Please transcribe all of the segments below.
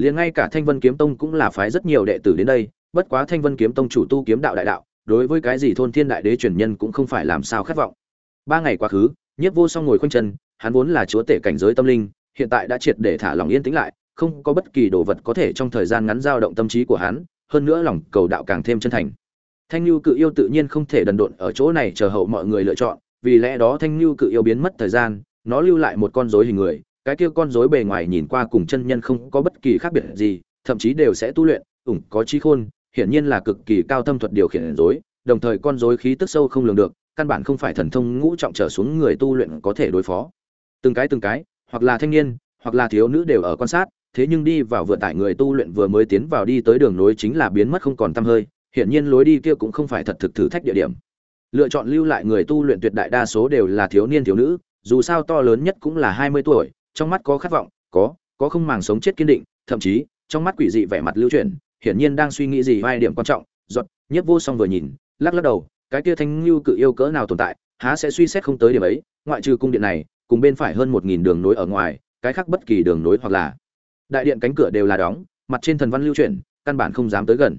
liền ngay cả thanh vân kiếm tông cũng là phái rất nhiều đệ tử đến đây, bất quá thanh vân kiếm tông chủ tu kiếm đạo đại đạo, đối với cái gì thôn thiên đại đế truyền nhân cũng không phải làm sao khát vọng. Ba ngày quá khứ, nhiếp vô song ngồi khoanh chân, hắn vốn là chúa tể cảnh giới tâm linh, hiện tại đã triệt để thả lòng yên tĩnh lại, không có bất kỳ đồ vật có thể trong thời gian ngắn dao động tâm trí của hắn, hơn nữa lòng cầu đạo càng thêm chân thành. Thanh lưu cự yêu tự nhiên không thể đần độn ở chỗ này chờ hậu mọi người lựa chọn, vì lẽ đó thanh lưu cự yêu biến mất thời gian, nó lưu lại một con rối hình người cái kia con rối bề ngoài nhìn qua cùng chân nhân không có bất kỳ khác biệt gì, thậm chí đều sẽ tu luyện, ủng có trí khôn, hiển nhiên là cực kỳ cao thâm thuật điều khiển rối, đồng thời con rối khí tức sâu không lường được, căn bản không phải thần thông ngũ trọng trở xuống người tu luyện có thể đối phó. Từng cái từng cái, hoặc là thanh niên, hoặc là thiếu nữ đều ở quan sát, thế nhưng đi vào vừa tải người tu luyện vừa mới tiến vào đi tới đường nối chính là biến mất không còn tăm hơi, hiển nhiên lối đi kia cũng không phải thật thực thử thách địa điểm. Lựa chọn lưu lại người tu luyện tuyệt đại đa số đều là thiếu niên thiếu nữ, dù sao to lớn nhất cũng là hai mươi tuổi trong mắt có khát vọng, có có không màng sống chết kiên định, thậm chí, trong mắt quỷ dị vẻ mặt lưu chuyển, hiển nhiên đang suy nghĩ gì vai điểm quan trọng, giọt, Nhiếp vô song vừa nhìn, lắc lắc đầu, cái kia thanh lưu cự yêu cỡ nào tồn tại, há sẽ suy xét không tới điểm ấy, ngoại trừ cung điện này, cùng bên phải hơn một nghìn đường nối ở ngoài, cái khác bất kỳ đường nối hoặc là đại điện cánh cửa đều là đóng, mặt trên thần văn lưu chuyển, căn bản không dám tới gần.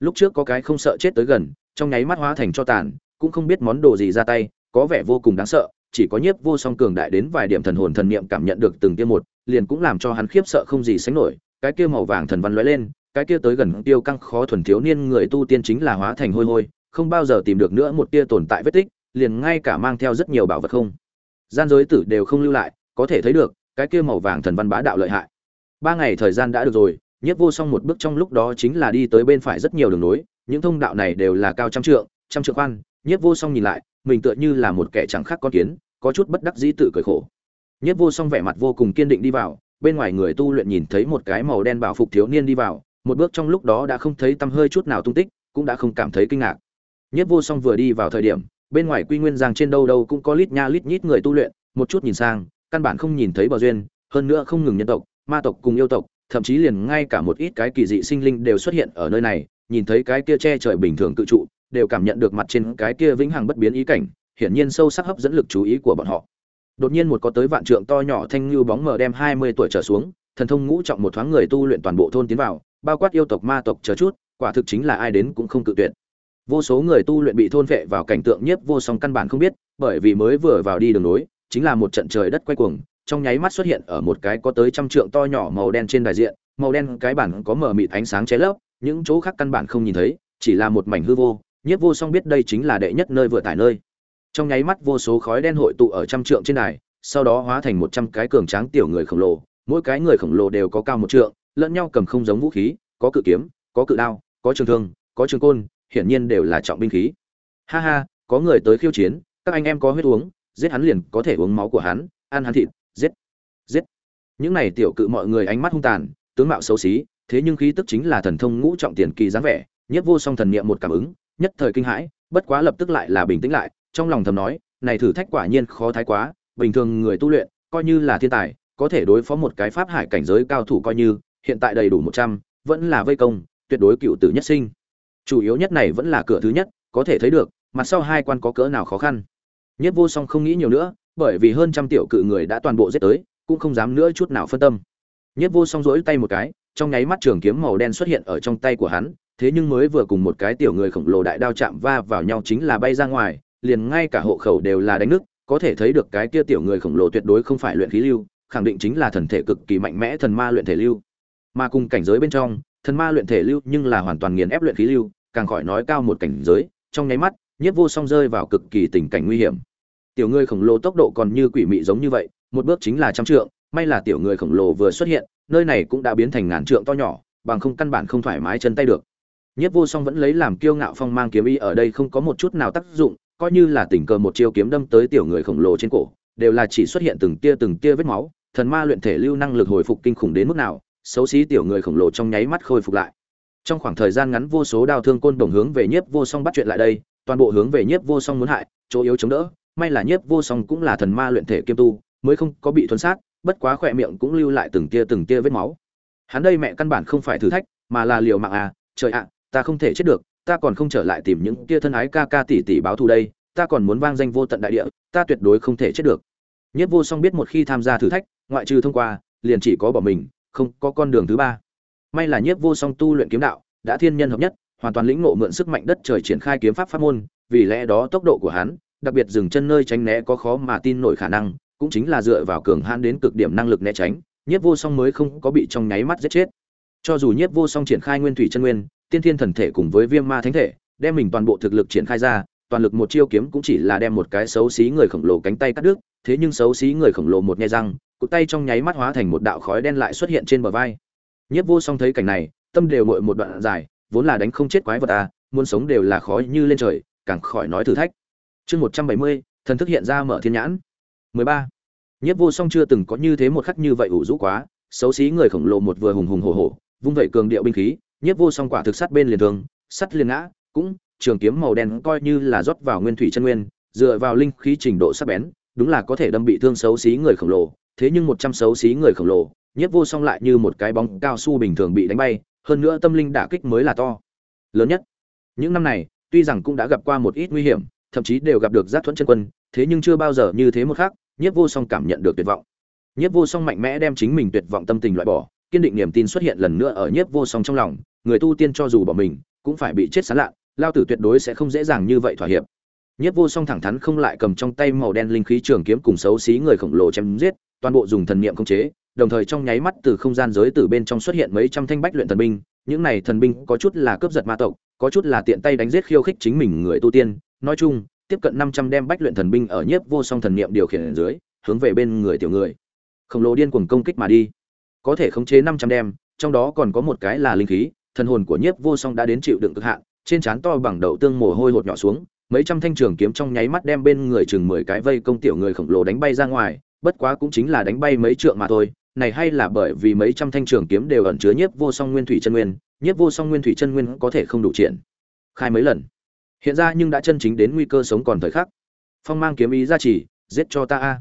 Lúc trước có cái không sợ chết tới gần, trong nháy mắt hóa thành cho tàn, cũng không biết món đồ gì ra tay, có vẻ vô cùng đáng sợ chỉ có nhiếp vô song cường đại đến vài điểm thần hồn thần niệm cảm nhận được từng tiêu một, liền cũng làm cho hắn khiếp sợ không gì sánh nổi, cái kia màu vàng thần văn lóe lên, cái kia tới gần tiêu căng khó thuần thiếu niên người tu tiên chính là hóa thành hôi hôi, không bao giờ tìm được nữa một tia tồn tại vết tích, liền ngay cả mang theo rất nhiều bảo vật không. Gian giới tử đều không lưu lại, có thể thấy được, cái kia màu vàng thần văn bá đạo lợi hại. Ba ngày thời gian đã được rồi, nhiếp vô song một bước trong lúc đó chính là đi tới bên phải rất nhiều đường nối, những thông đạo này đều là cao trăm trượng trăm trượng khoan, nhiếp vô song nhìn lại mình tựa như là một kẻ chẳng khác con kiến, có chút bất đắc dĩ tự cười khổ. Nhất vô song vẻ mặt vô cùng kiên định đi vào, bên ngoài người tu luyện nhìn thấy một cái màu đen bảo phục thiếu niên đi vào, một bước trong lúc đó đã không thấy tăm hơi chút nào tung tích, cũng đã không cảm thấy kinh ngạc. Nhất vô song vừa đi vào thời điểm, bên ngoài quy nguyên giang trên đâu đâu cũng có lít nha lít nhít người tu luyện, một chút nhìn sang, căn bản không nhìn thấy bờ duyên, hơn nữa không ngừng nhân tộc, ma tộc cùng yêu tộc, thậm chí liền ngay cả một ít cái kỳ dị sinh linh đều xuất hiện ở nơi này, nhìn thấy cái kia che trời bình thường tự trụ đều cảm nhận được mặt trên cái kia vĩnh hằng bất biến ý cảnh, hiển nhiên sâu sắc hấp dẫn lực chú ý của bọn họ. Đột nhiên một có tới vạn trượng to nhỏ thanh lưu bóng mờ đem hai mươi tuổi trở xuống, thần thông ngũ trọng một thoáng người tu luyện toàn bộ thôn tiến vào, bao quát yêu tộc ma tộc chờ chút, quả thực chính là ai đến cũng không cự tuyệt. Vô số người tu luyện bị thôn vệ vào cảnh tượng nhiếp vô song căn bản không biết, bởi vì mới vừa vào đi đường nối, chính là một trận trời đất quay cuồng, trong nháy mắt xuất hiện ở một cái có tới trăm trượng to nhỏ màu đen trên đại diện, màu đen cái bản có mờ mịt ánh sáng chế lấp, những chỗ khác căn bản không nhìn thấy, chỉ là một mảnh hư vô nhiếp vô song biết đây chính là đệ nhất nơi vừa tải nơi. Trong nháy mắt vô số khói đen hội tụ ở trăm trượng trên đài, sau đó hóa thành một trăm cái cường tráng tiểu người khổng lồ, mỗi cái người khổng lồ đều có cao một trượng, lẫn nhau cầm không giống vũ khí, có cự kiếm, có cự đao, có trường thương, có trường côn, hiển nhiên đều là trọng binh khí. Ha ha, có người tới khiêu chiến, các anh em có huyết uống, giết hắn liền có thể uống máu của hắn, ăn hắn thịt, giết giết. Những này tiểu cự mọi người ánh mắt hung tàn, tướng mạo xấu xí, thế nhưng khí tức chính là thần thông ngũ trọng tiền kỳ dáng vẻ nhất vô song thần niệm một cảm ứng nhất thời kinh hãi, bất quá lập tức lại là bình tĩnh lại, trong lòng thầm nói, này thử thách quả nhiên khó thái quá, bình thường người tu luyện, coi như là thiên tài, có thể đối phó một cái pháp hải cảnh giới cao thủ coi như, hiện tại đầy đủ một trăm, vẫn là vây công, tuyệt đối cựu tử nhất sinh. Chủ yếu nhất này vẫn là cửa thứ nhất, có thể thấy được, mặt sau hai quan có cỡ nào khó khăn. Nhất vô song không nghĩ nhiều nữa, bởi vì hơn trăm tiểu cự người đã toàn bộ giết tới, cũng không dám nữa chút nào phân tâm. Nhất vô song rỗi tay một cái, trong nháy mắt trường kiếm màu đen xuất hiện ở trong tay của hắn thế nhưng mới vừa cùng một cái tiểu người khổng lồ đại đao chạm va vào nhau chính là bay ra ngoài, liền ngay cả hộ khẩu đều là đánh nước, có thể thấy được cái kia tiểu người khổng lồ tuyệt đối không phải luyện khí lưu, khẳng định chính là thần thể cực kỳ mạnh mẽ thần ma luyện thể lưu. Mà cùng cảnh giới bên trong, thần ma luyện thể lưu nhưng là hoàn toàn nghiền ép luyện khí lưu, càng khỏi nói cao một cảnh giới, trong nháy mắt, nhiếp vô song rơi vào cực kỳ tình cảnh nguy hiểm. Tiểu người khổng lồ tốc độ còn như quỷ mị giống như vậy, một bước chính là trăm trượng, may là tiểu người khổng lồ vừa xuất hiện, nơi này cũng đã biến thành ngàn trượng to nhỏ, bằng không căn bản không thoải mái chân tay được. Nhiếp vô song vẫn lấy làm kiêu ngạo phong mang kiếm ý ở đây không có một chút nào tác dụng, coi như là tình cờ một chiêu kiếm đâm tới tiểu người khổng lồ trên cổ, đều là chỉ xuất hiện từng tia từng tia vết máu, thần ma luyện thể lưu năng lực hồi phục kinh khủng đến mức nào, xấu xí tiểu người khổng lồ trong nháy mắt khôi phục lại. Trong khoảng thời gian ngắn vô số đao thương côn đồng hướng về nhiếp vô song bắt chuyện lại đây, toàn bộ hướng về nhiếp vô song muốn hại, chỗ yếu chống đỡ, may là nhiếp vô song cũng là thần ma luyện thể kiêm tu, mới không có bị thuần sát, bất quá khỏe miệng cũng lưu lại từng tia từng tia vết máu. Hắn đây mẹ căn bản không phải thử thách, mà là liều mạng à trời ạ ta không thể chết được, ta còn không trở lại tìm những kia thân ái ca ca tỷ tỷ báo thù đây, ta còn muốn vang danh vô tận đại địa, ta tuyệt đối không thể chết được. Nhất vô song biết một khi tham gia thử thách, ngoại trừ thông qua, liền chỉ có bỏ mình, không có con đường thứ ba. May là nhiếp vô song tu luyện kiếm đạo, đã thiên nhân hợp nhất, hoàn toàn lĩnh ngộ mượn sức mạnh đất trời triển khai kiếm pháp pháp môn, vì lẽ đó tốc độ của hắn, đặc biệt dừng chân nơi tránh né có khó mà tin nổi khả năng, cũng chính là dựa vào cường hãn đến cực điểm năng lực né tránh nhiếp vô song mới không có bị trong nháy mắt giết chết. Cho dù nhiếp vô song triển khai nguyên thủy chân nguyên tiên thiên thần thể cùng với viêm ma thánh thể, đem mình toàn bộ thực lực triển khai ra, toàn lực một chiêu kiếm cũng chỉ là đem một cái xấu xí người khổng lồ cánh tay cắt đứt, thế nhưng xấu xí người khổng lồ một nghe răng, cụt tay trong nháy mắt hóa thành một đạo khói đen lại xuất hiện trên bờ vai. Nhiếp vô song thấy cảnh này, tâm đều ngội một đoạn dài, vốn là đánh không chết quái vật à muốn sống đều là khói như lên trời, càng khỏi nói thử thách. Chương một trăm bảy mươi, thần thức hiện ra mở thiên nhãn. Mười ba. Nhiếp vô song chưa từng có như thế một khắc như vậy ủ rũ quá, xấu xí người khổng lồ một vừa hùng hùng hổ hổ, vung vậy cường điệu binh khí nhiếp vô song quả thực sát bên liền thường, sắt liền ngã, cũng, trường kiếm màu đen coi như là rót vào nguyên thủy chân nguyên, dựa vào linh khí trình độ sắc bén, đúng là có thể đâm bị thương xấu xí người khổng lồ. Thế nhưng một trăm xấu xí người khổng lồ, nhiếp vô song lại như một cái bóng cao su bình thường bị đánh bay, hơn nữa tâm linh đả kích mới là to. Lớn nhất. Những năm này, tuy rằng cũng đã gặp qua một ít nguy hiểm, thậm chí đều gặp được giác thuẫn chân quân, thế nhưng chưa bao giờ như thế một khác nhiếp vô song cảm nhận được tuyệt vọng. Nhiếp vô song mạnh mẽ đem chính mình tuyệt vọng tâm tình loại bỏ kiên định niềm tin xuất hiện lần nữa ở nhiếp vô song trong lòng, người tu tiên cho dù bỏ mình, cũng phải bị chết sán lạ lao tử tuyệt đối sẽ không dễ dàng như vậy thỏa hiệp. Nhiếp vô song thẳng thắn không lại cầm trong tay màu đen linh khí trường kiếm cùng xấu xí người khổng lồ chém giết, toàn bộ dùng thần niệm khống chế, đồng thời trong nháy mắt từ không gian giới từ bên trong xuất hiện mấy trăm thanh bách luyện thần binh, những này thần binh có chút là cướp giật ma tộc, có chút là tiện tay đánh giết khiêu khích chính mình người tu tiên. Nói chung, tiếp cận năm trăm đem bách luyện thần binh ở nhiếp vô song thần niệm điều khiển ở dưới, hướng về bên người tiểu người. Khổng lồ điên cuồng công kích mà đi có thể khống chế năm trăm đem, trong đó còn có một cái là linh khí, thần hồn của nhiếp vô song đã đến chịu đựng cực hạn, trên trán to bằng đậu tương mồ hôi hột nhỏ xuống, mấy trăm thanh trường kiếm trong nháy mắt đem bên người chừng mười cái vây công tiểu người khổng lồ đánh bay ra ngoài, bất quá cũng chính là đánh bay mấy trượng mà thôi, này hay là bởi vì mấy trăm thanh trường kiếm đều ẩn chứa nhiếp vô song nguyên thủy chân nguyên, nhiếp vô song nguyên thủy chân nguyên có thể không đủ triển. Khai mấy lần. Hiện ra nhưng đã chân chính đến nguy cơ sống còn thời khắc. Phong mang kiếm ý ra chỉ, giết cho ta a.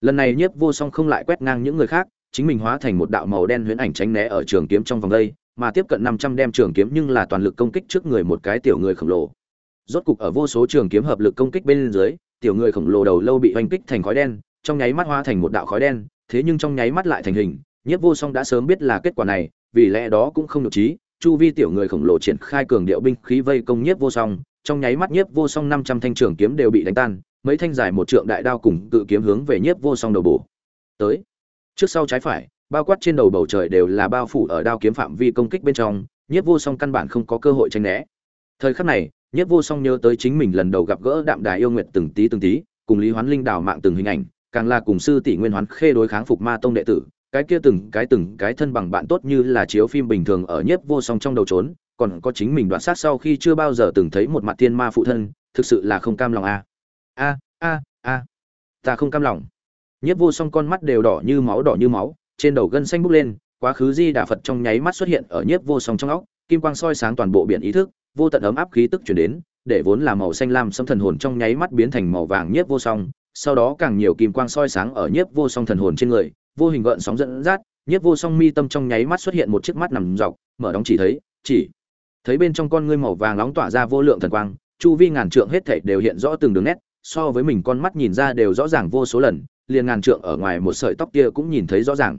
Lần này nhiếp vô song không lại quét ngang những người khác chính mình hóa thành một đạo màu đen huyễn ảnh tránh né ở trường kiếm trong vòng đây, mà tiếp cận năm trăm đem trường kiếm nhưng là toàn lực công kích trước người một cái tiểu người khổng lồ. Rốt cục ở vô số trường kiếm hợp lực công kích bên dưới, tiểu người khổng lồ đầu lâu bị oanh kích thành khói đen, trong nháy mắt hóa thành một đạo khói đen, thế nhưng trong nháy mắt lại thành hình, nhiếp vô song đã sớm biết là kết quả này, vì lẽ đó cũng không nhục trí, chu vi tiểu người khổng lồ triển khai cường điệu binh khí vây công nhiếp vô song, trong nháy mắt nhiếp vô song năm trăm thanh trường kiếm đều bị đánh tan, mấy thanh dài một trượng đại đao cùng cự kiếm hướng về nhiếp vô song đầu bổ. Tới trước sau trái phải, bao quát trên đầu bầu trời đều là bao phủ ở đao kiếm phạm vi công kích bên trong, nhiếp vô song căn bản không có cơ hội tranh né. Thời khắc này, nhiếp vô song nhớ tới chính mình lần đầu gặp gỡ đạm đài yêu nguyệt từng tí từng tí, cùng lý hoán linh đào mạng từng hình ảnh, càng là cùng sư tỷ nguyên hoán khê đối kháng phục ma tông đệ tử, cái kia từng cái từng cái thân bằng bạn tốt như là chiếu phim bình thường ở nhiếp vô song trong đầu trốn, còn có chính mình đoạn sát sau khi chưa bao giờ từng thấy một mặt thiên ma phụ thân, thực sự là không cam lòng a a a a, ta không cam lòng nhiếp vô song con mắt đều đỏ như máu, đỏ như máu, trên đầu gân xanh bốc lên, quá khứ di đà phật trong nháy mắt xuất hiện ở nhiếp vô song trong óc, kim quang soi sáng toàn bộ biển ý thức, vô tận ấm áp khí tức chuyển đến, để vốn là màu xanh lam xâm thần hồn trong nháy mắt biến thành màu vàng nhiếp vô song. Sau đó càng nhiều kim quang soi sáng ở nhiếp vô song thần hồn trên người, vô hình gợn sóng dẫn dắt, nhiếp vô song mi tâm trong nháy mắt xuất hiện một chiếc mắt nằm dọc, mở đóng chỉ thấy chỉ thấy bên trong con ngươi màu vàng nóng tỏa ra vô lượng thần quang, chu vi ngàn trượng hết thảy đều hiện rõ từng đường nét, so với mình con mắt nhìn ra đều rõ ràng vô số lần liền ngàn trượng ở ngoài một sợi tóc kia cũng nhìn thấy rõ ràng.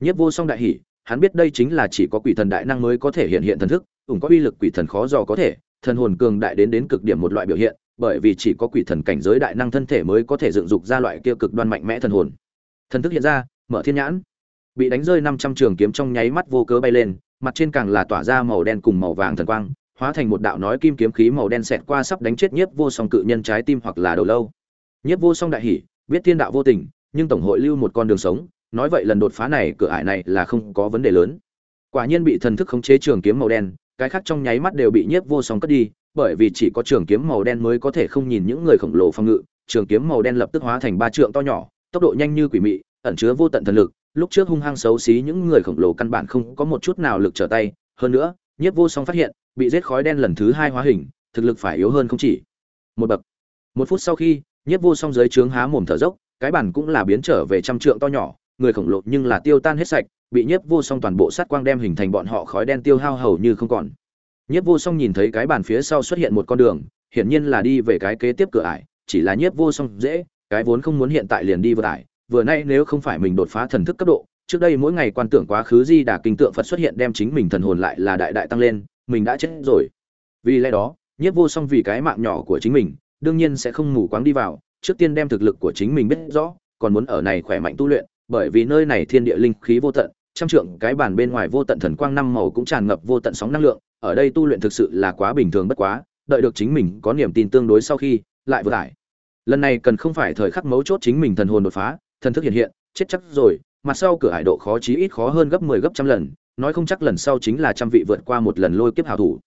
Nhất vô song đại hỉ, hắn biết đây chính là chỉ có quỷ thần đại năng mới có thể hiện hiện thần thức, ủng có uy lực quỷ thần khó dò có thể, thần hồn cường đại đến đến cực điểm một loại biểu hiện, bởi vì chỉ có quỷ thần cảnh giới đại năng thân thể mới có thể dựng dục ra loại kia cực đoan mạnh mẽ thần hồn. Thần thức hiện ra, mở thiên nhãn. Bị đánh rơi năm trăm trường kiếm trong nháy mắt vô cớ bay lên, mặt trên càng là tỏa ra màu đen cùng màu vàng thần quang, hóa thành một đạo nói kim kiếm khí màu đen xẹt qua sắp đánh chết nhiếp vô song cự nhân trái tim hoặc là đầu lâu. Nhiếp vô song đại hỉ biết thiên đạo vô tình, nhưng tổng hội lưu một con đường sống, nói vậy lần đột phá này, cửa ải này là không có vấn đề lớn. Quả nhiên bị thần thức khống chế trường kiếm màu đen, cái khác trong nháy mắt đều bị nhiếp vô song cất đi, bởi vì chỉ có trường kiếm màu đen mới có thể không nhìn những người khổng lồ phòng ngự, trường kiếm màu đen lập tức hóa thành ba trượng to nhỏ, tốc độ nhanh như quỷ mị, ẩn chứa vô tận thần lực, lúc trước hung hăng xấu xí những người khổng lồ căn bản không có một chút nào lực trở tay, hơn nữa, nhiếp vô song phát hiện, bị giết khói đen lần thứ hai hóa hình, thực lực phải yếu hơn không chỉ. Một bậc. Một phút sau khi nhiếp vô song dưới trướng há mồm thở dốc, cái bản cũng là biến trở về trăm trượng to nhỏ, người khổng lồ nhưng là tiêu tan hết sạch, bị nhiếp vô song toàn bộ sát quang đem hình thành bọn họ khói đen tiêu hao hầu như không còn. Nhiếp vô song nhìn thấy cái bàn phía sau xuất hiện một con đường, hiển nhiên là đi về cái kế tiếp cửa ải, chỉ là nhiếp vô song dễ, cái vốn không muốn hiện tại liền đi vừa ải, vừa nay nếu không phải mình đột phá thần thức cấp độ, trước đây mỗi ngày quan tưởng quá khứ di đà kinh tượng phật xuất hiện đem chính mình thần hồn lại là đại đại tăng lên, mình đã chết rồi. Vì lẽ đó, nhiếp vô song vì cái mạng nhỏ của chính mình đương nhiên sẽ không mù quáng đi vào trước tiên đem thực lực của chính mình biết rõ còn muốn ở này khỏe mạnh tu luyện bởi vì nơi này thiên địa linh khí vô tận trăm trượng cái bản bên ngoài vô tận thần quang năm màu cũng tràn ngập vô tận sóng năng lượng ở đây tu luyện thực sự là quá bình thường bất quá đợi được chính mình có niềm tin tương đối sau khi lại vừa lại, lần này cần không phải thời khắc mấu chốt chính mình thần hồn đột phá thần thức hiện hiện chết chắc rồi mặt sau cửa hải độ khó chí ít khó hơn gấp 10 gấp trăm lần nói không chắc lần sau chính là trăm vị vượt qua một lần lôi kiếp hào thủ.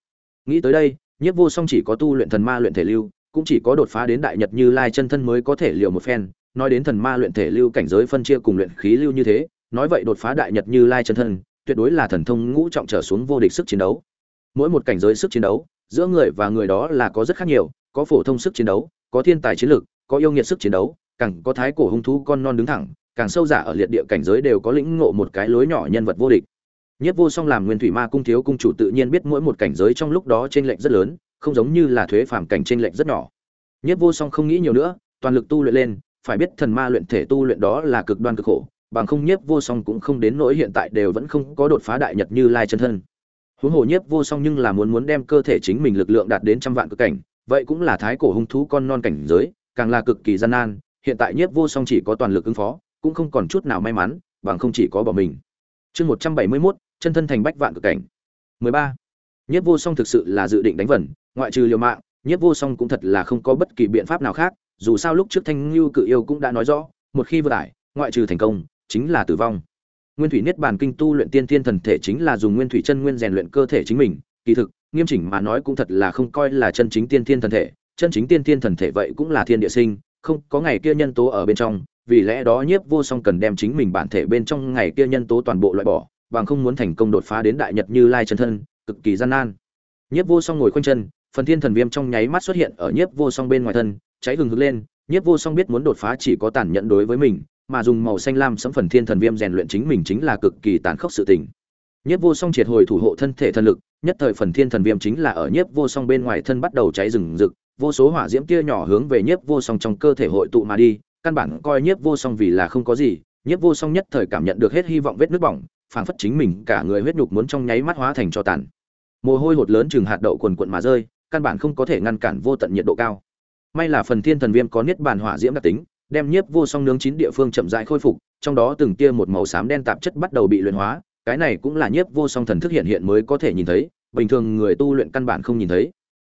Nghĩ tới đây nhiếp vô song chỉ có tu luyện thần ma luyện thể lưu cũng chỉ có đột phá đến đại nhật như lai chân thân mới có thể liều một phen, nói đến thần ma luyện thể lưu cảnh giới phân chia cùng luyện khí lưu như thế, nói vậy đột phá đại nhật như lai chân thân, tuyệt đối là thần thông ngũ trọng trở xuống vô địch sức chiến đấu. Mỗi một cảnh giới sức chiến đấu, giữa người và người đó là có rất khác nhiều, có phổ thông sức chiến đấu, có thiên tài chiến lược, có yêu nghiệt sức chiến đấu, càng có thái cổ hung thú con non đứng thẳng, càng sâu giả ở liệt địa cảnh giới đều có lĩnh ngộ một cái lối nhỏ nhân vật vô địch. Nhất vô song làm nguyên thủy ma cung thiếu cung chủ tự nhiên biết mỗi một cảnh giới trong lúc đó trên lệnh rất lớn không giống như là thuế phàm cảnh trên lệnh rất nhỏ. Nhất vô song không nghĩ nhiều nữa, toàn lực tu luyện lên, phải biết thần ma luyện thể tu luyện đó là cực đoan cực khổ, bằng không nhiếp vô song cũng không đến nỗi hiện tại đều vẫn không có đột phá đại nhật như lai chân thân. Huống hồ nhiếp vô song nhưng là muốn muốn đem cơ thể chính mình lực lượng đạt đến trăm vạn cực cảnh, vậy cũng là thái cổ hung thú con non cảnh giới, càng là cực kỳ gian nan, hiện tại nhiếp vô song chỉ có toàn lực ứng phó, cũng không còn chút nào may mắn, bằng không chỉ có bỏ mình. Chương một trăm bảy mươi mốt, chân thân thành bách vạn cực cảnh. mười ba nhiếp vô song thực sự là dự định đánh vần, ngoại trừ liều mạng nhiếp vô song cũng thật là không có bất kỳ biện pháp nào khác, dù sao lúc trước thanh lưu cự yêu cũng đã nói rõ, một khi vừa tải ngoại trừ thành công, chính là tử vong. Nguyên thủy niết bàn kinh tu luyện tiên thiên thần thể chính là dùng nguyên thủy chân nguyên rèn luyện cơ thể chính mình, kỳ thực, nghiêm chỉnh mà nói cũng thật là không coi là chân chính tiên thiên thần thể, chân chính tiên thiên thần thể vậy cũng là thiên địa sinh, không, có ngày kia nhân tố ở bên trong, vì lẽ đó nhiếp vô song cần đem chính mình bản thể bên trong ngày kia nhân tố toàn bộ loại bỏ, bằng không muốn thành công đột phá đến đại nhật như lai chân thân cực kỳ gian nan nhiếp vô song ngồi khoanh chân phần thiên thần viêm trong nháy mắt xuất hiện ở nhiếp vô song bên ngoài thân cháy hừng hực lên nhiếp vô song biết muốn đột phá chỉ có tàn nhẫn đối với mình mà dùng màu xanh lam sẫm phần thiên thần viêm rèn luyện chính mình chính là cực kỳ tàn khốc sự tình. Nhiếp Vô Song triệt hồi thủ hộ thân thể thần lực, nhất thời phần thiên thần viêm chính là ở Nhiếp Vô Song bên ngoài thân bắt đầu cháy rừng rực, vô số hỏa diễm tia nhỏ hướng về Nhiếp Vô Song trong cơ thể hội tụ mà đi, căn bản coi Nhiếp Vô Song vì là không có gì, Nhiếp Vô Song nhất thời cảm nhận được hết hy vọng vết nước bỏng, phảng phất chính mình cả người huyết nhục muốn trong nháy mắt hóa thành cho tàn. Mồ hôi hột lớn chừng hạt đậu quần quận mà rơi, căn bản không có thể ngăn cản vô tận nhiệt độ cao. May là phần thiên thần viêm có niết bàn hỏa diễm đặc tính, đem nhiếp vô song nướng chín địa phương chậm rãi khôi phục, trong đó từng tia một màu xám đen tạp chất bắt đầu bị luyện hóa, cái này cũng là nhiếp vô song thần thức hiện hiện mới có thể nhìn thấy, bình thường người tu luyện căn bản không nhìn thấy.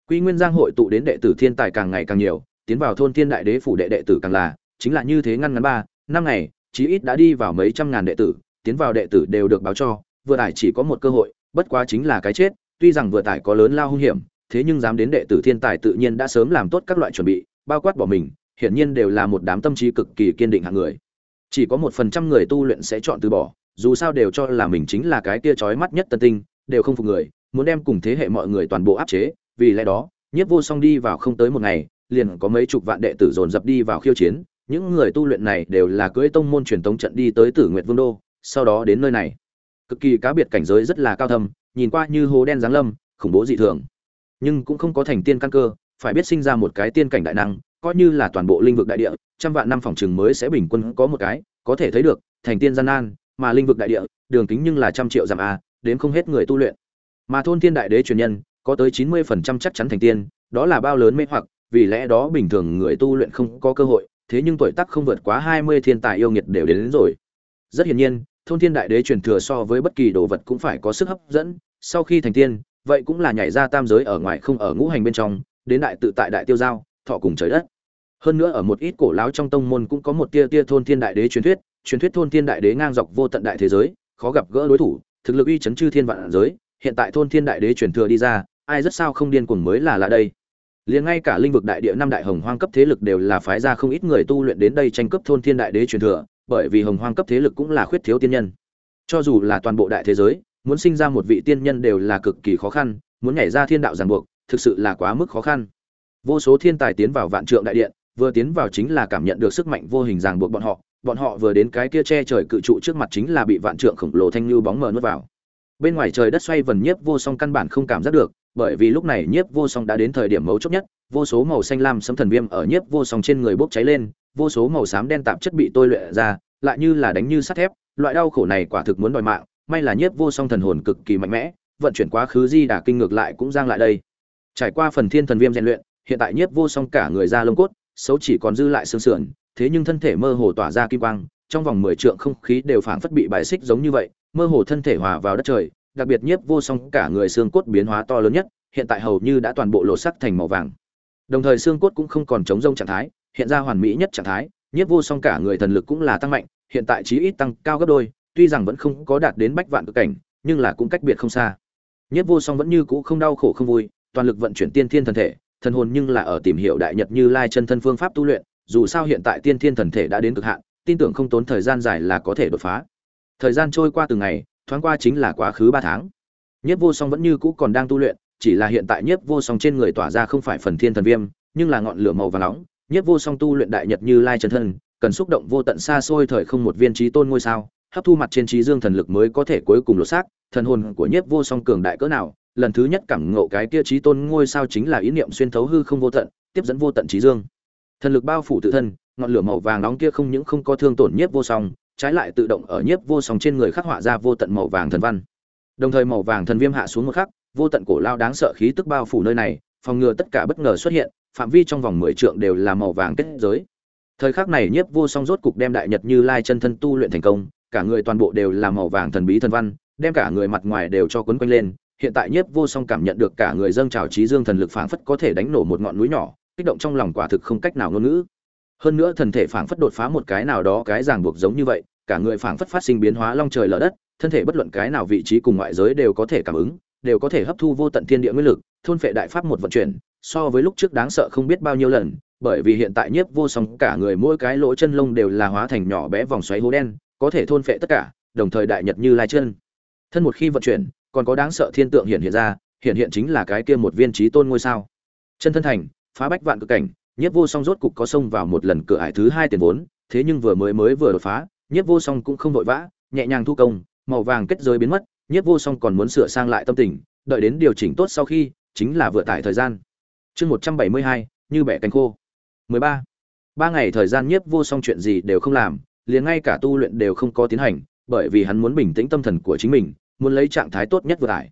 Quy Nguyên Giang hội tụ đến đệ tử thiên tài càng ngày càng nhiều, tiến vào thôn Thiên Đại Đế phủ đệ đệ tử càng là, chính là như thế ngăn ngắn ba, năm ngày, chí ít đã đi vào mấy trăm ngàn đệ tử, tiến vào đệ tử đều được báo cho, vừa ải chỉ có một cơ hội, bất quá chính là cái chết, tuy rằng vừa tải có lớn lao hung hiểm, thế nhưng dám đến đệ tử thiên tài tự nhiên đã sớm làm tốt các loại chuẩn bị, bao quát bỏ mình, hiển nhiên đều là một đám tâm trí cực kỳ kiên định hạng người. Chỉ có một phần trăm người tu luyện sẽ chọn từ bỏ dù sao đều cho là mình chính là cái kia chói mắt nhất tân tinh đều không phục người muốn đem cùng thế hệ mọi người toàn bộ áp chế vì lẽ đó nhiếp vô song đi vào không tới một ngày liền có mấy chục vạn đệ tử dồn dập đi vào khiêu chiến những người tu luyện này đều là cưỡi tông môn truyền tống trận đi tới tử nguyệt vương đô sau đó đến nơi này. Cực kỳ cá biệt cảnh giới rất là cao thâm nhìn qua như hố đen giáng lâm khủng bố dị thường. Nhưng cũng không có thành tiên căn cơ phải biết sinh ra một cái tiên cảnh đại năng coi như là toàn bộ linh vực đại địa trăm vạn năm phòng trường mới sẽ bình quân có một cái có thể thấy được thành tiên gian nan mà linh vực đại địa đường kính nhưng là trăm triệu dặm a đến không hết người tu luyện. Mà thôn thiên đại đế truyền nhân có tới chín mươi phần trăm chắc chắn thành tiên đó là bao lớn mê hoặc vì lẽ đó bình thường người tu luyện không có cơ hội thế nhưng tuổi tác không vượt quá hai mươi thiên tài yêu nghiệt đều đến, đến rồi. Rất hiển nhiên thôn thiên đại đế truyền thừa so với bất kỳ đồ vật cũng phải có sức hấp dẫn sau khi thành tiên, vậy cũng là nhảy ra tam giới ở ngoài không ở ngũ hành bên trong, đến đại tự tại đại tiêu giao, thọ cùng trời đất. Hơn nữa ở một ít cổ lão trong tông môn cũng có một tia tia thôn thiên đại đế truyền thuyết truyền thuyết thôn thiên đại đế ngang dọc vô tận đại thế giới, khó gặp gỡ đối thủ, thực lực uy chấn chư thiên vạn giới, hiện tại thôn thiên đại đế truyền thừa đi ra, ai rất sao không điên cuồng mới là là đây. Liền ngay cả linh vực đại địa năm đại hồng hoang cấp thế lực đều là phái ra không ít người tu luyện đến đây tranh cướp thôn thiên đại đế truyền thừa, bởi vì hồng hoang cấp thế lực cũng là khuyết thiếu tiên nhân. Cho dù là toàn bộ đại thế giới muốn sinh ra một vị tiên nhân đều là cực kỳ khó khăn, muốn nhảy ra thiên đạo ràng buộc, thực sự là quá mức khó khăn. Vô số thiên tài tiến vào vạn trượng đại điện, vừa tiến vào chính là cảm nhận được sức mạnh vô hình ràng buộc bọn họ bọn họ vừa đến cái kia che trời cự trụ trước mặt chính là bị vạn trượng khổng lồ thanh lưu bóng mờ nuốt vào. Bên ngoài trời đất xoay vần nhiếp vô song căn bản không cảm giác được, bởi vì lúc này nhiếp vô song đã đến thời điểm mấu chốt nhất, vô số màu xanh lam sấm thần viêm ở nhiếp vô song trên người bốc cháy lên, vô số màu xám đen tạp chất bị tôi luyện ra, lại như là đánh như sắt thép, loại đau khổ này quả thực muốn đòi mạng may là nhiếp vô song thần hồn cực kỳ mạnh mẽ, vận chuyển quá khứ di đà kinh ngược lại cũng giang lại đây. Trải qua phần thiên thần viêm rèn luyện, hiện tại nhiếp vô song cả người ra lông cốt, xấu chỉ còn dư lại xương sườn, thế nhưng thân thể mơ hồ tỏa ra kim quang, trong vòng mười trượng không khí đều phảng phất bị bài xích giống như vậy, mơ hồ thân thể hòa vào đất trời, đặc biệt nhiếp vô song cả người xương cốt biến hóa to lớn nhất, hiện tại hầu như đã toàn bộ lộ sắc thành màu vàng. Đồng thời xương cốt cũng không còn chống rông trạng thái, hiện ra hoàn mỹ nhất trạng thái, nhiếp vô song cả người thần lực cũng là tăng mạnh, hiện tại chí ít tăng cao gấp đôi tuy rằng vẫn không có đạt đến bách vạn cực cảnh, nhưng là cũng cách biệt không xa. Nhất vô song vẫn như cũ không đau khổ không vui, toàn lực vận chuyển tiên thiên thần thể, thần hồn nhưng là ở tìm hiểu đại nhật như lai chân thân phương pháp tu luyện, dù sao hiện tại tiên thiên thần thể đã đến cực hạn, tin tưởng không tốn thời gian dài là có thể đột phá. Thời gian trôi qua từng ngày, thoáng qua chính là quá khứ ba tháng. Nhất vô song vẫn như cũ còn đang tu luyện, chỉ là hiện tại nhất vô song trên người tỏa ra không phải phần thiên thần viêm, nhưng là ngọn lửa màu vàng nóng. Nhất vô song tu luyện đại nhật như lai chân thân, cần xúc động vô tận xa xôi thời không một viên trí tôn ngôi sao hấp thu mặt trên trí dương thần lực mới có thể cuối cùng lột xác, thần hồn của nhiếp vô song cường đại cỡ nào, lần thứ nhất cảm ngộ cái kia trí tôn ngôi sao chính là ý niệm xuyên thấu hư không vô tận, tiếp dẫn vô tận trí dương. Thần lực bao phủ tự thân, ngọn lửa màu vàng nóng kia không những không có thương tổn nhiếp vô song, trái lại tự động ở nhiếp vô song trên người khắc họa ra vô tận màu vàng thần văn. Đồng thời màu vàng thần viêm hạ xuống một khắc, vô tận cổ lao đáng sợ khí tức bao phủ nơi này, phòng ngừa tất cả bất ngờ xuất hiện, phạm vi trong vòng mười trượng đều là màu vàng kết giới. Thời khắc này nhiếp vô song rốt cục đem đại nhật như lai chân thân tu luyện thành công cả người toàn bộ đều là màu vàng thần bí thần văn, đem cả người mặt ngoài đều cho quấn quanh lên, hiện tại nhiếp vô song cảm nhận được cả người dâng trào trí dương thần lực phảng phất có thể đánh nổ một ngọn núi nhỏ, kích động trong lòng quả thực không cách nào ngôn ngữ. Hơn nữa thần thể phảng phất đột phá một cái nào đó cái ràng buộc giống như vậy, cả người phảng phất phát sinh biến hóa long trời lở đất, thân thể bất luận cái nào vị trí cùng ngoại giới đều có thể cảm ứng, đều có thể hấp thu vô tận thiên địa nguyên lực, thôn phệ đại pháp một vận chuyển, so với lúc trước đáng sợ không biết bao nhiêu lần, bởi vì hiện tại nhiếp vô song cả người mỗi cái lỗ chân lông đều là hóa thành nhỏ bé vòng xoáy hố đen có thể thôn phệ tất cả, đồng thời đại nhật như lai chân. Thân một khi vận chuyển, còn có đáng sợ thiên tượng hiện hiện ra, hiện hiện chính là cái kia một viên trí tôn ngôi sao. Chân thân thành, phá bách vạn cực cảnh, nhiếp vô song rốt cục có xông vào một lần cửa ải thứ hai tiền vốn, thế nhưng vừa mới mới vừa đột phá, nhiếp vô song cũng không vội vã, nhẹ nhàng thu công, màu vàng kết giới biến mất, nhiếp vô song còn muốn sửa sang lại tâm tình, đợi đến điều chỉnh tốt sau khi, chính là vừa tải thời gian. Chương một trăm bảy mươi hai, như bẻ cánh khô. mười ba. Ba ngày thời gian nhiếp vô song chuyện gì đều không làm liền ngay cả tu luyện đều không có tiến hành, bởi vì hắn muốn bình tĩnh tâm thần của chính mình, muốn lấy trạng thái tốt nhất vừa lại.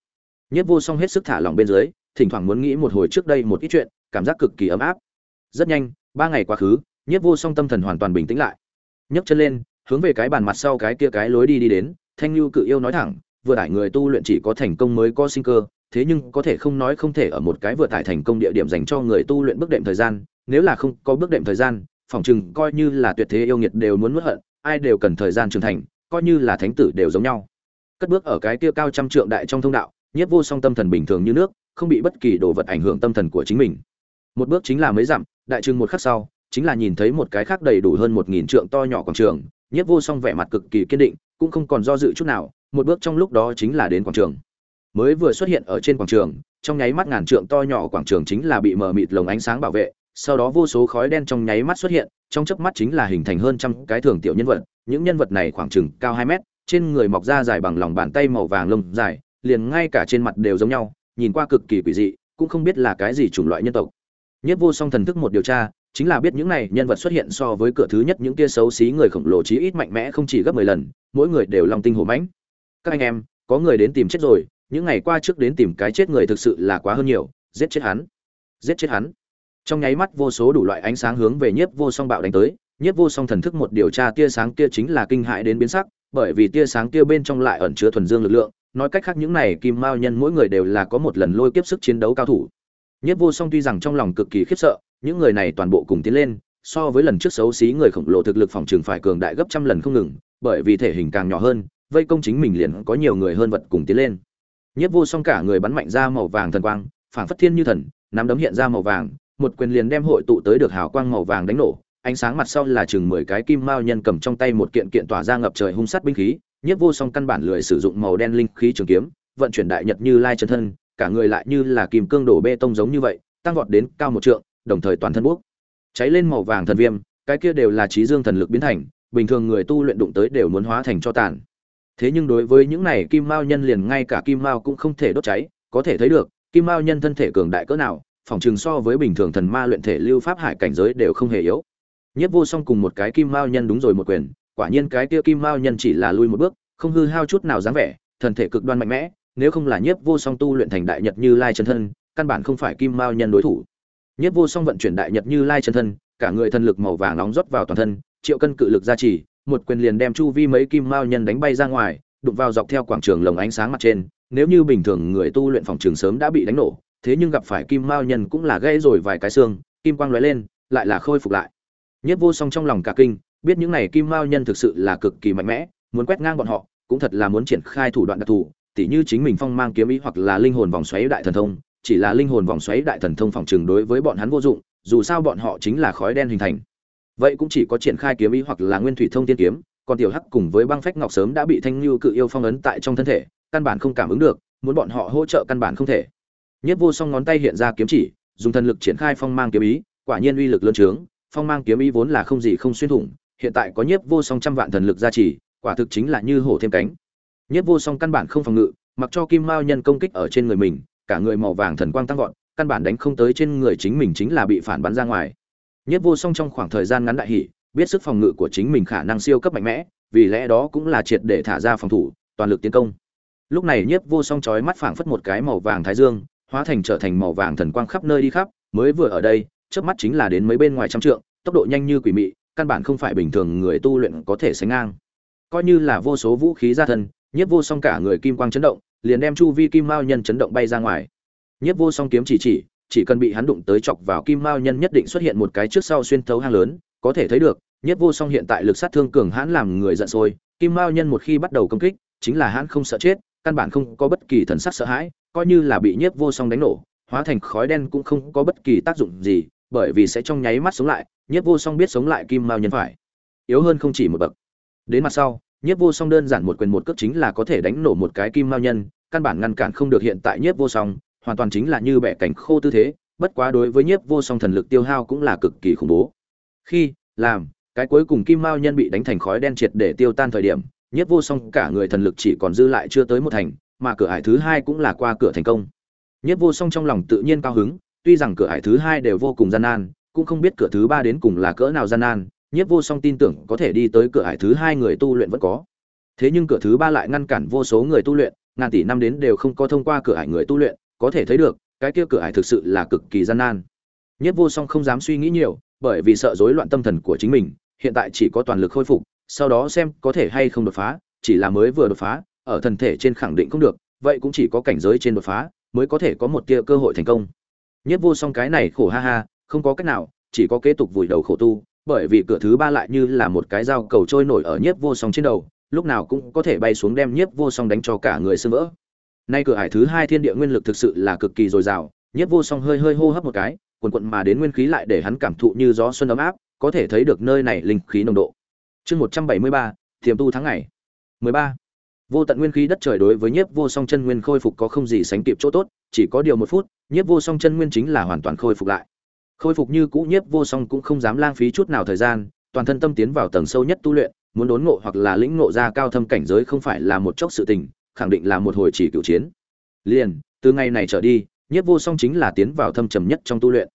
nhiếp vô song hết sức thả lỏng bên dưới, thỉnh thoảng muốn nghĩ một hồi trước đây một ít chuyện, cảm giác cực kỳ ấm áp rất nhanh, ba ngày quá khứ nhiếp vô song tâm thần hoàn toàn bình tĩnh lại nhấc chân lên, hướng về cái bàn mặt sau cái kia cái lối đi đi đến, thanh lưu cự yêu nói thẳng, vừa tải người tu luyện chỉ có thành công mới có sinh cơ, thế nhưng có thể không nói không thể ở một cái vừa tải thành công địa điểm dành cho người tu luyện bước đệm thời gian, nếu là không có bước đệm thời gian phỏng chừng coi như là tuyệt thế yêu nghiệt đều muốn nuốt hận, ai đều cần thời gian trưởng thành, coi như là thánh tử đều giống nhau. Cất bước ở cái kia cao trăm trượng đại trong thông đạo, nhiếp vô song tâm thần bình thường như nước, không bị bất kỳ đồ vật ảnh hưởng tâm thần của chính mình. Một bước chính là mấy dặm, đại trưng một khắc sau, chính là nhìn thấy một cái khác đầy đủ hơn một nghìn trượng to nhỏ quảng trường, nhiếp vô song vẻ mặt cực kỳ kiên định, cũng không còn do dự chút nào, một bước trong lúc đó chính là đến quảng trường. Mới vừa xuất hiện ở trên quảng trường, trong nháy mắt ngàn trượng to nhỏ quảng trường chính là bị mờ mịt lồng ánh sáng bảo vệ sau đó vô số khói đen trong nháy mắt xuất hiện, trong chớp mắt chính là hình thành hơn trăm cái thường tiểu nhân vật, những nhân vật này khoảng chừng cao hai mét, trên người mọc ra dài bằng lòng bàn tay màu vàng lông dài, liền ngay cả trên mặt đều giống nhau, nhìn qua cực kỳ quỷ dị, cũng không biết là cái gì chủng loại nhân tộc. Nhất vô song thần thức một điều tra, chính là biết những này nhân vật xuất hiện so với cửa thứ nhất những kia xấu xí người khổng lồ chí ít mạnh mẽ không chỉ gấp mười lần, mỗi người đều lòng tinh hổ mãnh. Các anh em, có người đến tìm chết rồi, những ngày qua trước đến tìm cái chết người thực sự là quá hơn nhiều, giết chết hắn, giết chết hắn trong nháy mắt vô số đủ loại ánh sáng hướng về nhiếp vô song bạo đánh tới. Nhiếp vô song thần thức một điều tra tia sáng kia chính là kinh hại đến biến sắc, bởi vì tia sáng kia bên trong lại ẩn chứa thuần dương lực lượng. Nói cách khác những này kim mao nhân mỗi người đều là có một lần lôi kiếp sức chiến đấu cao thủ. Nhất vô song tuy rằng trong lòng cực kỳ khiếp sợ, những người này toàn bộ cùng tiến lên, so với lần trước xấu xí người khổng lồ thực lực phòng trường phải cường đại gấp trăm lần không ngừng, bởi vì thể hình càng nhỏ hơn, vây công chính mình liền có nhiều người hơn vật cùng tiến lên. Nhất vô song cả người bắn mạnh ra màu vàng thần quang, phảng phất thiên như thần, nắm đấm hiện ra màu vàng một quyền liền đem hội tụ tới được hào quang màu vàng đánh nổ ánh sáng mặt sau là chừng mười cái kim mao nhân cầm trong tay một kiện kiện tỏa ra ngập trời hung sát binh khí Nhiếp Vô Song căn bản lười sử dụng màu đen linh khí trường kiếm, vận chuyển đại nhật như lai chân thân, cả người lại như là kim cương đổ bê tông giống như vậy, tăng vọt đến cao một trượng, đồng thời toàn thân bốc cháy lên màu vàng thần viêm, cái kia đều là trí dương thần lực biến thành, bình thường người tu luyện đụng tới đều muốn hóa thành cho tàn. Thế nhưng đối với những này kim mao nhân liền ngay cả kim mao cũng không thể đốt cháy, có thể thấy được, kim mao nhân thân thể cường đại cỡ nào, phòng trường so với bình thường thần ma luyện thể lưu pháp hải cảnh giới đều không hề yếu. Nhiếp Vô Song cùng một cái kim mao nhân đúng rồi một quyền, quả nhiên cái kia kim mao nhân chỉ là lui một bước không hư hao chút nào dáng vẻ thần thể cực đoan mạnh mẽ nếu không là nhiếp vô song tu luyện thành đại nhật như lai chân thân căn bản không phải kim mao nhân đối thủ nhiếp vô song vận chuyển đại nhật như lai chân thân cả người thần lực màu vàng nóng rót vào toàn thân triệu cân cự lực gia trì một quyền liền đem chu vi mấy kim mao nhân đánh bay ra ngoài đụng vào dọc theo quảng trường lồng ánh sáng mặt trên nếu như bình thường người tu luyện phòng trường sớm đã bị đánh nổ thế nhưng gặp phải kim mao nhân cũng là gây rồi vài cái xương, kim quang lóe lên, lại là khôi phục lại. Nhất vô song trong lòng cả kinh, biết những này kim mao nhân thực sự là cực kỳ mạnh mẽ, muốn quét ngang bọn họ, cũng thật là muốn triển khai thủ đoạn đặc thù, tỉ như chính mình phong mang kiếm ý hoặc là linh hồn vòng xoáy đại thần thông, chỉ là linh hồn vòng xoáy đại thần thông phòng trường đối với bọn hắn vô dụng, dù sao bọn họ chính là khói đen hình thành. Vậy cũng chỉ có triển khai kiếm ý hoặc là nguyên thủy thông tiên kiếm, còn tiểu hắc cùng với băng phách ngọc sớm đã bị thanh lưu cự yêu phong ấn tại trong thân thể, căn bản không cảm ứng được, muốn bọn họ hỗ trợ căn bản không thể nhất vô song ngón tay hiện ra kiếm chỉ dùng thần lực triển khai phong mang kiếm ý quả nhiên uy lực lớn trướng phong mang kiếm ý vốn là không gì không xuyên thủng hiện tại có nhiếp vô song trăm vạn thần lực gia trì quả thực chính là như hổ thêm cánh. Nhiếp vô song căn bản không phòng ngự mặc cho kim mao nhân công kích ở trên người mình cả người màu vàng thần quang tăng vọt căn bản đánh không tới trên người chính mình chính là bị phản bắn ra ngoài. Nhiếp vô song trong khoảng thời gian ngắn đại hỉ, biết sức phòng ngự của chính mình khả năng siêu cấp mạnh mẽ vì lẽ đó cũng là triệt để thả ra phòng thủ toàn lực tiến công. Lúc này nhiếp vô song chói mắt phảng phất một cái màu vàng thái dương hóa thành trở thành màu vàng thần quang khắp nơi đi khắp, mới vừa ở đây, chớp mắt chính là đến mấy bên ngoài trăm trượng, tốc độ nhanh như quỷ mị, căn bản không phải bình thường người tu luyện có thể sánh ngang. Coi như là vô số vũ khí ra thân, nhiếp vô song cả người kim quang chấn động, liền đem chu vi kim mao nhân chấn động bay ra ngoài. Nhiếp vô song kiếm chỉ chỉ chỉ cần bị hắn đụng tới chọc vào kim mao nhân nhất định xuất hiện một cái trước sau xuyên thấu hang lớn, có thể thấy được, nhiếp vô song hiện tại lực sát thương cường hãn làm người giận sôi, kim mao nhân một khi bắt đầu công kích, chính là hắn không sợ chết, căn bản không có bất kỳ thần sắc sợ hãi coi như là bị nhiếp vô song đánh nổ, hóa thành khói đen cũng không có bất kỳ tác dụng gì, bởi vì sẽ trong nháy mắt sống lại, nhiếp vô song biết sống lại kim mao nhân phải. Yếu hơn không chỉ một bậc. Đến mặt sau, nhiếp vô song đơn giản một quyền một cước chính là có thể đánh nổ một cái kim mao nhân, căn bản ngăn cản không được hiện tại nhiếp vô song, hoàn toàn chính là như bẻ cảnh khô tư thế, bất quá đối với nhiếp vô song thần lực tiêu hao cũng là cực kỳ khủng bố. Khi, làm, cái cuối cùng kim mao nhân bị đánh thành khói đen triệt để tiêu tan thời điểm, nhiếp vô song cả người thần lực chỉ còn dư lại chưa tới một thành mà cửa ải thứ hai cũng là qua cửa thành công. Nhất vô song trong lòng tự nhiên cao hứng, tuy rằng cửa ải thứ hai đều vô cùng gian nan, cũng không biết cửa thứ ba đến cùng là cỡ nào gian nan, nhất vô song tin tưởng có thể đi tới cửa ải thứ hai người tu luyện vẫn có. Thế nhưng cửa thứ ba lại ngăn cản vô số người tu luyện, ngàn tỷ năm đến đều không có thông qua cửa ải người tu luyện, có thể thấy được, cái kia cửa ải thực sự là cực kỳ gian nan. Nhất vô song không dám suy nghĩ nhiều, bởi vì sợ rối loạn tâm thần của chính mình, hiện tại chỉ có toàn lực khôi phục, sau đó xem có thể hay không đột phá, chỉ là mới vừa đột phá ở thần thể trên khẳng định không được, vậy cũng chỉ có cảnh giới trên đột phá mới có thể có một tia cơ hội thành công. Nhất vô song cái này khổ ha ha, không có cách nào, chỉ có kế tục vùi đầu khổ tu, bởi vì cửa thứ ba lại như là một cái dao cầu trôi nổi ở nhiếp vô song trên đầu, lúc nào cũng có thể bay xuống đem nhiếp vô song đánh cho cả người sưng vỡ. Nay cửa hải thứ hai thiên địa nguyên lực thực sự là cực kỳ dồi dào nhiếp vô song hơi hơi hô hấp một cái, quần quận mà đến nguyên khí lại để hắn cảm thụ như gió xuân ấm áp, có thể thấy được nơi này linh khí nồng độ. Chương một trăm bảy mươi ba, tiềm tu tháng ngày. mười ba vô tận nguyên khí đất trời đối với nhiếp vô song chân nguyên khôi phục có không gì sánh kịp chỗ tốt, chỉ có điều một phút, nhiếp vô song chân nguyên chính là hoàn toàn khôi phục lại. Khôi phục như cũ, nhiếp vô song cũng không dám lãng phí chút nào thời gian, toàn thân tâm tiến vào tầng sâu nhất tu luyện, muốn đốn ngộ hoặc là lĩnh ngộ ra cao thâm cảnh giới không phải là một chốc sự tình, khẳng định là một hồi chỉ cựu chiến. Liền, từ ngày này trở đi, nhiếp vô song chính là tiến vào thâm trầm nhất trong tu luyện.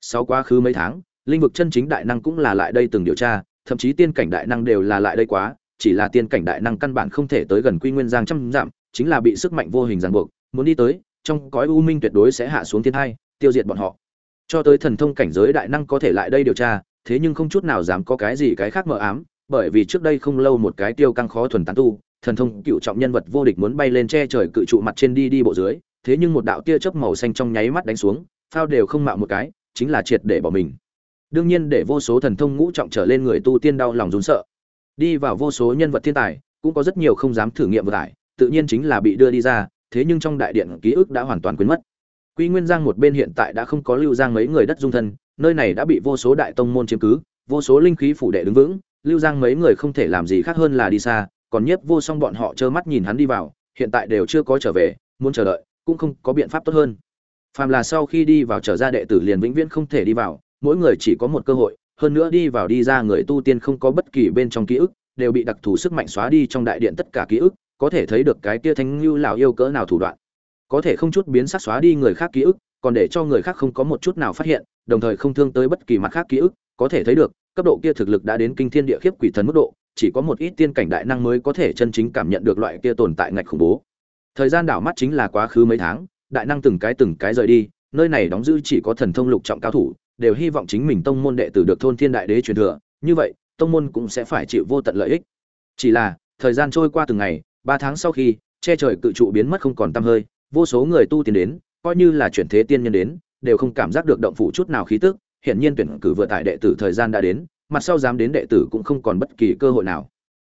Sau quá khứ mấy tháng, linh vực chân chính đại năng cũng là lại đây từng điều tra, thậm chí tiên cảnh đại năng đều là lại đây quá chỉ là tiên cảnh đại năng căn bản không thể tới gần quy nguyên giang trăm dặm, chính là bị sức mạnh vô hình ràng buộc, muốn đi tới, trong cõi u minh tuyệt đối sẽ hạ xuống thiên hai, tiêu diệt bọn họ. Cho tới thần thông cảnh giới đại năng có thể lại đây điều tra, thế nhưng không chút nào dám có cái gì cái khác mờ ám, bởi vì trước đây không lâu một cái tiêu căng khó thuần tán tu, thần thông cựu trọng nhân vật vô địch muốn bay lên che trời cự trụ mặt trên đi đi bộ dưới, thế nhưng một đạo tia chớp màu xanh trong nháy mắt đánh xuống, phao đều không mạo một cái, chính là triệt để bỏ mình. Đương nhiên để vô số thần thông ngũ trọng trở lên người tu tiên đau lòng run sợ đi vào vô số nhân vật thiên tài, cũng có rất nhiều không dám thử nghiệm vừa tải tự nhiên chính là bị đưa đi ra, thế nhưng trong đại điện ký ức đã hoàn toàn quên mất. Quy nguyên giang một bên hiện tại đã không có lưu giang mấy người đất dung thân, nơi này đã bị vô số đại tông môn chiếm cứ, vô số linh khí phủ đệ đứng vững, lưu giang mấy người không thể làm gì khác hơn là đi xa, còn nhiếp vô song bọn họ trơ mắt nhìn hắn đi vào, hiện tại đều chưa có trở về, muốn chờ đợi, cũng không có biện pháp tốt hơn. Phàm là sau khi đi vào trở ra đệ tử liền vĩnh viễn không thể đi vào, mỗi người chỉ có một cơ hội hơn nữa đi vào đi ra người tu tiên không có bất kỳ bên trong ký ức, đều bị đặc thù sức mạnh xóa đi trong đại điện tất cả ký ức, có thể thấy được cái kia thanh lưu lão yêu cỡ nào thủ đoạn. Có thể không chút biến sắc xóa đi người khác ký ức, còn để cho người khác không có một chút nào phát hiện, đồng thời không thương tới bất kỳ mặt khác ký ức, có thể thấy được, cấp độ kia thực lực đã đến kinh thiên địa khiếp quỷ thần mức độ, chỉ có một ít tiên cảnh đại năng mới có thể chân chính cảm nhận được loại kia tồn tại ngạch khủng bố. Thời gian đảo mắt chính là quá khứ mấy tháng, đại năng từng cái từng cái rời đi, nơi này đóng giữ chỉ có thần thông lục trọng cao thủ đều hy vọng chính mình tông môn đệ tử được thôn thiên đại đế truyền thừa, như vậy, tông môn cũng sẽ phải chịu vô tận lợi ích. Chỉ là, thời gian trôi qua từng ngày, ba tháng sau khi, che trời cự trụ biến mất không còn tăm hơi, vô số người tu tiến đến, coi như là chuyển thế tiên nhân đến, đều không cảm giác được động phủ chút nào khí tức hiện nhiên tuyển cử vừa tại đệ tử thời gian đã đến, mặt sau dám đến đệ tử cũng không còn bất kỳ cơ hội nào.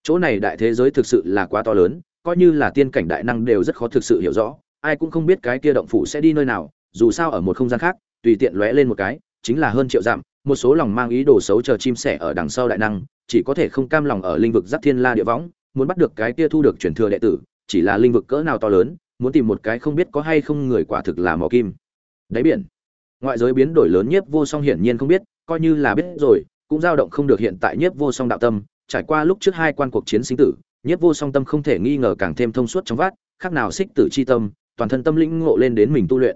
Chỗ này đại thế giới thực sự là quá to lớn, coi như là tiên cảnh đại năng đều rất khó thực sự hiểu rõ, ai cũng không biết cái kia động phủ sẽ đi nơi nào, dù sao ở một không gian khác, tùy tiện lóe lên một cái chính là hơn triệu dặm, một số lòng mang ý đồ xấu chờ chim sẻ ở đằng sau đại năng, chỉ có thể không cam lòng ở linh vực giáp thiên la địa võng, muốn bắt được cái kia thu được truyền thừa đệ tử, chỉ là linh vực cỡ nào to lớn, muốn tìm một cái không biết có hay không người quả thực là mỏ kim. Đáy biển, ngoại giới biến đổi lớn nhất vô song hiển nhiên không biết, coi như là biết rồi, cũng dao động không được hiện tại nhất vô song đạo tâm, trải qua lúc trước hai quan cuộc chiến sinh tử nhất vô song tâm không thể nghi ngờ càng thêm thông suốt trong vát, khác nào xích tử chi tâm, toàn thân tâm lĩnh ngộ lên đến mình tu luyện.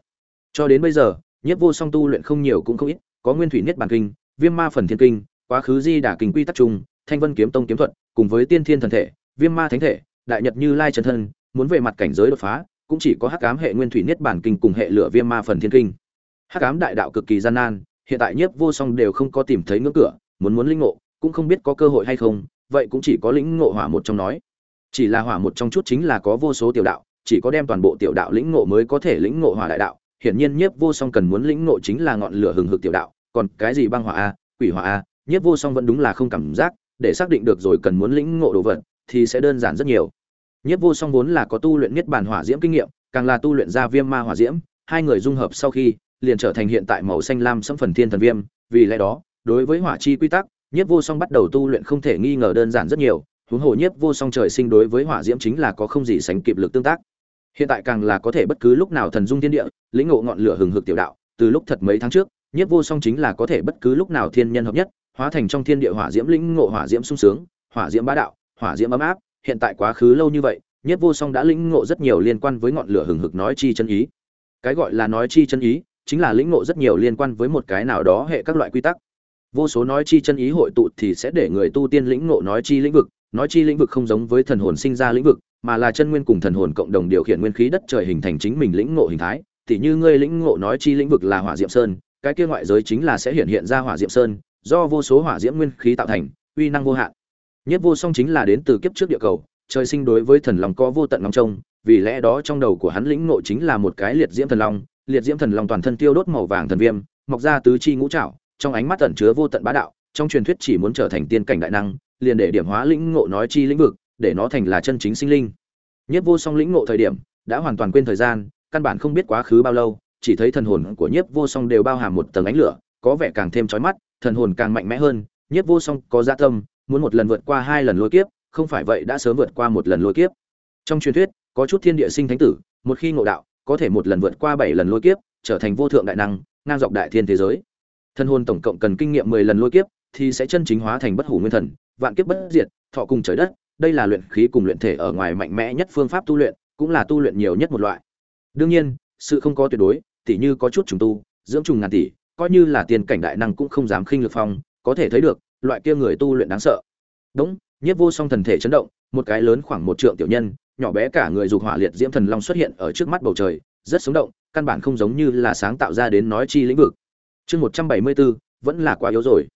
Cho đến bây giờ nhất vô song tu luyện không nhiều cũng không ít, có nguyên thủy niết bàn kinh, viêm ma phần thiên kinh, quá khứ di đả kinh quy tắc trung thanh vân kiếm tông kiếm thuật, cùng với tiên thiên thần thể, viêm ma thánh thể, đại nhật như lai chân thân, muốn về mặt cảnh giới đột phá, cũng chỉ có hắc ám hệ nguyên thủy niết bản kinh cùng hệ lửa viêm ma phần thiên kinh. Hắc ám đại đạo cực kỳ gian nan, hiện tại nhiếp vô song đều không có tìm thấy ngưỡng cửa, muốn muốn linh ngộ, cũng không biết có cơ hội hay không, vậy cũng chỉ có lĩnh ngộ hỏa một trong nói. Chỉ là hỏa một trong chút chính là có vô số tiểu đạo, chỉ có đem toàn bộ tiểu đạo lĩnh ngộ mới có thể lĩnh ngộ hỏa đại đạo hiển nhiên nhiếp vô song cần muốn lĩnh ngộ chính là ngọn lửa hừng hực tiểu đạo, còn cái gì băng hỏa a, quỷ hỏa a, nhiếp vô song vẫn đúng là không cảm giác, để xác định được rồi cần muốn lĩnh ngộ đồ vật, thì sẽ đơn giản rất nhiều. Nhiếp vô song vốn là có tu luyện niết bàn hỏa diễm kinh nghiệm, càng là tu luyện ra viêm ma hỏa diễm, hai người dung hợp sau khi, liền trở thành hiện tại màu xanh lam sẫm phần thiên thần viêm, vì lẽ đó, đối với hỏa chi quy tắc, nhiếp vô song bắt đầu tu luyện không thể nghi ngờ đơn giản rất nhiều, huống hồ nhiếp vô song trời sinh đối với hỏa diễm chính là có không gì sánh kịp lực tương tác hiện tại càng là có thể bất cứ lúc nào thần dung thiên địa, lĩnh ngộ ngọn lửa hừng hực tiểu đạo, từ lúc thật mấy tháng trước, nhiếp vô song chính là có thể bất cứ lúc nào thiên nhân hợp nhất, hóa thành trong thiên địa hỏa diễm lĩnh ngộ hỏa diễm sung sướng, hỏa diễm bá đạo, hỏa diễm ấm áp. Hiện tại quá khứ lâu như vậy, nhiếp vô song đã lĩnh ngộ rất nhiều liên quan với ngọn lửa hừng hực nói chi chân ý. Cái gọi là nói chi chân ý, chính là lĩnh ngộ rất nhiều liên quan với một cái nào đó hệ các loại quy tắc. Vô số nói chi chân ý hội tụ thì sẽ để người tu tiên lĩnh ngộ nói chi lĩnh vực, nói chi lĩnh vực không giống với thần hồn sinh ra lĩnh vực mà là chân nguyên cùng thần hồn cộng đồng điều khiển nguyên khí đất trời hình thành chính mình lĩnh ngộ hình thái. Tỉ như ngươi lĩnh ngộ nói chi lĩnh vực là hỏa diệm sơn, cái kia ngoại giới chính là sẽ hiện hiện ra hỏa diệm sơn, do vô số hỏa diễm nguyên khí tạo thành, uy năng vô hạn. Nhất vô song chính là đến từ kiếp trước địa cầu, trời sinh đối với thần long có vô tận long trông, vì lẽ đó trong đầu của hắn lĩnh ngộ chính là một cái liệt diễm thần long, liệt diễm thần long toàn thân tiêu đốt màu vàng thần viêm, mọc ra tứ chi ngũ trảo, trong ánh mắt ẩn chứa vô tận bá đạo, trong truyền thuyết chỉ muốn trở thành tiên cảnh đại năng, liền để điểm hóa lĩnh ngộ nói chi lĩnh vực để nó thành là chân chính sinh linh. Nhất vô song lĩnh ngộ thời điểm, đã hoàn toàn quên thời gian, căn bản không biết quá khứ bao lâu, chỉ thấy thần hồn của nhiếp vô song đều bao hàm một tầng ánh lửa, có vẻ càng thêm chói mắt, thần hồn càng mạnh mẽ hơn, nhiếp vô song có dạ tâm, muốn một lần vượt qua hai lần lôi kiếp, không phải vậy đã sớm vượt qua một lần lôi kiếp. Trong truyền thuyết, có chút thiên địa sinh thánh tử, một khi ngộ đạo, có thể một lần vượt qua bảy lần lôi kiếp, trở thành vô thượng đại năng, ngang dọc đại thiên thế giới. Thân hồn tổng cộng cần kinh nghiệm mười lần lôi kiếp, thì sẽ chân chính hóa thành bất hủ nguyên thần, vạn kiếp bất diệt, thọ cùng trời đất đây là luyện khí cùng luyện thể ở ngoài mạnh mẽ nhất phương pháp tu luyện, cũng là tu luyện nhiều nhất một loại. Đương nhiên, sự không có tuyệt đối, tỉ như có chút trùng tu, dưỡng trùng ngàn tỷ, coi như là tiền cảnh đại năng cũng không dám khinh lực phong, có thể thấy được, loại kia người tu luyện đáng sợ. Đúng, nhiếp vô song thần thể chấn động, một cái lớn khoảng một trượng tiểu nhân, nhỏ bé cả người dục hỏa liệt diễm thần long xuất hiện ở trước mắt bầu trời, rất sống động, căn bản không giống như là sáng tạo ra đến nói chi lĩnh vực. Chương một trăm bảy mươi bốn vẫn là quá yếu rồi.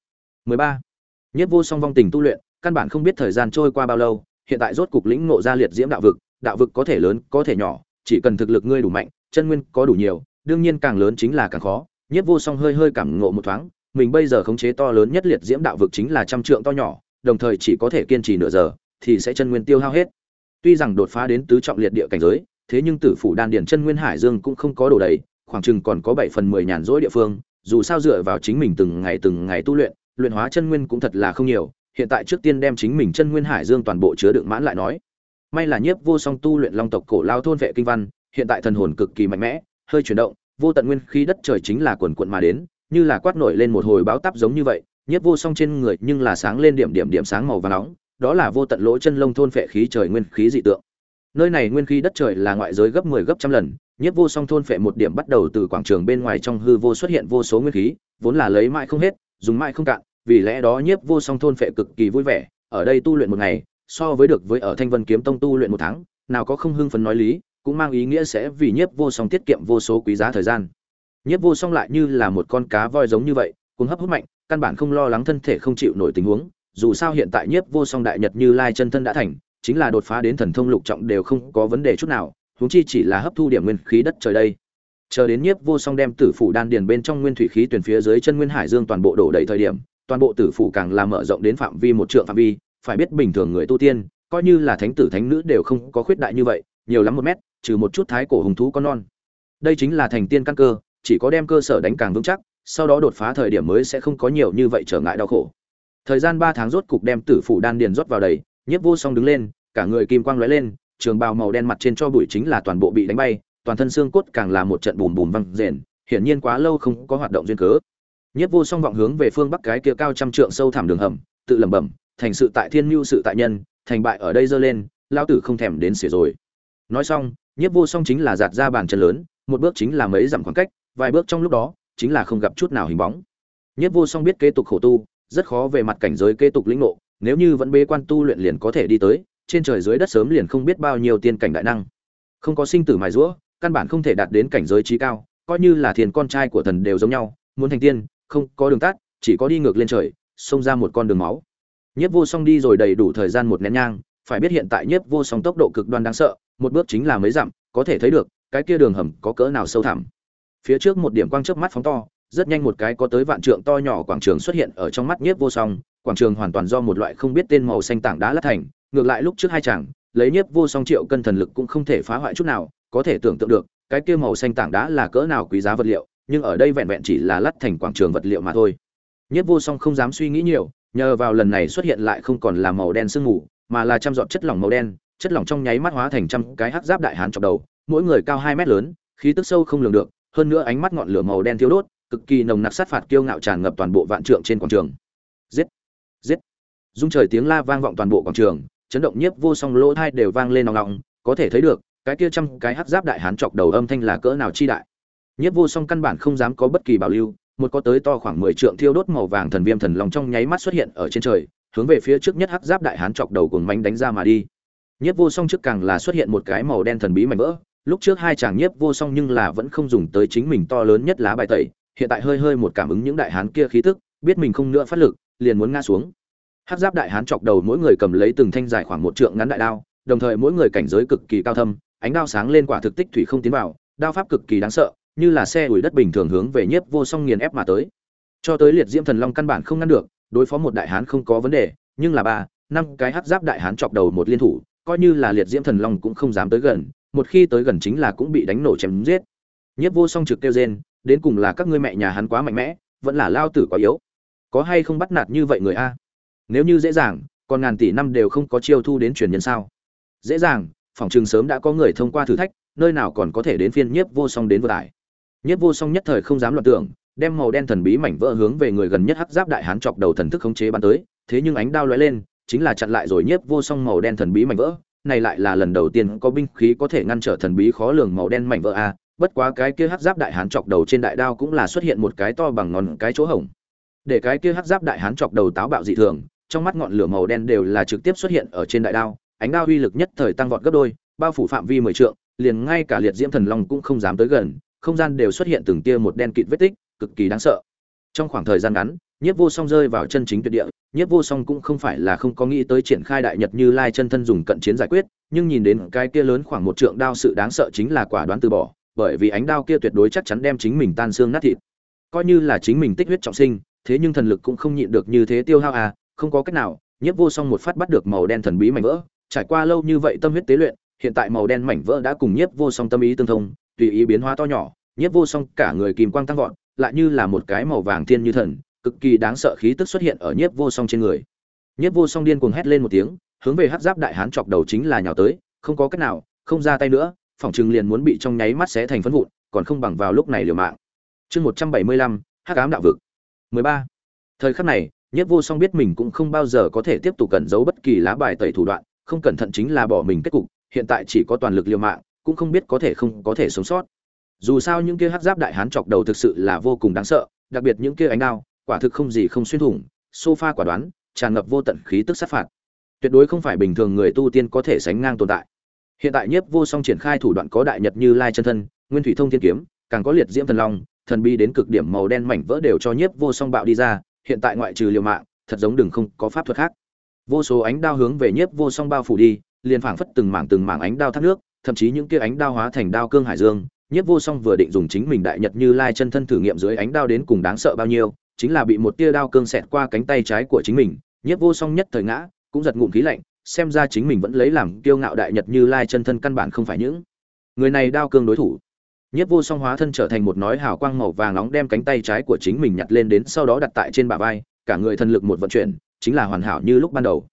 Mười ba. Nhất vô song vong tình tu luyện căn bản không biết thời gian trôi qua bao lâu, hiện tại rốt cục lĩnh ngộ ra liệt diễm đạo vực đạo vực có thể lớn, có thể nhỏ, chỉ cần thực lực ngươi đủ mạnh, chân nguyên có đủ nhiều, đương nhiên càng lớn chính là càng khó. Nhất vô song hơi hơi cảm ngộ một thoáng, mình bây giờ khống chế to lớn nhất liệt diễm đạo vực chính là trăm trượng to nhỏ, đồng thời chỉ có thể kiên trì nửa giờ, thì sẽ chân nguyên tiêu hao hết. Tuy rằng đột phá đến tứ trọng liệt địa cảnh giới, thế nhưng tử phủ đan điển chân nguyên hải dương cũng không có đủ đầy, khoảng chừng còn có bảy phần mười nhàn rỗi địa phương, dù sao dựa vào chính mình từng ngày từng ngày tu luyện luyện hóa chân nguyên cũng thật là không nhiều hiện tại trước tiên đem chính mình chân nguyên hải dương toàn bộ chứa đựng mãn lại nói. May là nhiếp vô song tu luyện long tộc cổ lao thôn vệ kinh văn, hiện tại thần hồn cực kỳ mạnh mẽ, hơi chuyển động, vô tận nguyên khí đất trời chính là quần quận mà đến, như là quát nổi lên một hồi báo táp giống như vậy, nhiếp vô song trên người nhưng là sáng lên điểm điểm điểm sáng màu và nóng, đó là vô tận lỗ chân lông thôn phệ khí trời nguyên khí dị tượng. Nơi này nguyên khí đất trời là ngoại giới gấp 10 gấp trăm lần, nhiếp vô song thôn phệ một điểm bắt đầu từ quảng trường bên ngoài trong hư vô xuất hiện vô số nguyên khí, vốn là lấy mãi không hết, dùng mãi không cạn vì lẽ đó nhiếp vô song thôn phệ cực kỳ vui vẻ, ở đây tu luyện một ngày, so với được với ở thanh vân kiếm tông tu luyện một tháng, nào có không hưng phấn nói lý, cũng mang ý nghĩa sẽ vì nhiếp vô song tiết kiệm vô số quý giá thời gian. Nhiếp vô song lại như là một con cá voi giống như vậy cuốn hấp hút mạnh, căn bản không lo lắng thân thể không chịu nổi tình huống, dù sao hiện tại nhiếp vô song đại nhật như lai chân thân đã thành, chính là đột phá đến thần thông lục trọng đều không có vấn đề chút nào, huống chi chỉ là hấp thu điểm nguyên khí đất trời đây. Chờ đến nhiếp vô song đem tử phủ đan điền bên trong nguyên thủy khí tuyển phía dưới chân nguyên hải dương toàn bộ đổ đầy thời điểm toàn bộ tử phủ càng làm mở rộng đến phạm vi một trượng phạm vi, phải biết bình thường người tu tiên, coi như là thánh tử thánh nữ đều không có khuyết đại như vậy, nhiều lắm một mét, trừ một chút thái cổ hùng thú con non. Đây chính là thành tiên căn cơ, chỉ có đem cơ sở đánh càng vững chắc, sau đó đột phá thời điểm mới sẽ không có nhiều như vậy trở ngại đau khổ. Thời gian ba tháng rốt cục đem tử phủ đan điền rót vào đầy, nhiếp vô song đứng lên, cả người kim quang lóe lên, trường bào màu đen mặt trên cho bụi chính là toàn bộ bị đánh bay, toàn thân xương cốt càng là một trận bùm bùm văng rền, hiển nhiên quá lâu không có hoạt động duyên cớ nhất vô song vọng hướng về phương bắc cái kia cao trăm trượng sâu thẳm đường hầm, tự lẩm bẩm, thành sự tại thiên mưu sự tại nhân, thành bại ở đây dơ lên, Lão tử không thèm đến xỉa rồi. Nói xong, nhất vô song chính là giạt ra bàn chân lớn, một bước chính là mấy dặm khoảng cách, vài bước trong lúc đó, chính là không gặp chút nào hình bóng. Nhất vô song biết kế tục khổ tu, rất khó về mặt cảnh giới kế tục lĩnh ngộ, nếu như vẫn bế quan tu luyện liền có thể đi tới, trên trời dưới đất sớm liền không biết bao nhiêu tiên cảnh đại năng. Không có sinh tử mài rũa căn bản không thể đạt đến cảnh giới trí cao, coi như là thiền con trai của thần đều giống nhau, muốn thành tiên không có đường tắt, chỉ có đi ngược lên trời, xông ra một con đường máu. Nhiếp vô song đi rồi đầy đủ thời gian một nén nhang, phải biết hiện tại nhiếp vô song tốc độ cực đoan đáng sợ, một bước chính là mấy dặm, có thể thấy được, cái kia đường hầm có cỡ nào sâu thẳm. Phía trước một điểm quang chớp mắt phóng to, rất nhanh một cái có tới vạn trượng to nhỏ quảng trường xuất hiện ở trong mắt nhiếp vô song, quảng trường hoàn toàn do một loại không biết tên màu xanh tảng đá lát thành, ngược lại lúc trước hai chàng, lấy nhiếp vô song triệu cân thần lực cũng không thể phá hoại chút nào, có thể tưởng tượng được, cái kia màu xanh tảng đá là cỡ nào quý giá vật liệu nhưng ở đây vẹn vẹn chỉ là lát thành quảng trường vật liệu mà thôi. Nhiếp vô song không dám suy nghĩ nhiều nhờ vào lần này xuất hiện lại không còn là màu đen sương mù mà là trăm dọn chất lỏng màu đen chất lỏng trong nháy mắt hóa thành trăm cái hắc giáp đại hán chọc đầu mỗi người cao hai mét lớn khí tức sâu không lường được hơn nữa ánh mắt ngọn lửa màu đen thiêu đốt cực kỳ nồng nặc sát phạt kiêu ngạo tràn ngập toàn bộ vạn trượng trên quảng trường. Giết! Giết! Dung trời tiếng la vang vọng toàn bộ quảng trường chấn động nhiếp vô song lỗ thai đều vang lên nòng nọng, có thể thấy được cái kia trăm cái hắc giáp đại hán chọc đầu âm thanh là cỡ nào chi đại nhiếp vô song căn bản không dám có bất kỳ bảo lưu, một có tới to khoảng mười trượng thiêu đốt màu vàng thần viêm thần long trong nháy mắt xuất hiện ở trên trời, hướng về phía trước nhất hắc giáp đại hán chọc đầu cuồng mãnh đánh ra mà đi. Nhiếp vô song trước càng là xuất hiện một cái màu đen thần bí mảnh vỡ, lúc trước hai chàng nhiếp vô song nhưng là vẫn không dùng tới chính mình to lớn nhất lá bài tẩy, hiện tại hơi hơi một cảm ứng những đại hán kia khí tức, biết mình không nữa phát lực, liền muốn ngã xuống. Hắc giáp đại hán chọc đầu mỗi người cầm lấy từng thanh dài khoảng một trượng ngắn đại đao, đồng thời mỗi người cảnh giới cực kỳ cao thâm, ánh đao sáng lên quả thực tích thủy không tiến vào, đao pháp cực kỳ đáng sợ như là xe ủi đất bình thường hướng về nhiếp vô song nghiền ép mà tới. Cho tới liệt diễm thần long căn bản không ngăn được, đối phó một đại hán không có vấn đề, nhưng là ba, năm cái hát giáp đại hán chọc đầu một liên thủ, coi như là liệt diễm thần long cũng không dám tới gần, một khi tới gần chính là cũng bị đánh nổ chém giết. Nhiếp vô song trực kêu rên, đến cùng là các ngươi mẹ nhà hắn quá mạnh mẽ, vẫn là lao tử quá yếu. Có hay không bắt nạt như vậy người a? Nếu như dễ dàng, còn ngàn tỷ năm đều không có chiêu thu đến truyền nhân sao? Dễ dàng, phòng trường sớm đã có người thông qua thử thách, nơi nào còn có thể đến phiên nhiếp vô song đến vừa tải nhiếp vô song nhất thời không dám loạn tưởng, đem màu đen thần bí mảnh vỡ hướng về người gần nhất hắc giáp đại hán chọc đầu thần thức khống chế bắn tới, thế nhưng ánh đao lóe lên, chính là chặn lại rồi nhiếp vô song màu đen thần bí mảnh vỡ, này lại là lần đầu tiên có binh khí có thể ngăn trở thần bí khó lường màu đen mảnh vỡ a, bất quá cái kia hắc giáp đại hán chọc đầu trên đại đao cũng là xuất hiện một cái to bằng ngón cái chỗ hổng. Để cái kia hắc giáp đại hán chọc đầu táo bạo dị thường, trong mắt ngọn lửa màu đen đều là trực tiếp xuất hiện ở trên đại đao, ánh đao uy lực nhất thời tăng vọt gấp đôi, bao phủ phạm vi mười trượng, liền ngay cả liệt diễm thần long cũng không dám tới gần không gian đều xuất hiện từng tia một đen kịt vết tích, cực kỳ đáng sợ. Trong khoảng thời gian ngắn, nhiếp vô song rơi vào chân chính tuyệt địa. Nhiếp vô song cũng không phải là không có nghĩ tới triển khai đại nhật như lai chân thân dùng cận chiến giải quyết, nhưng nhìn đến cái kia lớn khoảng một trượng đao sự đáng sợ chính là quả đoán từ bỏ, bởi vì ánh đao kia tuyệt đối chắc chắn đem chính mình tan xương nát thịt. Coi như là chính mình tích huyết trọng sinh, thế nhưng thần lực cũng không nhịn được như thế tiêu hao à không có cách nào, nhiếp vô song một phát bắt được màu đen thần bí mảnh vỡ. Trải qua lâu như vậy tâm huyết tế luyện, hiện tại màu đen mảnh vỡ đã cùng nhiếp vô song tâm ý tương thông, tùy ý biến hóa to nhỏ nhiếp vô song cả người kìm quang tăng vọt, lại như là một cái màu vàng thiên như thần, cực kỳ đáng sợ khí tức xuất hiện ở nhiếp vô song trên người. Nhiếp vô song điên cuồng hét lên một tiếng, hướng về hát giáp đại hán chọc đầu chính là nhào tới, không có cách nào, không ra tay nữa, phỏng chừng liền muốn bị trong nháy mắt xé thành phấn vụn, còn không bằng vào lúc này liều mạng. Chương một trăm bảy mươi lăm, hắc ám đạo vực. Mười ba. Thời khắc này, nhiếp vô song biết mình cũng không bao giờ có thể tiếp tục cẩn giấu bất kỳ lá bài tẩy thủ đoạn, không cẩn thận chính là bỏ mình kết cục, hiện tại chỉ có toàn lực liều mạng, cũng không biết có thể không có thể sống sót dù sao những kia hát giáp đại hán chọc đầu thực sự là vô cùng đáng sợ, đặc biệt những kia ánh đao, quả thực không gì không xuyên thủng, sofa quả đoán, tràn ngập vô tận khí tức sát phạt. Tuyệt đối không phải bình thường người tu tiên có thể sánh ngang tồn tại. Hiện tại nhiếp vô song triển khai thủ đoạn có đại nhật như lai chân thân, nguyên thủy thông thiên kiếm, càng có liệt diễm thần long, thần bi đến cực điểm màu đen mảnh vỡ đều cho nhiếp vô song bạo đi ra, hiện tại ngoại trừ liều mạng, thật giống đừng không có pháp thuật khác. Vô số ánh đao hướng về nhiếp vô song bao phủ đi, liền phảng phất từng mảng từng mảng ánh đao thác nước, thậm chí những kia ánh đao hóa thành đao cương hải dương nhiếp vô song vừa định dùng chính mình đại nhật như lai chân thân thử nghiệm dưới ánh đao đến cùng đáng sợ bao nhiêu, chính là bị một tia đao cương xẹt qua cánh tay trái của chính mình. Nhiếp vô song nhất thời ngã, cũng giật ngụm khí lạnh, xem ra chính mình vẫn lấy làm kiêu ngạo đại nhật như lai chân thân căn bản không phải những người này đao cương đối thủ. Nhất vô song hóa thân trở thành một nói hào quang màu vàng nóng đem cánh tay trái của chính mình nhặt lên đến sau đó đặt tại trên bả vai, cả người thần lực một vận chuyển, chính là hoàn hảo như lúc ban đầu.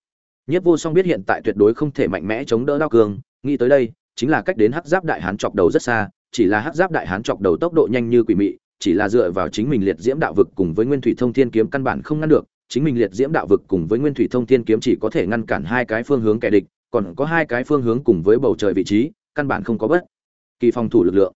Nhất vô song biết hiện tại tuyệt đối không thể mạnh mẽ chống đỡ đao cương, nghĩ tới đây, chính là cách đến hắc giáp đại hán chọc đầu rất xa chỉ là hắc giáp đại hán chọc đầu tốc độ nhanh như quỷ mị, chỉ là dựa vào chính mình liệt diễm đạo vực cùng với nguyên thủy thông thiên kiếm căn bản không ngăn được, chính mình liệt diễm đạo vực cùng với nguyên thủy thông thiên kiếm chỉ có thể ngăn cản hai cái phương hướng kẻ địch, còn có hai cái phương hướng cùng với bầu trời vị trí, căn bản không có bất kỳ phòng thủ lực lượng.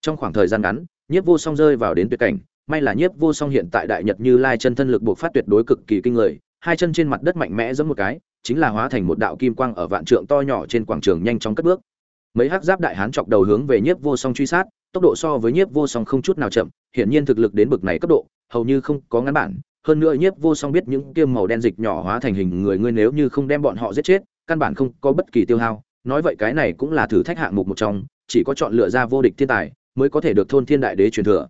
Trong khoảng thời gian ngắn, nhiếp vô song rơi vào đến tuyệt cảnh, may là nhiếp vô song hiện tại đại nhật như lai chân thân lực buộc phát tuyệt đối cực kỳ kinh người, hai chân trên mặt đất mạnh mẽ giống một cái, chính là hóa thành một đạo kim quang ở vạn trượng to nhỏ trên quảng trường nhanh chóng cất bước mấy hắc giáp đại hán chọc đầu hướng về nhiếp vô song truy sát, tốc độ so với nhiếp vô song không chút nào chậm, hiển nhiên thực lực đến bực này cấp độ, hầu như không có ngắn bản. Hơn nữa nhiếp vô song biết những tiêm màu đen dịch nhỏ hóa thành hình người ngươi nếu như không đem bọn họ giết chết, căn bản không có bất kỳ tiêu hao. Nói vậy cái này cũng là thử thách hạng mục một trong, chỉ có chọn lựa ra vô địch thiên tài mới có thể được thôn thiên đại đế truyền thừa.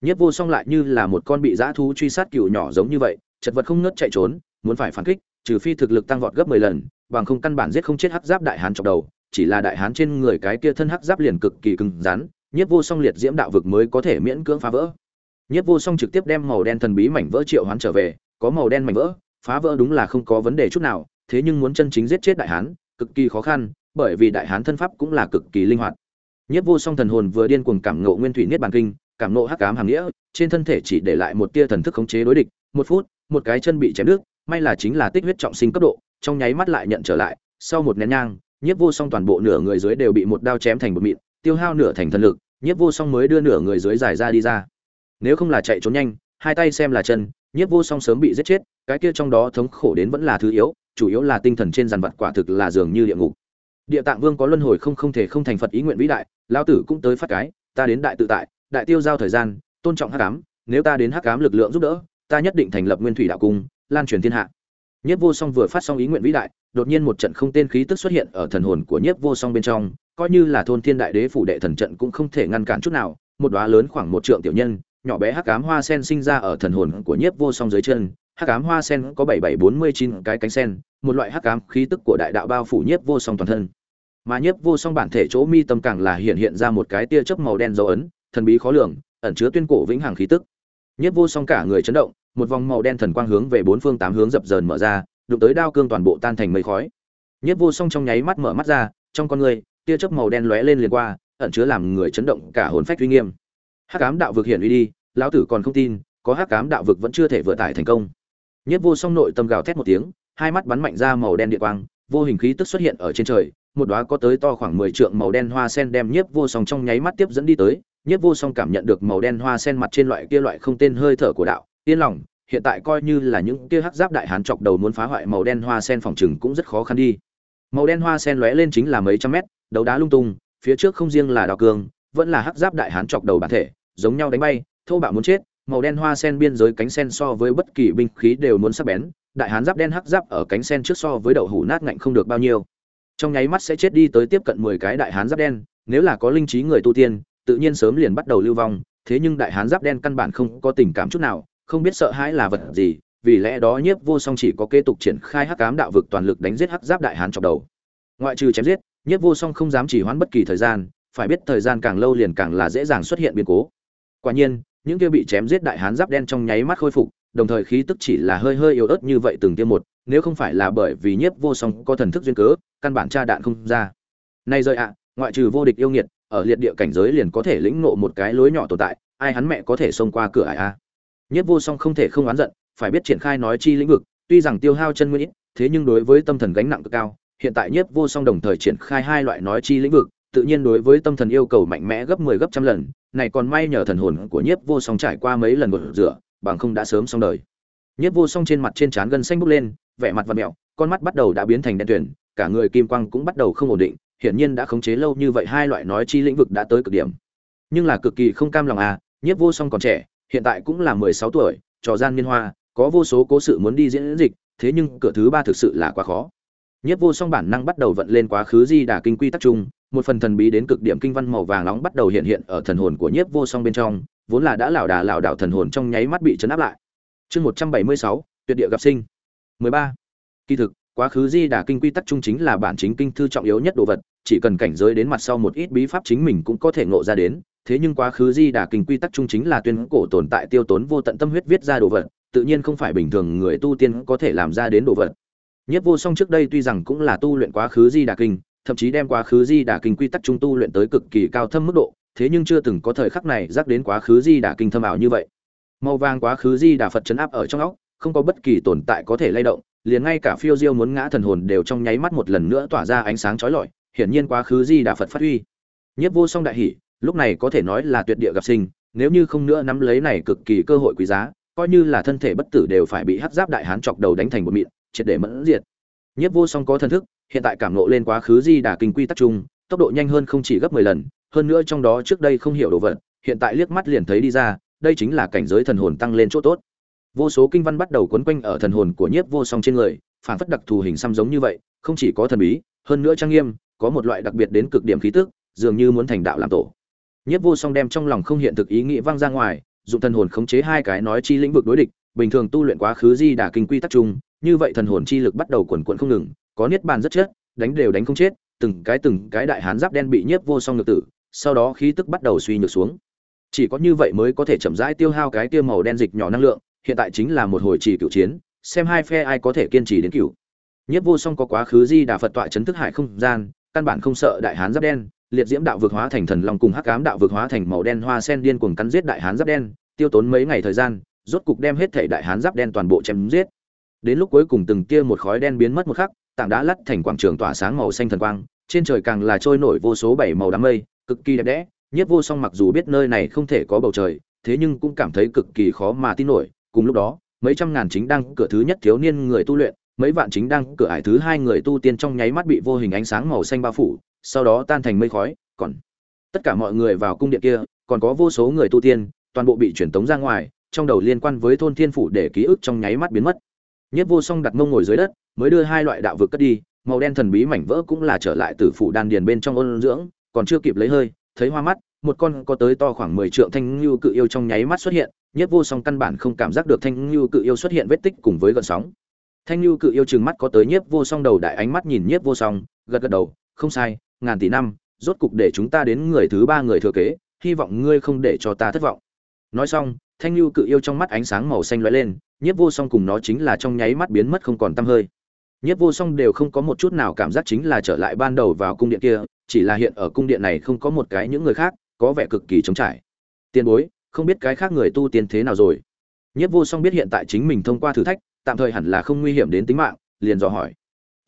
Nhiếp vô song lại như là một con bị dã thú truy sát cựu nhỏ giống như vậy, chật vật không ngớt chạy trốn, muốn phải phản kích, trừ phi thực lực tăng vọt gấp mười lần, bằng không căn bản giết không chết hắc giáp đại hán chọc đầu chỉ là đại hán trên người cái kia thân hắc giáp liền cực kỳ cứng rắn nhiếp vô song liệt diễm đạo vực mới có thể miễn cưỡng phá vỡ nhiếp Vô Song trực tiếp đem màu đen thần bí mảnh vỡ triệu hoán trở về, có màu đen mảnh vỡ, phá vỡ đúng là không có vấn đề chút nào, thế nhưng muốn chân chính giết chết đại hán, cực kỳ khó khăn, bởi vì đại hán thân pháp cũng là cực kỳ linh hoạt. nhiếp Vô Song thần hồn vừa điên cuồng cảm ngộ nguyên thủy niết bàn kinh, cảm ngộ hắc ám hàm nghĩa, trên thân thể chỉ để lại một tia thần thức khống chế đối địch, một phút, một cái chân bị chém đứt, may là chính là tích huyết trọng sinh cấp độ, trong nháy mắt lại nhận trở lại, sau một nén nhang, nhiếp Vô Song toàn bộ nửa người dưới đều bị một đao chém thành bột mịn, tiêu hao nửa thành thần lực, nhiếp Vô Song mới đưa nửa người dưới giải ra đi ra. Nếu không là chạy trốn nhanh hai tay xem là chân nhiếp vô song sớm bị giết chết cái kia trong đó thống khổ đến vẫn là thứ yếu chủ yếu là tinh thần trên dàn vật quả thực là dường như địa ngục. Địa tạng vương có luân hồi không không thể không thành phật ý nguyện vĩ đại lao tử cũng tới phát cái ta đến đại tự tại đại tiêu giao thời gian tôn trọng hắc ám nếu ta đến hắc ám lực lượng giúp đỡ ta nhất định thành lập nguyên thủy đạo cung lan truyền thiên hạ nhiếp vô song vừa phát xong ý nguyện vĩ đại, đột nhiên một trận không tên khí tức xuất hiện ở thần hồn của nhiếp vô song bên trong, coi như là thôn thiên đại đế phủ đệ thần trận cũng không thể ngăn cản chút nào, một đóa lớn khoảng một trượng tiểu nhân, nhỏ bé hắc ám hoa sen sinh ra ở thần hồn của nhiếp vô song dưới chân, hắc ám hoa sen có bảy bảy bốn mươi chín cái cánh sen, một loại hắc ám khí tức của đại đạo bao phủ nhiếp vô song toàn thân. Mà nhiếp vô song bản thể chỗ mi tâm càng là hiện hiện ra một cái tia chớp màu đen dấu ấn, thần bí khó lường, ẩn chứa tuyên cổ vĩnh hằng khí tức. Nhiếp vô song cả người chấn động một vòng màu đen thần quang hướng về bốn phương tám hướng dập dờn mở ra, đụng tới đao cương toàn bộ tan thành mây khói. Nhiếp vô song trong nháy mắt mở mắt ra, trong con người, tia chớp màu đen lóe lên liền qua, ẩn chứa làm người chấn động cả hồn phách uy nghiêm. Hắc ám đạo vực hiện uy đi, lão tử còn không tin, có hắc ám đạo vực vẫn chưa thể vừa tải thành công. Nhất vô song nội tâm gào thét một tiếng, hai mắt bắn mạnh ra màu đen địa quang, vô hình khí tức xuất hiện ở trên trời, một đóa có tới to khoảng mười trượng màu đen hoa sen đem nhiếp vô song trong nháy mắt tiếp dẫn đi tới. Nhiếp vô song cảm nhận được màu đen hoa sen mặt trên loại kia loại không tên hơi thở của đạo yên lòng, hiện tại coi như là những kia hắc giáp đại hán chọc đầu muốn phá hoại màu đen hoa sen phòng trừng cũng rất khó khăn đi. Màu đen hoa sen lóe lên chính là mấy trăm mét, đấu đá lung tung, phía trước không riêng là đào cương, vẫn là hắc giáp đại hán chọc đầu bản thể, giống nhau đánh bay, thô bạo muốn chết, màu đen hoa sen biên giới cánh sen so với bất kỳ binh khí đều muốn sắc bén, đại hán giáp đen hắc giáp ở cánh sen trước so với đậu hủ nát ngạnh không được bao nhiêu. Trong nháy mắt sẽ chết đi tới tiếp cận mười cái đại hán giáp đen, nếu là có linh trí người tu tiên, tự nhiên sớm liền bắt đầu lưu vong, thế nhưng đại hán giáp đen căn bản không có tình cảm chút nào không biết sợ hãi là vật gì, vì lẽ đó nhiếp vô song chỉ có kế tục triển khai hắc cám đạo vực toàn lực đánh giết hắc giáp đại hán chọc đầu. Ngoại trừ chém giết, nhiếp vô song không dám chỉ hoãn bất kỳ thời gian, phải biết thời gian càng lâu liền càng là dễ dàng xuất hiện biến cố. Quả nhiên, những kia bị chém giết đại hán giáp đen trong nháy mắt khôi phục, đồng thời khí tức chỉ là hơi hơi yếu ớt như vậy từng tiêm một, nếu không phải là bởi vì nhiếp vô song có thần thức duyên cớ, căn bản tra đạn không ra. Nay rơi ạ, ngoại trừ vô địch yêu nghiệt, ở liệt địa cảnh giới liền có thể lĩnh ngộ một cái lối nhỏ tồn tại, ai hắn mẹ có thể xông qua cửa ải a? Nhiếp vô song không thể không oán giận phải biết triển khai nói chi lĩnh vực tuy rằng tiêu hao chân nguyên ít thế nhưng đối với tâm thần gánh nặng cực cao hiện tại nhiếp vô song đồng thời triển khai hai loại nói chi lĩnh vực tự nhiên đối với tâm thần yêu cầu mạnh mẽ gấp 10 gấp trăm lần, này còn may nhờ thần hồn của Nhiếp Vô Song trải qua mấy lần gột rửa, bằng không đã sớm xong đời. Nhiếp Vô Song trên mặt trên trán gần xanh bốc lên, vẻ mặt vặn mèo, con mắt bắt đầu đã biến thành đen tuyền, cả người kim quang cũng bắt đầu không ổn định hiển nhiên đã khống chế lâu như vậy hai loại nói chi lĩnh vực đã tới cực điểm nhưng là cực kỳ không cam lòng à nhiếp vô song còn trẻ hiện tại cũng là mười sáu tuổi, trò gian niên hoa, có vô số cố sự muốn đi diễn dịch, thế nhưng cửa thứ ba thực sự là quá khó. Nhiếp vô song bản năng bắt đầu vận lên quá khứ di đà kinh quy tắc trung một phần thần bí đến cực điểm kinh văn màu vàng nóng bắt đầu hiện hiện ở thần hồn của nhiếp vô song bên trong, vốn là đã lảo đà lảo đảo thần hồn trong nháy mắt bị chấn áp lại. Chương một trăm bảy mươi sáu, tuyệt địa gặp sinh. mười ba. Kỳ thực, quá khứ di đà kinh quy tắc trung chính là bản chính kinh thư trọng yếu nhất đồ vật, chỉ cần cảnh giới đến mặt sau một ít bí pháp chính mình cũng có thể ngộ ra đến thế nhưng quá khứ di đà kinh quy tắc trung chính là tuyên cổ tồn tại tiêu tốn vô tận tâm huyết viết ra đồ vật, tự nhiên không phải bình thường người tu tiên có thể làm ra đến đồ vật. Nhất vô song trước đây tuy rằng cũng là tu luyện quá khứ di đà kinh, thậm chí đem quá khứ di đà kinh quy tắc trung tu luyện tới cực kỳ cao thâm mức độ, thế nhưng chưa từng có thời khắc này rắc đến quá khứ di đà kinh thâm ảo như vậy. Màu vàng quá khứ di đà phật chấn áp ở trong óc, không có bất kỳ tồn tại có thể lay động, liền ngay cả phiêu diêu muốn ngã thần hồn đều trong nháy mắt một lần nữa tỏa ra ánh sáng chói lọi, hiển nhiên quá khứ di đà phật phát huy. Nhất vô song đại hỷ lúc này có thể nói là tuyệt địa gặp sinh, nếu như không nữa nắm lấy này cực kỳ cơ hội quý giá, coi như là thân thể bất tử đều phải bị hắc giáp đại hán chọc đầu đánh thành một mịn, triệt để mẫn diệt. Nhất vô song có thân thức, hiện tại cảm nộ lên quá khứ di đà kinh quy tắc chung tốc độ nhanh hơn không chỉ gấp mười lần, hơn nữa trong đó trước đây không hiểu đồ vật, hiện tại liếc mắt liền thấy đi ra, đây chính là cảnh giới thần hồn tăng lên chỗ tốt. Vô số kinh văn bắt đầu quấn quanh ở thần hồn của nhiếp vô song trên người phản phất đặc thù hình xăm giống như vậy, không chỉ có thần bí, hơn nữa trang nghiêm, có một loại đặc biệt đến cực điểm khí tức, dường như muốn thành đạo làm tổ nhiếp vô song đem trong lòng không hiện thực ý nghĩ vang ra ngoài, dùng thần hồn khống chế hai cái nói chi lĩnh vực đối địch, bình thường tu luyện quá khứ di đà kinh quy tắc chung, như vậy thần hồn chi lực bắt đầu quần cuộn không ngừng, có niết bàn rất chết đánh đều đánh không chết, từng cái từng cái đại hán giáp đen bị nhiếp vô song ngược tử, sau đó khí tức bắt đầu suy nhược xuống. Chỉ có như vậy mới có thể chậm rãi tiêu hao cái tiêu màu đen dịch nhỏ năng lượng, hiện tại chính là một hồi trì cựu chiến, xem hai phe ai có thể kiên trì đến cựu Nhiếp vô song có quá khứ di đà phật tọa chấn thức hải không gian, căn bản không sợ đại hán giáp đen liệt diễm đạo vực hóa thành thần long cùng hắc ám đạo vực hóa thành màu đen hoa sen điên cuồng cắn giết đại hán giáp đen, tiêu tốn mấy ngày thời gian, rốt cục đem hết thể đại hán giáp đen toàn bộ chém giết. Đến lúc cuối cùng từng kia một khói đen biến mất một khắc, tảng đá lắt thành quảng trường tỏa sáng màu xanh thần quang, trên trời càng là trôi nổi vô số bảy màu đám mây, cực kỳ đẹp đẽ nhất vô song mặc dù biết nơi này không thể có bầu trời, thế nhưng cũng cảm thấy cực kỳ khó mà tin nổi. Cùng lúc đó, mấy trăm ngàn chính đang cửa thứ nhất thiếu niên người tu luyện, mấy vạn chính đang cửa ải thứ hai người tu tiên trong nháy mắt bị vô hình ánh sáng màu xanh bao phủ sau đó tan thành mây khói, còn tất cả mọi người vào cung điện kia, còn có vô số người tu tiên, toàn bộ bị chuyển tống ra ngoài, trong đầu liên quan với thôn thiên phủ để ký ức trong nháy mắt biến mất. Nhất vô song đặt mông ngồi dưới đất, mới đưa hai loại đạo vực cất đi, màu đen thần bí mảnh vỡ cũng là trở lại từ phủ đan điền bên trong ôn dưỡng, còn chưa kịp lấy hơi, thấy hoa mắt, một con có tới to khoảng mười trượng thanh lưu cự yêu trong nháy mắt xuất hiện, nhất vô song căn bản không cảm giác được thanh lưu cự yêu xuất hiện vết tích cùng với gợn sóng. Thanh lưu cự yêu trừng mắt có tới nhiếp vô song đầu, đại ánh mắt nhìn nhiếp vô song, gật gật đầu, không sai ngàn tỷ năm, rốt cục để chúng ta đến người thứ ba người thừa kế, hy vọng ngươi không để cho ta thất vọng. Nói xong, thanh lưu cự yêu trong mắt ánh sáng màu xanh lóe lên, nhiếp vô song cùng nó chính là trong nháy mắt biến mất không còn tăm hơi. Nhiếp vô song đều không có một chút nào cảm giác chính là trở lại ban đầu vào cung điện kia, chỉ là hiện ở cung điện này không có một cái những người khác, có vẻ cực kỳ trống trải. Tiền bối, không biết cái khác người tu tiên thế nào rồi? Nhiếp vô song biết hiện tại chính mình thông qua thử thách, tạm thời hẳn là không nguy hiểm đến tính mạng, liền dò hỏi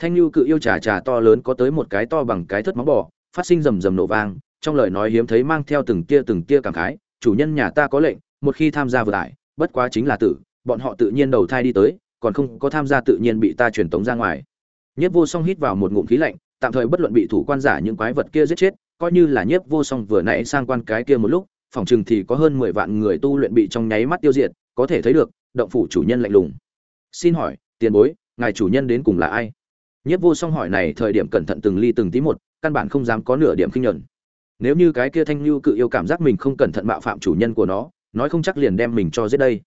thanh lưu cự yêu trà trà to lớn có tới một cái to bằng cái thất móng bò phát sinh rầm rầm nổ vang trong lời nói hiếm thấy mang theo từng tia từng tia cảm khái chủ nhân nhà ta có lệnh một khi tham gia vừa lại, bất quá chính là tử bọn họ tự nhiên đầu thai đi tới còn không có tham gia tự nhiên bị ta truyền tống ra ngoài. Nhất vô song hít vào một ngụm khí lạnh tạm thời bất luận bị thủ quan giả những quái vật kia giết chết coi như là nhiếp vô song vừa nãy sang quan cái kia một lúc phòng chừng thì có hơn mười vạn người tu luyện bị trong nháy mắt tiêu diệt có thể thấy được động phủ chủ nhân lạnh lùng. Xin hỏi tiền bối ngài chủ nhân đến cùng là ai? Nhiếp vô song hỏi này thời điểm cẩn thận từng ly từng tí một căn bản không dám có nửa điểm khinh nhẫn nếu như cái kia thanh lưu cự yêu cảm giác mình không cẩn thận mạo phạm chủ nhân của nó nói không chắc liền đem mình cho giết đây.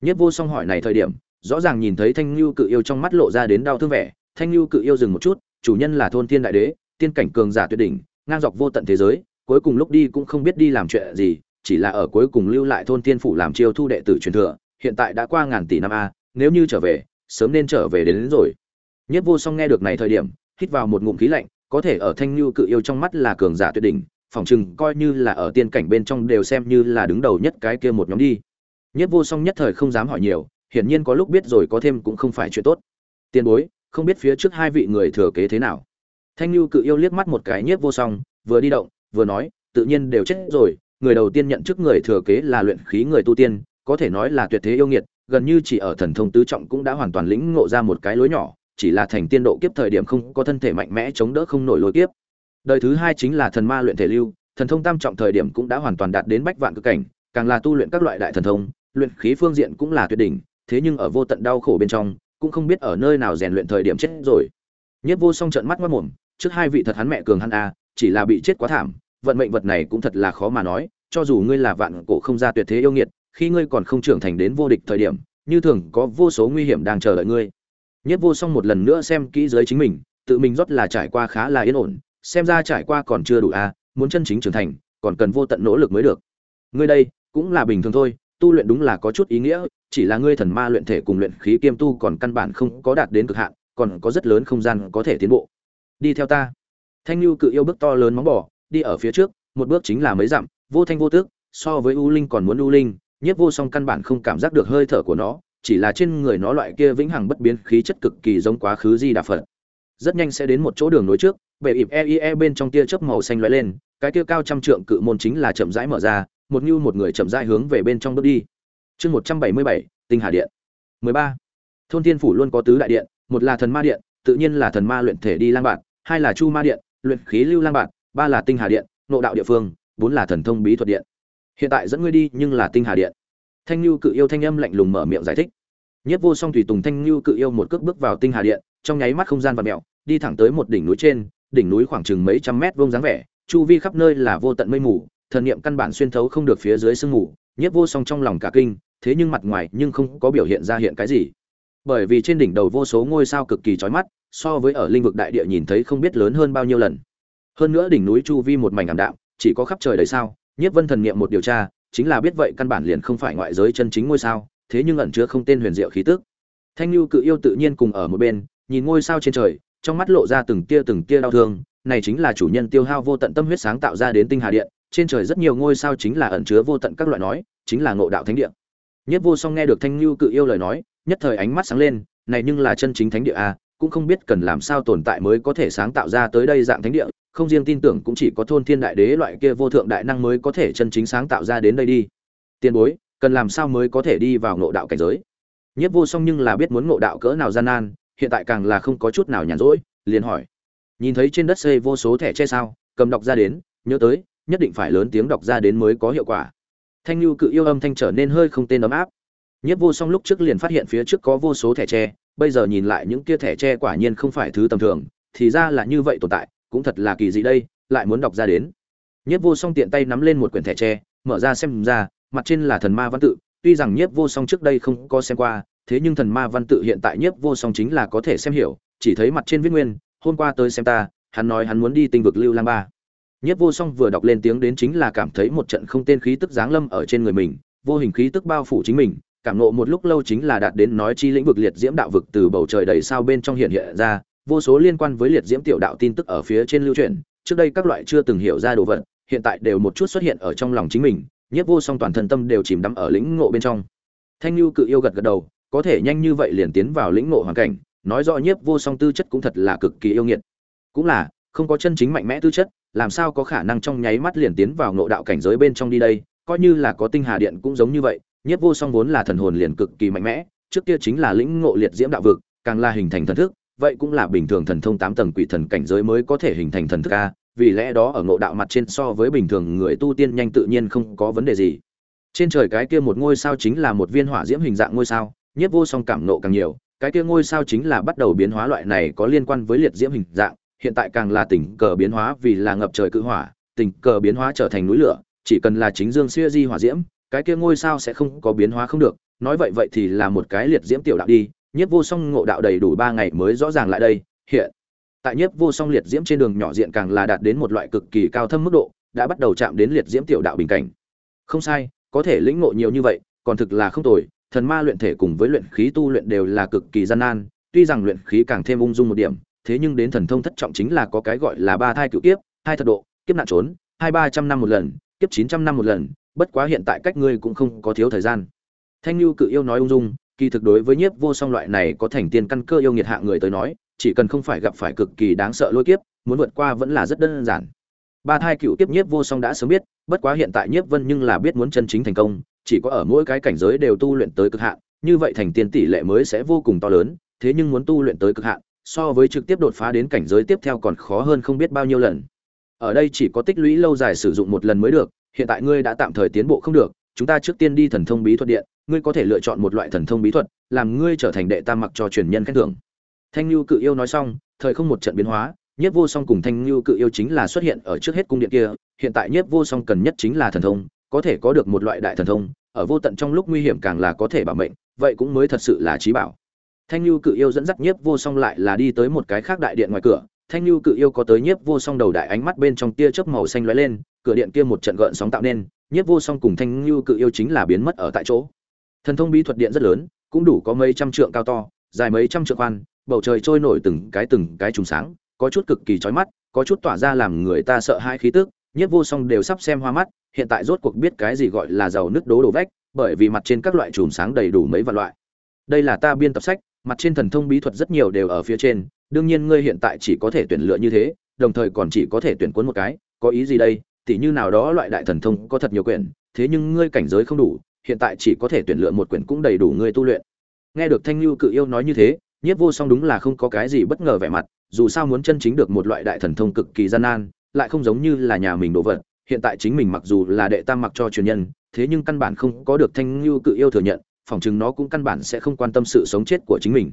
Nhiếp vô song hỏi này thời điểm rõ ràng nhìn thấy thanh lưu cự yêu trong mắt lộ ra đến đau thương vẻ. Thanh lưu cự yêu dừng một chút chủ nhân là thôn tiên đại đế tiên cảnh cường giả tuyệt đỉnh ngang dọc vô tận thế giới cuối cùng lúc đi cũng không biết đi làm chuyện gì chỉ là ở cuối cùng lưu lại thôn tiên phủ làm chiêu thu đệ tử truyền thừa hiện tại đã qua ngàn tỷ năm a nếu như trở về sớm nên trở về đến, đến rồi nhất vô song nghe được này thời điểm, hít vào một ngụm khí lạnh, có thể ở thanh lưu cự yêu trong mắt là cường giả tuyệt đỉnh, phỏng chừng coi như là ở tiên cảnh bên trong đều xem như là đứng đầu nhất cái kia một nhóm đi. Nhất vô song nhất thời không dám hỏi nhiều, hiển nhiên có lúc biết rồi có thêm cũng không phải chuyện tốt. Tiên bối, không biết phía trước hai vị người thừa kế thế nào? Thanh lưu cự yêu liếc mắt một cái nhiếp vô song, vừa đi động, vừa nói, tự nhiên đều chết rồi, người đầu tiên nhận chức người thừa kế là luyện khí người tu tiên, có thể nói là tuyệt thế yêu nghiệt, gần như chỉ ở thần thông tứ trọng cũng đã hoàn toàn lĩnh ngộ ra một cái lối nhỏ chỉ là thành tiên độ kiếp thời điểm không có thân thể mạnh mẽ chống đỡ không nổi lôi kiếp. Đời thứ hai chính là thần ma luyện thể lưu, thần thông tam trọng thời điểm cũng đã hoàn toàn đạt đến bách vạn cực cảnh, càng là tu luyện các loại đại thần thông, luyện khí phương diện cũng là tuyệt đỉnh, thế nhưng ở vô tận đau khổ bên trong, cũng không biết ở nơi nào rèn luyện thời điểm chết rồi. Nhất vô song trợn mắt mất mồm, trước hai vị thật hắn mẹ cường hắn a, chỉ là bị chết quá thảm, vận mệnh vật này cũng thật là khó mà nói, cho dù ngươi là vạn cổ không ra tuyệt thế yêu nghiệt, khi ngươi còn không trưởng thành đến vô địch thời điểm, như thường có vô số nguy hiểm đang chờ đợi ngươi nhất vô song một lần nữa xem kỹ giới chính mình tự mình rót là trải qua khá là yên ổn xem ra trải qua còn chưa đủ a muốn chân chính trưởng thành còn cần vô tận nỗ lực mới được. Ngươi đây cũng là bình thường thôi tu luyện đúng là có chút ý nghĩa chỉ là ngươi thần ma luyện thể cùng luyện khí kiêm tu còn căn bản không có đạt đến cực hạn còn có rất lớn không gian có thể tiến bộ. Đi theo ta. Thanh lưu cự yêu bước to lớn móng bỏ đi ở phía trước một bước chính là mấy dặm vô thanh vô tức, so với u linh còn muốn u linh nhất vô song căn bản không cảm giác được hơi thở của nó chỉ là trên người nó loại kia vĩnh hằng bất biến khí chất cực kỳ giống quá khứ di đà phật. Rất nhanh sẽ đến một chỗ đường nối trước bệ ịp eie e bên trong tia chớp màu xanh lóe lên, cái kia cao trăm trượng cự môn chính là chậm rãi mở ra, một như một người chậm rãi hướng về bên trong bước đi. Chương một trăm bảy mươi bảy, tinh hà điện. Mười ba. Thôn thiên phủ luôn có tứ đại điện, một là thần ma điện, tự nhiên là thần ma luyện thể đi lang bạn, hai là chu ma điện, luyện khí lưu lang bạn, ba là tinh hà điện, nộ đạo địa phương, bốn là thần thông bí thuật điện. Hiện tại dẫn ngươi đi nhưng là tinh hà điện. Thanh lưu cự yêu thanh âm lạnh lùng mở miệng giải thích nhất vô song tùy tùng thanh lưu cự yêu một cước bước vào tinh hà điện, trong nháy mắt không gian và mẹo đi thẳng tới một đỉnh núi trên, đỉnh núi khoảng chừng mấy trăm mét vuông dáng vẻ, chu vi khắp nơi là vô tận mây mù, thần niệm căn bản xuyên thấu không được phía dưới sương mù, nhất vô song trong lòng cả kinh, thế nhưng mặt ngoài nhưng không có biểu hiện ra hiện cái gì. Bởi vì trên đỉnh đầu vô số ngôi sao cực kỳ chói mắt, so với ở linh vực đại địa nhìn thấy không biết lớn hơn bao nhiêu lần. Hơn nữa đỉnh núi chu vi một mảnh ảm đạm, chỉ có khắp trời đầy sao nhiếp vân thần niệm một điều tra, chính là biết vậy căn bản liền không phải ngoại giới chân chính ngôi sao thế nhưng ẩn chứa không tên huyền diệu khí tức. Thanh lưu cự yêu tự nhiên cùng ở một bên, nhìn ngôi sao trên trời, trong mắt lộ ra từng tia từng tia đau thương, này chính là chủ nhân tiêu hao vô tận tâm huyết sáng tạo ra đến tinh hà điện, trên trời rất nhiều ngôi sao chính là ẩn chứa vô tận các loại nói, chính là ngộ đạo thánh địa. Nhất vô song nghe được thanh lưu cự yêu lời nói, nhất thời ánh mắt sáng lên, này nhưng là chân chính thánh địa a cũng không biết cần làm sao tồn tại mới có thể sáng tạo ra tới đây dạng thánh địa, không riêng tin tưởng cũng chỉ có thôn thiên đại đế loại kia vô thượng đại năng mới có thể chân chính sáng tạo ra đến đây đi. Tiên bối cần làm sao mới có thể đi vào ngộ đạo cảnh giới? Nhất vô song nhưng là biết muốn ngộ đạo cỡ nào gian nan, hiện tại càng là không có chút nào nhàn rỗi, liền hỏi. Nhìn thấy trên đất xây vô số thẻ che sao, cầm đọc ra đến, nhớ tới, nhất định phải lớn tiếng đọc ra đến mới có hiệu quả. Thanh lưu cự yêu âm thanh trở nên hơi không tên ấm áp. Nhất vô song lúc trước liền phát hiện phía trước có vô số thẻ tre bây giờ nhìn lại những kia thẻ tre quả nhiên không phải thứ tầm thường, thì ra là như vậy tồn tại, cũng thật là kỳ dị đây, lại muốn đọc ra đến. Nhất vô song tiện tay nắm lên một quyển thẻ tre mở ra xem ra mặt trên là thần ma văn tự, tuy rằng nhiếp vô song trước đây không có xem qua, thế nhưng thần ma văn tự hiện tại nhiếp vô song chính là có thể xem hiểu, chỉ thấy mặt trên viết nguyên, hôm qua tới xem ta, hắn nói hắn muốn đi tinh vực lưu lang ba. Nhiếp vô song vừa đọc lên tiếng đến chính là cảm thấy một trận không tên khí tức giáng lâm ở trên người mình, vô hình khí tức bao phủ chính mình, cảm nộ một lúc lâu chính là đạt đến nói chi lĩnh vực liệt diễm đạo vực từ bầu trời đầy sao bên trong hiện hiện ra, vô số liên quan với liệt diễm tiểu đạo tin tức ở phía trên lưu truyền, trước đây các loại chưa từng hiểu ra đồ vật, hiện tại đều một chút xuất hiện ở trong lòng chính mình nhiếp vô song toàn thân tâm đều chìm đắm ở lĩnh ngộ bên trong. Thanh lưu cự yêu gật gật đầu, có thể nhanh như vậy liền tiến vào lĩnh ngộ hoàn cảnh, nói rõ nhiếp vô song tư chất cũng thật là cực kỳ yêu nghiệt. Cũng là, không có chân chính mạnh mẽ tư chất, làm sao có khả năng trong nháy mắt liền tiến vào ngộ đạo cảnh giới bên trong đi đây, coi như là có tinh hà điện cũng giống như vậy, nhiếp vô song vốn là thần hồn liền cực kỳ mạnh mẽ, trước kia chính là lĩnh ngộ liệt diễm đạo vực, càng là hình thành thần thức, vậy cũng là bình thường thần thông tám tầng quỷ thần cảnh giới mới có thể hình thành thần thức a vì lẽ đó ở ngộ đạo mặt trên so với bình thường người tu tiên nhanh tự nhiên không có vấn đề gì. Trên trời cái kia một ngôi sao chính là một viên hỏa diễm hình dạng ngôi sao, nhiếp vô song cảm nộ càng nhiều, cái kia ngôi sao chính là bắt đầu biến hóa loại này có liên quan với liệt diễm hình dạng, hiện tại càng là tình cờ biến hóa vì là ngập trời cự hỏa, tình cờ biến hóa trở thành núi lửa, chỉ cần là chính dương xuyên di hỏa diễm, cái kia ngôi sao sẽ không có biến hóa không được, nói vậy vậy thì là một cái liệt diễm tiểu đạo đi, nhiếp vô song ngộ đạo đầy đủ ba ngày mới rõ ràng lại đây, hiện tại nhiếp vô song liệt diễm trên đường nhỏ diện càng là đạt đến một loại cực kỳ cao thâm mức độ, đã bắt đầu chạm đến liệt diễm tiểu đạo bình cảnh. Không sai, có thể lĩnh ngộ nhiều như vậy, còn thực là không tồi, thần ma luyện thể cùng với luyện khí tu luyện đều là cực kỳ gian nan, tuy rằng luyện khí càng thêm ung dung một điểm, thế nhưng đến thần thông thất trọng chính là có cái gọi là ba thai cựu kiếp, hai thật độ, kiếp nạn trốn, hai ba trăm năm một lần, kiếp chín trăm năm một lần, bất quá hiện tại cách ngươi cũng không có thiếu thời gian. Thanh lưu cự yêu nói ung dung, kỳ thực đối với nhiếp vô song loại này có thành tiên căn cơ yêu nghiệt hạ người tới nói chỉ cần không phải gặp phải cực kỳ đáng sợ lôi kiếp, muốn vượt qua vẫn là rất đơn giản. Ba thai cựu kiếp nhiếp vô song đã sớm biết, bất quá hiện tại nhiếp vân nhưng là biết muốn chân chính thành công, chỉ có ở mỗi cái cảnh giới đều tu luyện tới cực hạn, như vậy thành tiên tỷ lệ mới sẽ vô cùng to lớn, thế nhưng muốn tu luyện tới cực hạn, so với trực tiếp đột phá đến cảnh giới tiếp theo còn khó hơn không biết bao nhiêu lần. Ở đây chỉ có tích lũy lâu dài sử dụng một lần mới được, hiện tại ngươi đã tạm thời tiến bộ không được, chúng ta trước tiên đi thần thông bí thuật điện, ngươi có thể lựa chọn một loại thần thông bí thuật, làm ngươi trở thành đệ tam mặc cho truyền nhân khen thưởng thanh lưu cự yêu nói xong, thời không một trận biến hóa, nhiếp vô song cùng thanh lưu cự yêu chính là xuất hiện ở trước hết cung điện kia, hiện tại nhiếp vô song cần nhất chính là thần thông, có thể có được một loại đại thần thông, ở vô tận trong lúc nguy hiểm càng là có thể bảo mệnh, vậy cũng mới thật sự là trí bảo. Thanh lưu cự yêu dẫn dắt nhiếp vô song lại là đi tới một cái khác đại điện ngoài cửa, thanh lưu cự yêu có tới nhiếp vô song đầu đại ánh mắt bên trong tia chớp màu xanh lóe lên, cửa điện kia một trận gợn sóng tạo nên, nhiếp vô song cùng thanh lưu cự yêu chính là biến mất ở tại chỗ. Thần thông bí thuật điện rất lớn, cũng đủ có mấy trăm trượng cao to, dài mấy trăm trượng khoan bầu trời trôi nổi từng cái từng cái trùng sáng, có chút cực kỳ chói mắt, có chút tỏa ra làm người ta sợ hãi khí tức, nhiếp vô song đều sắp xem hoa mắt, hiện tại rốt cuộc biết cái gì gọi là giàu nước đố đổ vách, bởi vì mặt trên các loại chùm sáng đầy đủ mấy vạn loại. Đây là ta biên tập sách, mặt trên thần thông bí thuật rất nhiều đều ở phía trên, đương nhiên ngươi hiện tại chỉ có thể tuyển lựa như thế, đồng thời còn chỉ có thể tuyển cuốn một cái, có ý gì đây? Tỉ như nào đó loại đại thần thông có thật nhiều quyển, thế nhưng ngươi cảnh giới không đủ, hiện tại chỉ có thể tuyển lựa một quyển cũng đầy đủ ngươi tu luyện. Nghe được thanh lưu cự yêu nói như thế nhiếp vô song đúng là không có cái gì bất ngờ vẻ mặt, dù sao muốn chân chính được một loại đại thần thông cực kỳ gian nan, lại không giống như là nhà mình đồ vật. Hiện tại chính mình mặc dù là đệ tam mặc cho truyền nhân, thế nhưng căn bản không có được thanh lưu cự yêu thừa nhận phỏng chừng nó cũng căn bản sẽ không quan tâm sự sống chết của chính mình.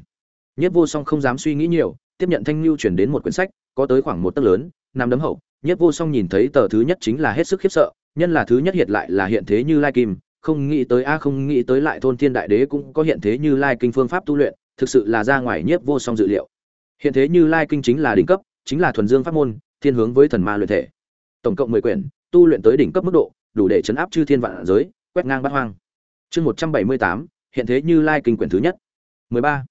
Nhất vô song không dám suy nghĩ nhiều, tiếp nhận thanh lưu chuyển đến một quyển sách, có tới khoảng một tấc lớn nằm đấm hậu. Nhất vô song nhìn thấy tờ thứ nhất chính là hết sức khiếp sợ, nhân là thứ nhất hiện lại là hiện thế như lai kim, không nghĩ tới a, không nghĩ tới lại thôn thiên đại đế cũng có hiện thế như lai kinh phương pháp tu luyện thực sự là ra ngoài nhiếp vô song dự liệu. Hiện thế như lai kinh chính là đỉnh cấp, chính là thuần dương pháp môn, thiên hướng với thần ma luyện thể. Tổng cộng mười quyển, tu luyện tới đỉnh cấp mức độ, đủ để chấn áp chư thiên vạn giới, quét ngang bát hoang. Chương một trăm bảy mươi tám, hiện thế như lai kinh quyển thứ nhất. Mười ba.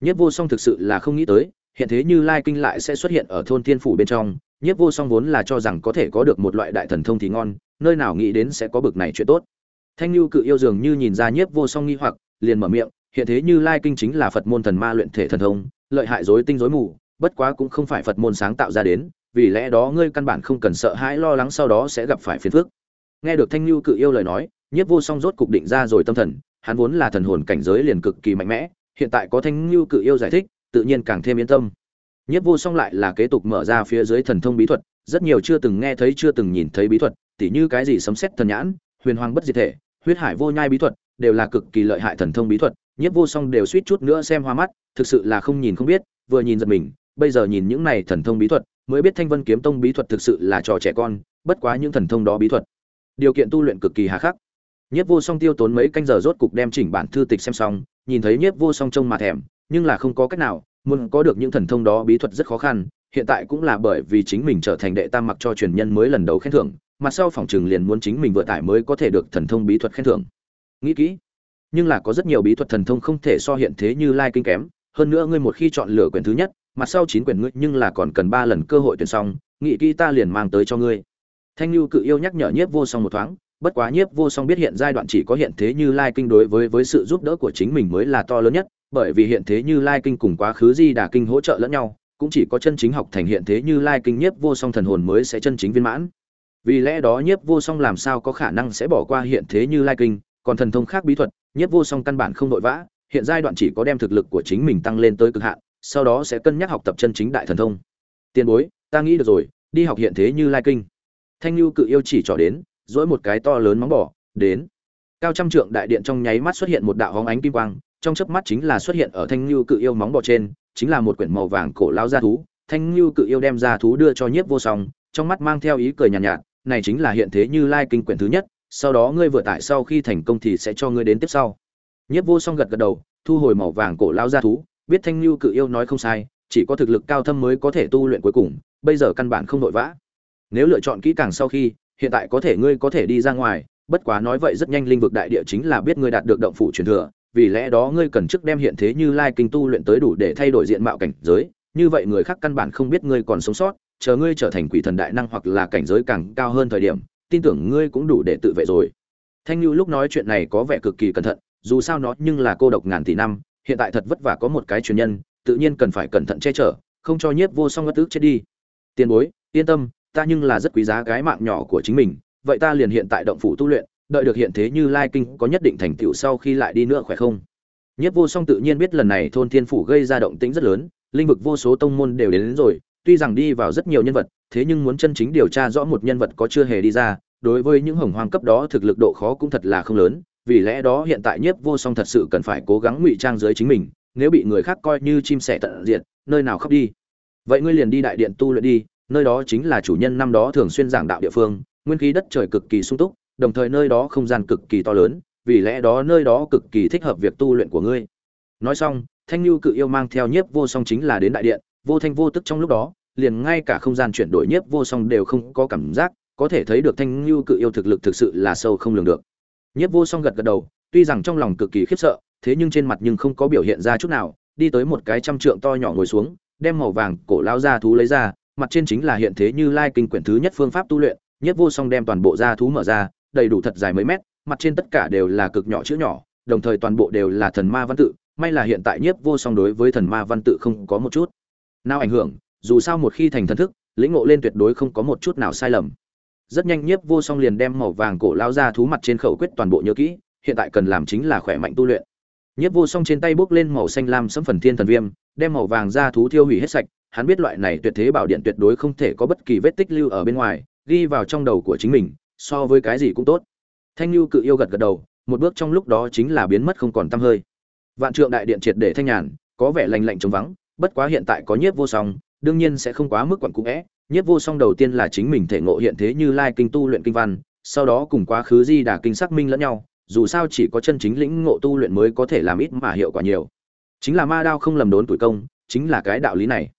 Nhiếp vô song thực sự là không nghĩ tới, hiện thế như lai kinh lại sẽ xuất hiện ở thôn thiên phủ bên trong. Nhiếp vô song vốn là cho rằng có thể có được một loại đại thần thông thì ngon, nơi nào nghĩ đến sẽ có bực này chuyện tốt. Thanh lưu cự yêu dường như nhìn ra nhiếp vô song nghi hoặc, liền mở miệng hiện thế như lai kinh chính là phật môn thần ma luyện thể thần thông, lợi hại dối tinh dối mù, bất quá cũng không phải phật môn sáng tạo ra đến, vì lẽ đó ngươi căn bản không cần sợ hãi lo lắng sau đó sẽ gặp phải phiền phức. Nghe được thanh lưu cự yêu lời nói, nhiếp vô song rốt cục định ra rồi tâm thần, hắn vốn là thần hồn cảnh giới liền cực kỳ mạnh mẽ, hiện tại có thanh lưu cự yêu giải thích, tự nhiên càng thêm yên tâm. Nhiếp vô song lại là kế tục mở ra phía dưới thần thông bí thuật, rất nhiều chưa từng nghe thấy chưa từng nhìn thấy bí thuật, tỉ như cái gì sấm xét thần nhãn, huyền hoàng bất diệt thể, huyết hải vô nhai bí thuật, đều là cực kỳ lợi hại thần thông bí thuật nhiếp vô song đều suýt chút nữa xem hoa mắt, thực sự là không nhìn không biết, vừa nhìn giật mình, bây giờ nhìn những này thần thông bí thuật, mới biết thanh vân kiếm tông bí thuật thực sự là trò trẻ con, bất quá những thần thông đó bí thuật, điều kiện tu luyện cực kỳ hà khắc. Nhiếp vô song tiêu tốn mấy canh giờ rốt cục đem chỉnh bản thư tịch xem xong, nhìn thấy nhiếp vô song trông mà thèm, nhưng là không có cách nào, muốn có được những thần thông đó bí thuật rất khó khăn, hiện tại cũng là bởi vì chính mình trở thành đệ tam mặc cho truyền nhân mới lần đầu khen thưởng mặt sau phòng trường liền muốn chính mình vừa tải mới có thể được thần thông bí thuật khen thưởng. Nghĩ kỹ nhưng là có rất nhiều bí thuật thần thông không thể so hiện thế như lai kinh kém. Hơn nữa ngươi một khi chọn lựa quyển thứ nhất mặt sau chín quyển ngươi nhưng là còn cần ba lần cơ hội tuyển xong, nghị kỹ ta liền mang tới cho ngươi. Thanh lưu cự yêu nhắc nhở nhiếp vô song một thoáng, bất quá nhiếp vô song biết hiện giai đoạn chỉ có hiện thế như lai kinh đối với với sự giúp đỡ của chính mình mới là to lớn nhất, bởi vì hiện thế như lai kinh cùng quá khứ di đà kinh hỗ trợ lẫn nhau, cũng chỉ có chân chính học thành hiện thế như lai kinh nhiếp vô song thần hồn mới sẽ chân chính viên mãn. Vì lẽ đó nhiếp vô song làm sao có khả năng sẽ bỏ qua hiện thế như lai kinh, còn thần thông khác bí thuật nhiếp vô song căn bản không vội vã hiện giai đoạn chỉ có đem thực lực của chính mình tăng lên tới cực hạn sau đó sẽ cân nhắc học tập chân chính đại thần thông. Tiền bối ta nghĩ được rồi đi học hiện thế như lai kinh. Thanh lưu cự yêu chỉ trỏ đến dỗi một cái to lớn móng bỏ đến. Cao trăm trượng đại điện trong nháy mắt xuất hiện một đạo hóng ánh kim quang trong chớp mắt chính là xuất hiện ở thanh lưu cự yêu móng bò trên chính là một quyển màu vàng cổ lao gia thú. Thanh lưu cự yêu đem gia thú đưa cho nhiếp vô song trong mắt mang theo ý cười nhàn nhạt, nhạt này chính là hiện thế như lai kinh quyển thứ nhất sau đó ngươi vừa tại sau khi thành công thì sẽ cho ngươi đến tiếp sau. Nhiếp vô song gật gật đầu, thu hồi màu vàng cổ lao ra thú, biết thanh lưu cự yêu nói không sai, chỉ có thực lực cao thâm mới có thể tu luyện cuối cùng, bây giờ căn bản không vội vã. Nếu lựa chọn kỹ càng sau khi, hiện tại có thể ngươi có thể đi ra ngoài, bất quá nói vậy rất nhanh linh vực đại địa chính là biết ngươi đạt được động phủ truyền thừa, vì lẽ đó ngươi cần trước đem hiện thế như lai kinh tu luyện tới đủ để thay đổi diện mạo cảnh giới, như vậy người khác căn bản không biết ngươi còn sống sót, chờ ngươi trở thành quỷ thần đại năng hoặc là cảnh giới càng cao hơn thời điểm tin tưởng ngươi cũng đủ để tự vệ rồi. Thanh lưu lúc nói chuyện này có vẻ cực kỳ cẩn thận dù sao nó nhưng là cô độc ngàn tỷ năm hiện tại thật vất vả có một cái truyền nhân tự nhiên cần phải cẩn thận che chở không cho nhiếp vô song ngất tức chết đi. Tiền bối yên tâm ta nhưng là rất quý giá cái mạng nhỏ của chính mình vậy ta liền hiện tại động phủ tu luyện đợi được hiện thế như lai kinh có nhất định thành tựu sau khi lại đi nữa khỏe không? Nhất Vô Song tự nhiên biết lần này thôn Thiên phủ gây ra động tĩnh rất lớn, linh vực vô số tông môn đều đến, đến rồi, tuy rằng đi vào rất nhiều nhân vật, thế nhưng muốn chân chính điều tra rõ một nhân vật có chưa hề đi ra, đối với những hồng hoang cấp đó thực lực độ khó cũng thật là không lớn, vì lẽ đó hiện tại Nhiếp Vô Song thật sự cần phải cố gắng ngụy trang dưới chính mình, nếu bị người khác coi như chim sẻ tận diệt, nơi nào khóc đi. Vậy ngươi liền đi đại điện tu luyện đi, nơi đó chính là chủ nhân năm đó thường xuyên giảng đạo địa phương, nguyên khí đất trời cực kỳ sung túc, đồng thời nơi đó không gian cực kỳ to lớn, vì lẽ đó nơi đó cực kỳ thích hợp việc tu luyện của ngươi. Nói xong, Thanh Nhu cự yêu mang theo Nhiếp Vô Song chính là đến đại điện, vô thanh vô tức trong lúc đó, liền ngay cả không gian chuyển đổi Nhiếp Vô Song đều không có cảm giác, có thể thấy được Thanh ngưu cự yêu thực lực thực sự là sâu không lường được. Nhiếp Vô Song gật gật đầu, tuy rằng trong lòng cực kỳ khiếp sợ, thế nhưng trên mặt nhưng không có biểu hiện ra chút nào, đi tới một cái trăm trượng to nhỏ ngồi xuống, đem màu vàng cổ lao ra thú lấy ra, mặt trên chính là hiện thế như lai kinh quyển thứ nhất phương pháp tu luyện, Nhiếp Vô Song đem toàn bộ ra thú mở ra, đầy đủ thật dài mấy mét, mặt trên tất cả đều là cực nhỏ chữ nhỏ, đồng thời toàn bộ đều là thần ma văn tự, may là hiện tại Nhiếp Vô Song đối với thần ma văn tự không có một chút nào ảnh hưởng, dù sao một khi thành thần thức, lĩnh ngộ lên tuyệt đối không có một chút nào sai lầm. Rất nhanh Nhiếp Vô Song liền đem màu vàng cổ lao ra thú mặt trên khẩu quyết toàn bộ nhớ kỹ, hiện tại cần làm chính là khỏe mạnh tu luyện. Nhiếp Vô Song trên tay bốc lên màu xanh lam sấm phần thiên thần viêm, đem màu vàng ra thú thiêu hủy hết sạch, hắn biết loại này tuyệt thế bảo điện tuyệt đối không thể có bất kỳ vết tích lưu ở bên ngoài, ghi vào trong đầu của chính mình, so với cái gì cũng tốt. Thanh lưu cự yêu gật gật đầu, một bước trong lúc đó chính là biến mất không còn tăm hơi. Vạn Trượng đại điện triệt để thanh nhàn, có vẻ lạnh lạnh trống vắng, bất quá hiện tại có Nhiếp Vô Song, đương nhiên sẽ không quá mức quẩn cũ é. Nhiếp Vô Song đầu tiên là chính mình thể ngộ hiện thế như lai kinh tu luyện kinh văn, sau đó cùng quá khứ di đà kinh xác minh lẫn nhau, dù sao chỉ có chân chính lĩnh ngộ tu luyện mới có thể làm ít mà hiệu quả nhiều. Chính là ma đao không lầm đốn tuổi công, chính là cái đạo lý này.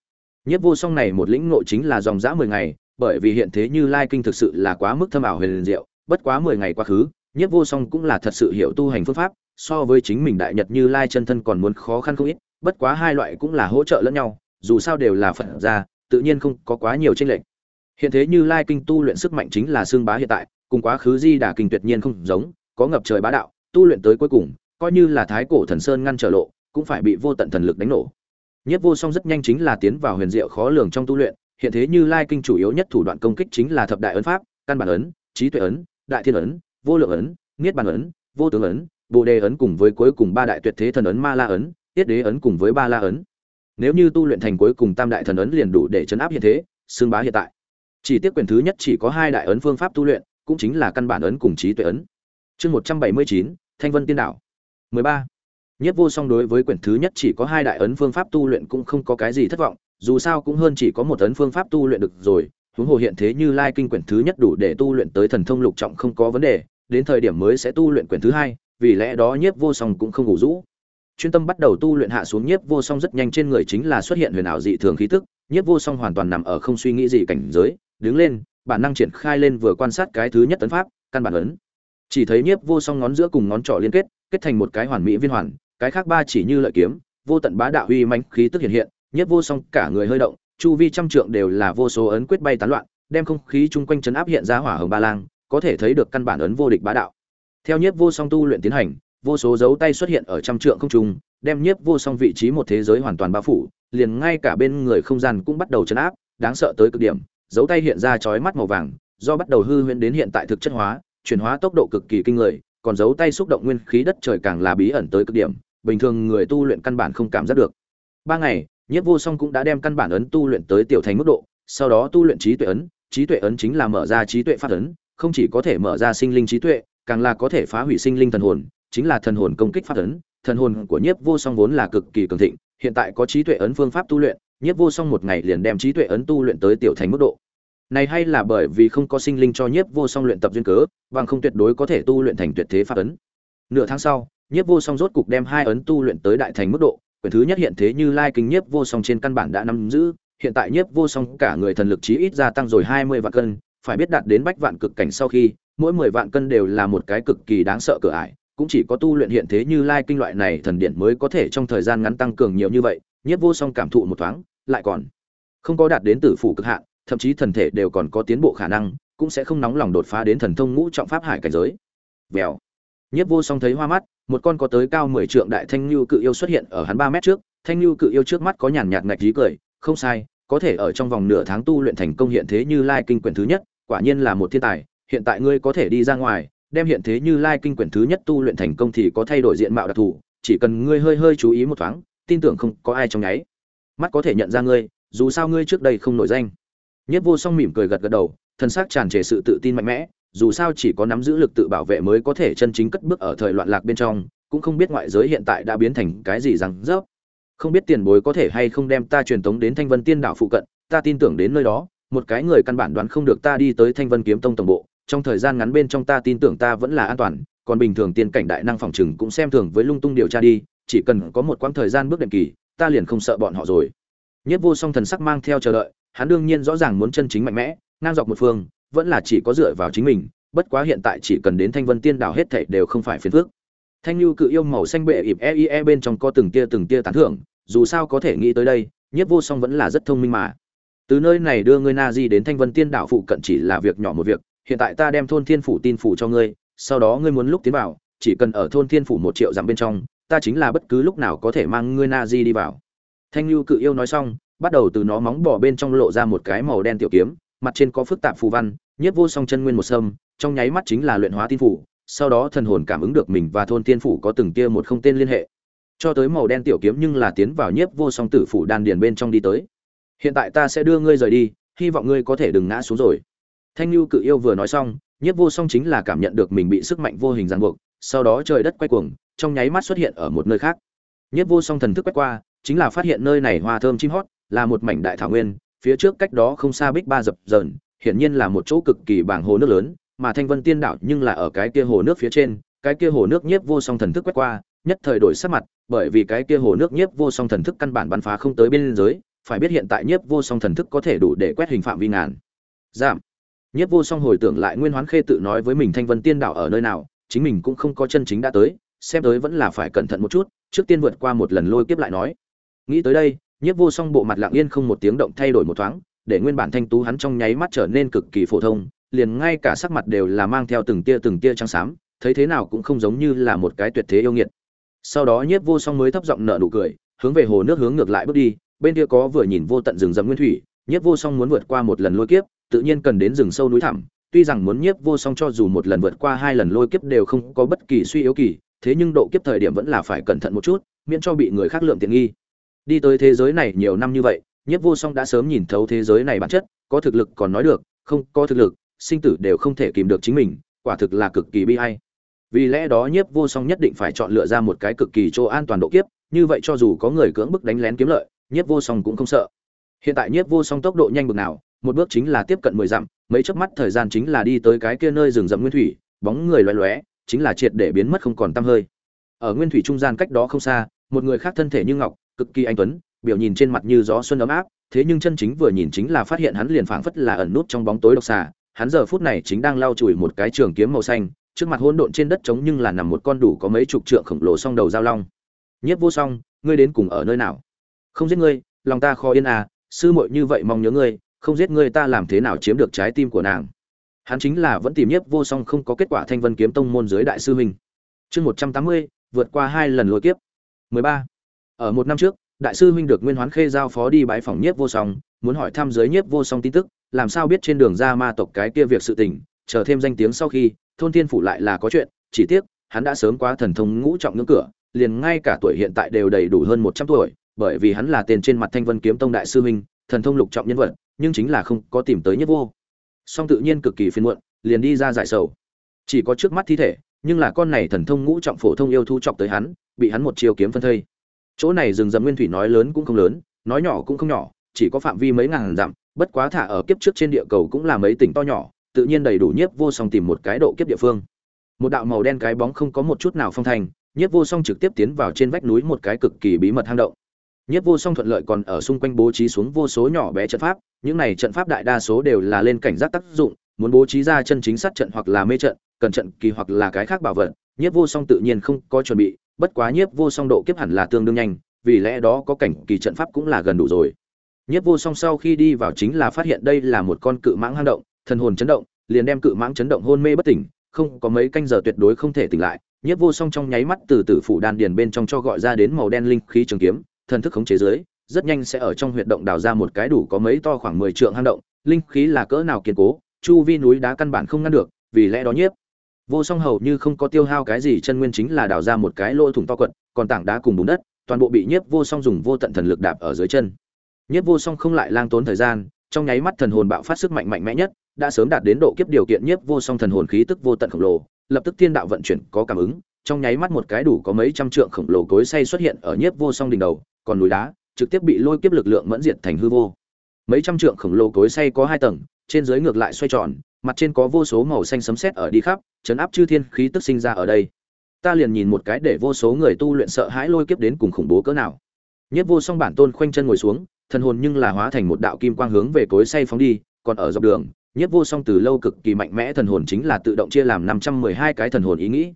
Nhất vô song này một lĩnh ngộ chính là dòng dã 10 ngày, bởi vì hiện thế như Lai kinh thực sự là quá mức thâm ảo huyền diệu, bất quá 10 ngày quá khứ, Nhất vô song cũng là thật sự hiểu tu hành phương pháp, so với chính mình đại nhật như Lai chân thân còn muốn khó khăn không ít, bất quá hai loại cũng là hỗ trợ lẫn nhau, dù sao đều là Phật gia, tự nhiên không có quá nhiều tranh lệch. Hiện thế như Lai kinh tu luyện sức mạnh chính là xương bá hiện tại, cùng quá khứ Di Đà kinh tuyệt nhiên không giống, có ngập trời bá đạo, tu luyện tới cuối cùng, coi như là thái cổ thần sơn ngăn trở lộ, cũng phải bị vô tận thần lực đánh nổ. Nhất Vô Song rất nhanh chính là tiến vào huyền diệu khó lường trong tu luyện, hiện thế như Lai kinh chủ yếu nhất thủ đoạn công kích chính là thập đại ấn pháp, căn bản ấn, trí tuệ ấn, đại thiên ấn, vô lượng ấn, niết bàn ấn, vô tướng ấn, bồ đề ấn cùng với cuối cùng ba đại tuyệt thế thần ấn ma la ấn, tiết đế ấn cùng với ba la ấn. Nếu như tu luyện thành cuối cùng tam đại thần ấn liền đủ để chấn áp hiện thế, xương bá hiện tại. Chỉ tiếc quyền thứ nhất chỉ có hai đại ấn phương pháp tu luyện, cũng chính là căn bản ấn cùng trí tuệ ấn. Chương một trăm bảy mươi chín Thanh Vân Tiên Đạo. 13. Nhất Vô Song đối với quyển thứ nhất chỉ có hai đại ấn phương pháp tu luyện cũng không có cái gì thất vọng, dù sao cũng hơn chỉ có một ấn phương pháp tu luyện được rồi, huống hồ hiện thế như Lai kinh quyển thứ nhất đủ để tu luyện tới thần thông lục trọng không có vấn đề, đến thời điểm mới sẽ tu luyện quyển thứ hai, vì lẽ đó Nhiếp Vô Song cũng không ngủ rũ. Chuyên tâm bắt đầu tu luyện hạ xuống Nhiếp Vô Song rất nhanh trên người chính là xuất hiện huyền ảo dị thường khí tức, Nhiếp Vô Song hoàn toàn nằm ở không suy nghĩ gì cảnh giới, đứng lên, bản năng triển khai lên vừa quan sát cái thứ nhất tấn pháp, căn bản ấn. Chỉ thấy Nhiếp Vô Song ngón giữa cùng ngón trỏ liên kết, kết thành một cái hoàn mỹ viên hoàn, cái khác ba chỉ như lợi kiếm, vô tận bá đạo huy mãnh khí tức hiện hiện, Nhiếp Vô Song cả người hơi động, chu vi trăm trượng đều là vô số ấn quyết bay tán loạn, đem không khí chung quanh chấn áp hiện ra hỏa hồng ba lang, có thể thấy được căn bản ấn vô địch bá đạo. Theo Nhiếp Vô Song tu luyện tiến hành, vô số dấu tay xuất hiện ở trăm trượng không trung, đem Nhiếp Vô Song vị trí một thế giới hoàn toàn bao phủ, liền ngay cả bên người không gian cũng bắt đầu chấn áp, đáng sợ tới cực điểm, dấu tay hiện ra chói mắt màu vàng, do bắt đầu hư huyễn đến hiện tại thực chất hóa, chuyển hóa tốc độ cực kỳ kinh người, còn dấu tay xúc động nguyên khí đất trời càng là bí ẩn tới cực điểm, bình thường người tu luyện căn bản không cảm giác được. Ba ngày, Nhiếp Vô Song cũng đã đem căn bản ấn tu luyện tới tiểu thành mức độ, sau đó tu luyện trí tuệ ấn, trí tuệ ấn chính là mở ra trí tuệ phát ấn, không chỉ có thể mở ra sinh linh trí tuệ, càng là có thể phá hủy sinh linh thần hồn, chính là thần hồn công kích pháp ấn, thần hồn của Nhiếp Vô Song vốn là cực kỳ cường thịnh, hiện tại có trí tuệ ấn phương pháp tu luyện, Nhiếp Vô Song một ngày liền đem trí tuệ ấn tu luyện tới tiểu thành mức độ. Này hay là bởi vì không có sinh linh cho Nhiếp Vô Song luyện tập duyên cớ, bằng không tuyệt đối có thể tu luyện thành tuyệt thế pháp ấn. Nửa tháng sau, Nhiếp Vô Song rốt cục đem hai ấn tu luyện tới đại thành mức độ, quyển thứ nhất hiện thế như Lai Kinh Nhiếp Vô Song trên căn bản đã nắm giữ, hiện tại Nhiếp Vô Song cả người thần lực chí ít gia tăng rồi 20 vạn cân, phải biết đạt đến bách vạn cực cảnh sau khi, mỗi 10 vạn cân đều là một cái cực kỳ đáng sợ cửa ải, cũng chỉ có tu luyện hiện thế như Lai Kinh loại này thần điện mới có thể trong thời gian ngắn tăng cường nhiều như vậy, Nhiếp Vô Song cảm thụ một thoáng, lại còn không có đạt đến tử phủ cực hạn, thậm chí thần thể đều còn có tiến bộ khả năng, cũng sẽ không nóng lòng đột phá đến thần thông ngũ trọng pháp hải cảnh giới. Vèo. Nhiếp Vô Song thấy hoa mắt, một con có tới cao 10 trượng đại thanh lưu cự yêu xuất hiện ở hắn ba mét trước, thanh lưu cự yêu trước mắt có nhàn nhạt ngạch trí cười, không sai, có thể ở trong vòng nửa tháng tu luyện thành công hiện thế như Lai kinh quyển thứ nhất, quả nhiên là một thiên tài, hiện tại ngươi có thể đi ra ngoài, đem hiện thế như Lai kinh quyển thứ nhất tu luyện thành công thì có thay đổi diện mạo đặc thù, chỉ cần ngươi hơi hơi chú ý một thoáng tin tưởng không có ai trong nháy mắt có thể nhận ra ngươi dù sao ngươi trước đây không nổi danh. Nhất vô song mỉm cười gật gật đầu thân xác tràn trề sự tự tin mạnh mẽ dù sao chỉ có nắm giữ lực tự bảo vệ mới có thể chân chính cất bước ở thời loạn lạc bên trong cũng không biết ngoại giới hiện tại đã biến thành cái gì rằng rớp. Không biết tiền bối có thể hay không đem ta truyền tống đến thanh vân tiên đảo phụ cận ta tin tưởng đến nơi đó một cái người căn bản đoán không được ta đi tới thanh vân kiếm tông tổng bộ trong thời gian ngắn bên trong ta tin tưởng ta vẫn là an toàn còn bình thường tiên cảnh đại năng phòng trừng cũng xem thường với lung tung điều tra đi chỉ cần có một quãng thời gian bước đệm kỳ ta liền không sợ bọn họ rồi. Nhất vô song thần sắc mang theo chờ đợi hắn đương nhiên rõ ràng muốn chân chính mạnh mẽ ngang dọc một phương vẫn là chỉ có dựa vào chính mình bất quá hiện tại chỉ cần đến thanh vân tiên đảo hết thảy đều không phải phiền phức. Thanh lưu cự yêu màu xanh bệ ịp e, e bên trong có từng tia từng tia tán thưởng dù sao có thể nghĩ tới đây nhất vô song vẫn là rất thông minh mà. Từ nơi này đưa ngươi na di đến thanh vân tiên đảo phụ cận chỉ là việc nhỏ một việc hiện tại ta đem thôn thiên phủ tin phủ cho ngươi, sau đó ngươi muốn lúc tiến vào, chỉ cần ở thôn thiên phủ một triệu dặm bên trong, ta chính là bất cứ lúc nào có thể mang ngươi na di đi vào. Thanh lưu cự yêu nói xong, bắt đầu từ nó móng bỏ bên trong lộ ra một cái màu đen tiểu kiếm, mặt trên có phức tạp phù văn nhất vô song chân nguyên một sâm, trong nháy mắt chính là luyện hóa tin phủ, sau đó thần hồn cảm ứng được mình và thôn tiên phủ có từng tia một không tên liên hệ. Cho tới màu đen tiểu kiếm nhưng là tiến vào nhiếp vô song tử phủ đan điền bên trong đi tới. Hiện tại ta sẽ đưa ngươi rời đi, hy vọng ngươi có thể đừng ngã xuống rồi thanh lưu cự yêu vừa nói xong, nhiếp vô song chính là cảm nhận được mình bị sức mạnh vô hình ràng buộc, sau đó trời đất quay cuồng, trong nháy mắt xuất hiện ở một nơi khác. Nhiếp vô song thần thức quét qua, chính là phát hiện nơi này hoa thơm chim hót, là một mảnh đại thảo nguyên, phía trước cách đó không xa bích ba dập dờn, hiển nhiên là một chỗ cực kỳ bảng hồ nước lớn, mà thanh vân tiên đảo nhưng là ở cái kia hồ nước phía trên, cái kia hồ nước nhiếp vô song thần thức quét qua, nhất thời đổi sắc mặt, bởi vì cái kia hồ nước nhiếp vô song thần thức căn bản bắn phá không tới bên giới phải biết hiện tại nhiếp vô song thần thức có thể đủ để quét hình phạm vi ngàn. Giảm nhiếp vô song hồi tưởng lại nguyên hoán khê tự nói với mình thanh vân tiên đạo ở nơi nào, chính mình cũng không có chân chính đã tới, xem tới vẫn là phải cẩn thận một chút, trước tiên vượt qua một lần lôi kiếp lại nói. Nghĩ tới đây, nhiếp vô song bộ mặt lặng yên không một tiếng động thay đổi một thoáng, để nguyên bản thanh tú hắn trong nháy mắt trở nên cực kỳ phổ thông, liền ngay cả sắc mặt đều là mang theo từng tia từng tia trắng xám, thấy thế nào cũng không giống như là một cái tuyệt thế yêu nghiệt. Sau đó nhiếp vô song mới thấp giọng nở nụ cười, hướng về hồ nước hướng ngược lại bước đi, bên kia có vừa nhìn vô tận rừng rậm nguyên thủy, nhiếp vô song muốn vượt qua một lần lôi kiếp tự nhiên cần đến rừng sâu núi thẳm, tuy rằng muốn nhiếp vô song cho dù một lần vượt qua hai lần lôi kiếp đều không có bất kỳ suy yếu kỳ, thế nhưng độ kiếp thời điểm vẫn là phải cẩn thận một chút, miễn cho bị người khác lượm tiện nghi. Đi tới thế giới này nhiều năm như vậy, nhiếp vô song đã sớm nhìn thấu thế giới này bản chất, có thực lực còn nói được, không có thực lực, sinh tử đều không thể kìm được chính mình, quả thực là cực kỳ bi hay vì lẽ đó nhiếp vô song nhất định phải chọn lựa ra một cái cực kỳ chỗ an toàn độ kiếp, như vậy cho dù có người cưỡng bức đánh lén kiếm lợi, nhiếp vô song cũng không sợ. Hiện tại nhiếp vô song tốc độ nhanh bực nào một bước chính là tiếp cận mười dặm, mấy chớp mắt thời gian chính là đi tới cái kia nơi rừng rậm nguyên thủy, bóng người loé loé, chính là triệt để biến mất không còn tăm hơi. Ở nguyên thủy trung gian cách đó không xa, một người khác thân thể như ngọc, cực kỳ anh tuấn, biểu nhìn trên mặt như gió xuân ấm áp, thế nhưng chân chính vừa nhìn chính là phát hiện hắn liền phảng phất là ẩn nút trong bóng tối độc xà, hắn giờ phút này chính đang lau chùi một cái trường kiếm màu xanh, trước mặt hỗn độn trên đất trống nhưng là nằm một con đủ có mấy chục trượng khổng lồ song đầu giao long. Nhiếp vô song, ngươi đến cùng ở nơi nào? Không giết ngươi, lòng ta khó yên à sư muội như vậy mong nhớ ngươi không giết ngươi ta làm thế nào chiếm được trái tim của nàng. Hắn chính là vẫn tìm nhiếp vô song không có kết quả thanh vân kiếm tông môn dưới đại sư huynh. Chương một trăm tám mươi, vượt qua hai lần lôi kiếp. mười ba. Ở một năm trước, đại sư huynh được nguyên hoán khê giao phó đi bãi phòng nhiếp vô song, muốn hỏi thăm giới nhiếp vô song tin tức, làm sao biết trên đường ra ma tộc cái kia việc sự tình, chờ thêm danh tiếng sau khi, thôn thiên phủ lại là có chuyện, chỉ tiếc, hắn đã sớm quá thần thông ngũ trọng ngưỡng cửa, liền ngay cả tuổi hiện tại đều đầy đủ hơn một trăm tuổi, bởi vì hắn là tên trên mặt thanh vân kiếm tông đại sư huynh, thần thông lục trọng nhân vật nhưng chính là không có tìm tới nhất vô. Song tự nhiên cực kỳ phiền muộn, liền đi ra giải sầu. Chỉ có trước mắt thi thể, nhưng là con này thần thông ngũ trọng phổ thông yêu thu trọng tới hắn, bị hắn một chiều kiếm phân thây. Chỗ này rừng rậm nguyên thủy nói lớn cũng không lớn, nói nhỏ cũng không nhỏ, chỉ có phạm vi mấy ngàn dặm, bất quá thả ở kiếp trước trên địa cầu cũng là mấy tỉnh to nhỏ, tự nhiên đầy đủ nhiếp vô song tìm một cái độ kiếp địa phương. Một đạo màu đen cái bóng không có một chút nào phong thành, nhiếp vô song trực tiếp tiến vào trên vách núi một cái cực kỳ bí mật hang động nhiếp vô song thuận lợi còn ở xung quanh bố trí xuống vô số nhỏ bé trận pháp, những này trận pháp đại đa số đều là lên cảnh giác tác dụng, muốn bố trí ra chân chính sát trận hoặc là mê trận, cần trận kỳ hoặc là cái khác bảo vật nhiếp vô song tự nhiên không có chuẩn bị, bất quá nhiếp vô song độ kiếp hẳn là tương đương nhanh, vì lẽ đó có cảnh kỳ trận pháp cũng là gần đủ rồi. Nhiếp vô song sau khi đi vào chính là phát hiện đây là một con cự mãng hang động, thần hồn chấn động, liền đem cự mãng chấn động hôn mê bất tỉnh, không có mấy canh giờ tuyệt đối không thể tỉnh lại. Nhiếp vô song trong nháy mắt từ tử phủ đan điền bên trong cho gọi ra đến màu đen linh khí trường kiếm thần thức khống chế dưới, rất nhanh sẽ ở trong huyệt động đào ra một cái đủ có mấy to khoảng mười trượng hang động, linh khí là cỡ nào kiên cố, chu vi núi đá căn bản không ngăn được, vì lẽ đó nhiếp. Vô song hầu như không có tiêu hao cái gì, chân nguyên chính là đào ra một cái lỗ thủng to quật, còn tảng đá cùng bùn đất, toàn bộ bị nhiếp vô song dùng vô tận thần lực đạp ở dưới chân. Nhiếp vô song không lại lang tốn thời gian, trong nháy mắt thần hồn bạo phát sức mạnh mạnh mẽ nhất, đã sớm đạt đến độ kiếp điều kiện nhiếp vô song thần hồn khí tức vô tận khổng lồ, lập tức thiên đạo vận chuyển có cảm ứng, trong nháy mắt một cái đủ có mấy trăm trượng khổng lồ cối xay xuất hiện ở nhiếp vô song đỉnh đầu còn núi đá, trực tiếp bị lôi kiếp lực lượng mẫn diệt thành hư vô. Mấy trăm trượng khổng lồ cối say có hai tầng, trên dưới ngược lại xoay tròn, mặt trên có vô số màu xanh sấm sét ở đi khắp, chấn áp chư thiên khí tức sinh ra ở đây. Ta liền nhìn một cái để vô số người tu luyện sợ hãi lôi kiếp đến cùng khủng bố cỡ nào. Nhất vô song bản tôn khoanh chân ngồi xuống, thần hồn nhưng là hóa thành một đạo kim quang hướng về cối say phóng đi, còn ở dọc đường, nhất vô song từ lâu cực kỳ mạnh mẽ thần hồn chính là tự động chia làm năm trăm mười hai cái thần hồn ý nghĩ.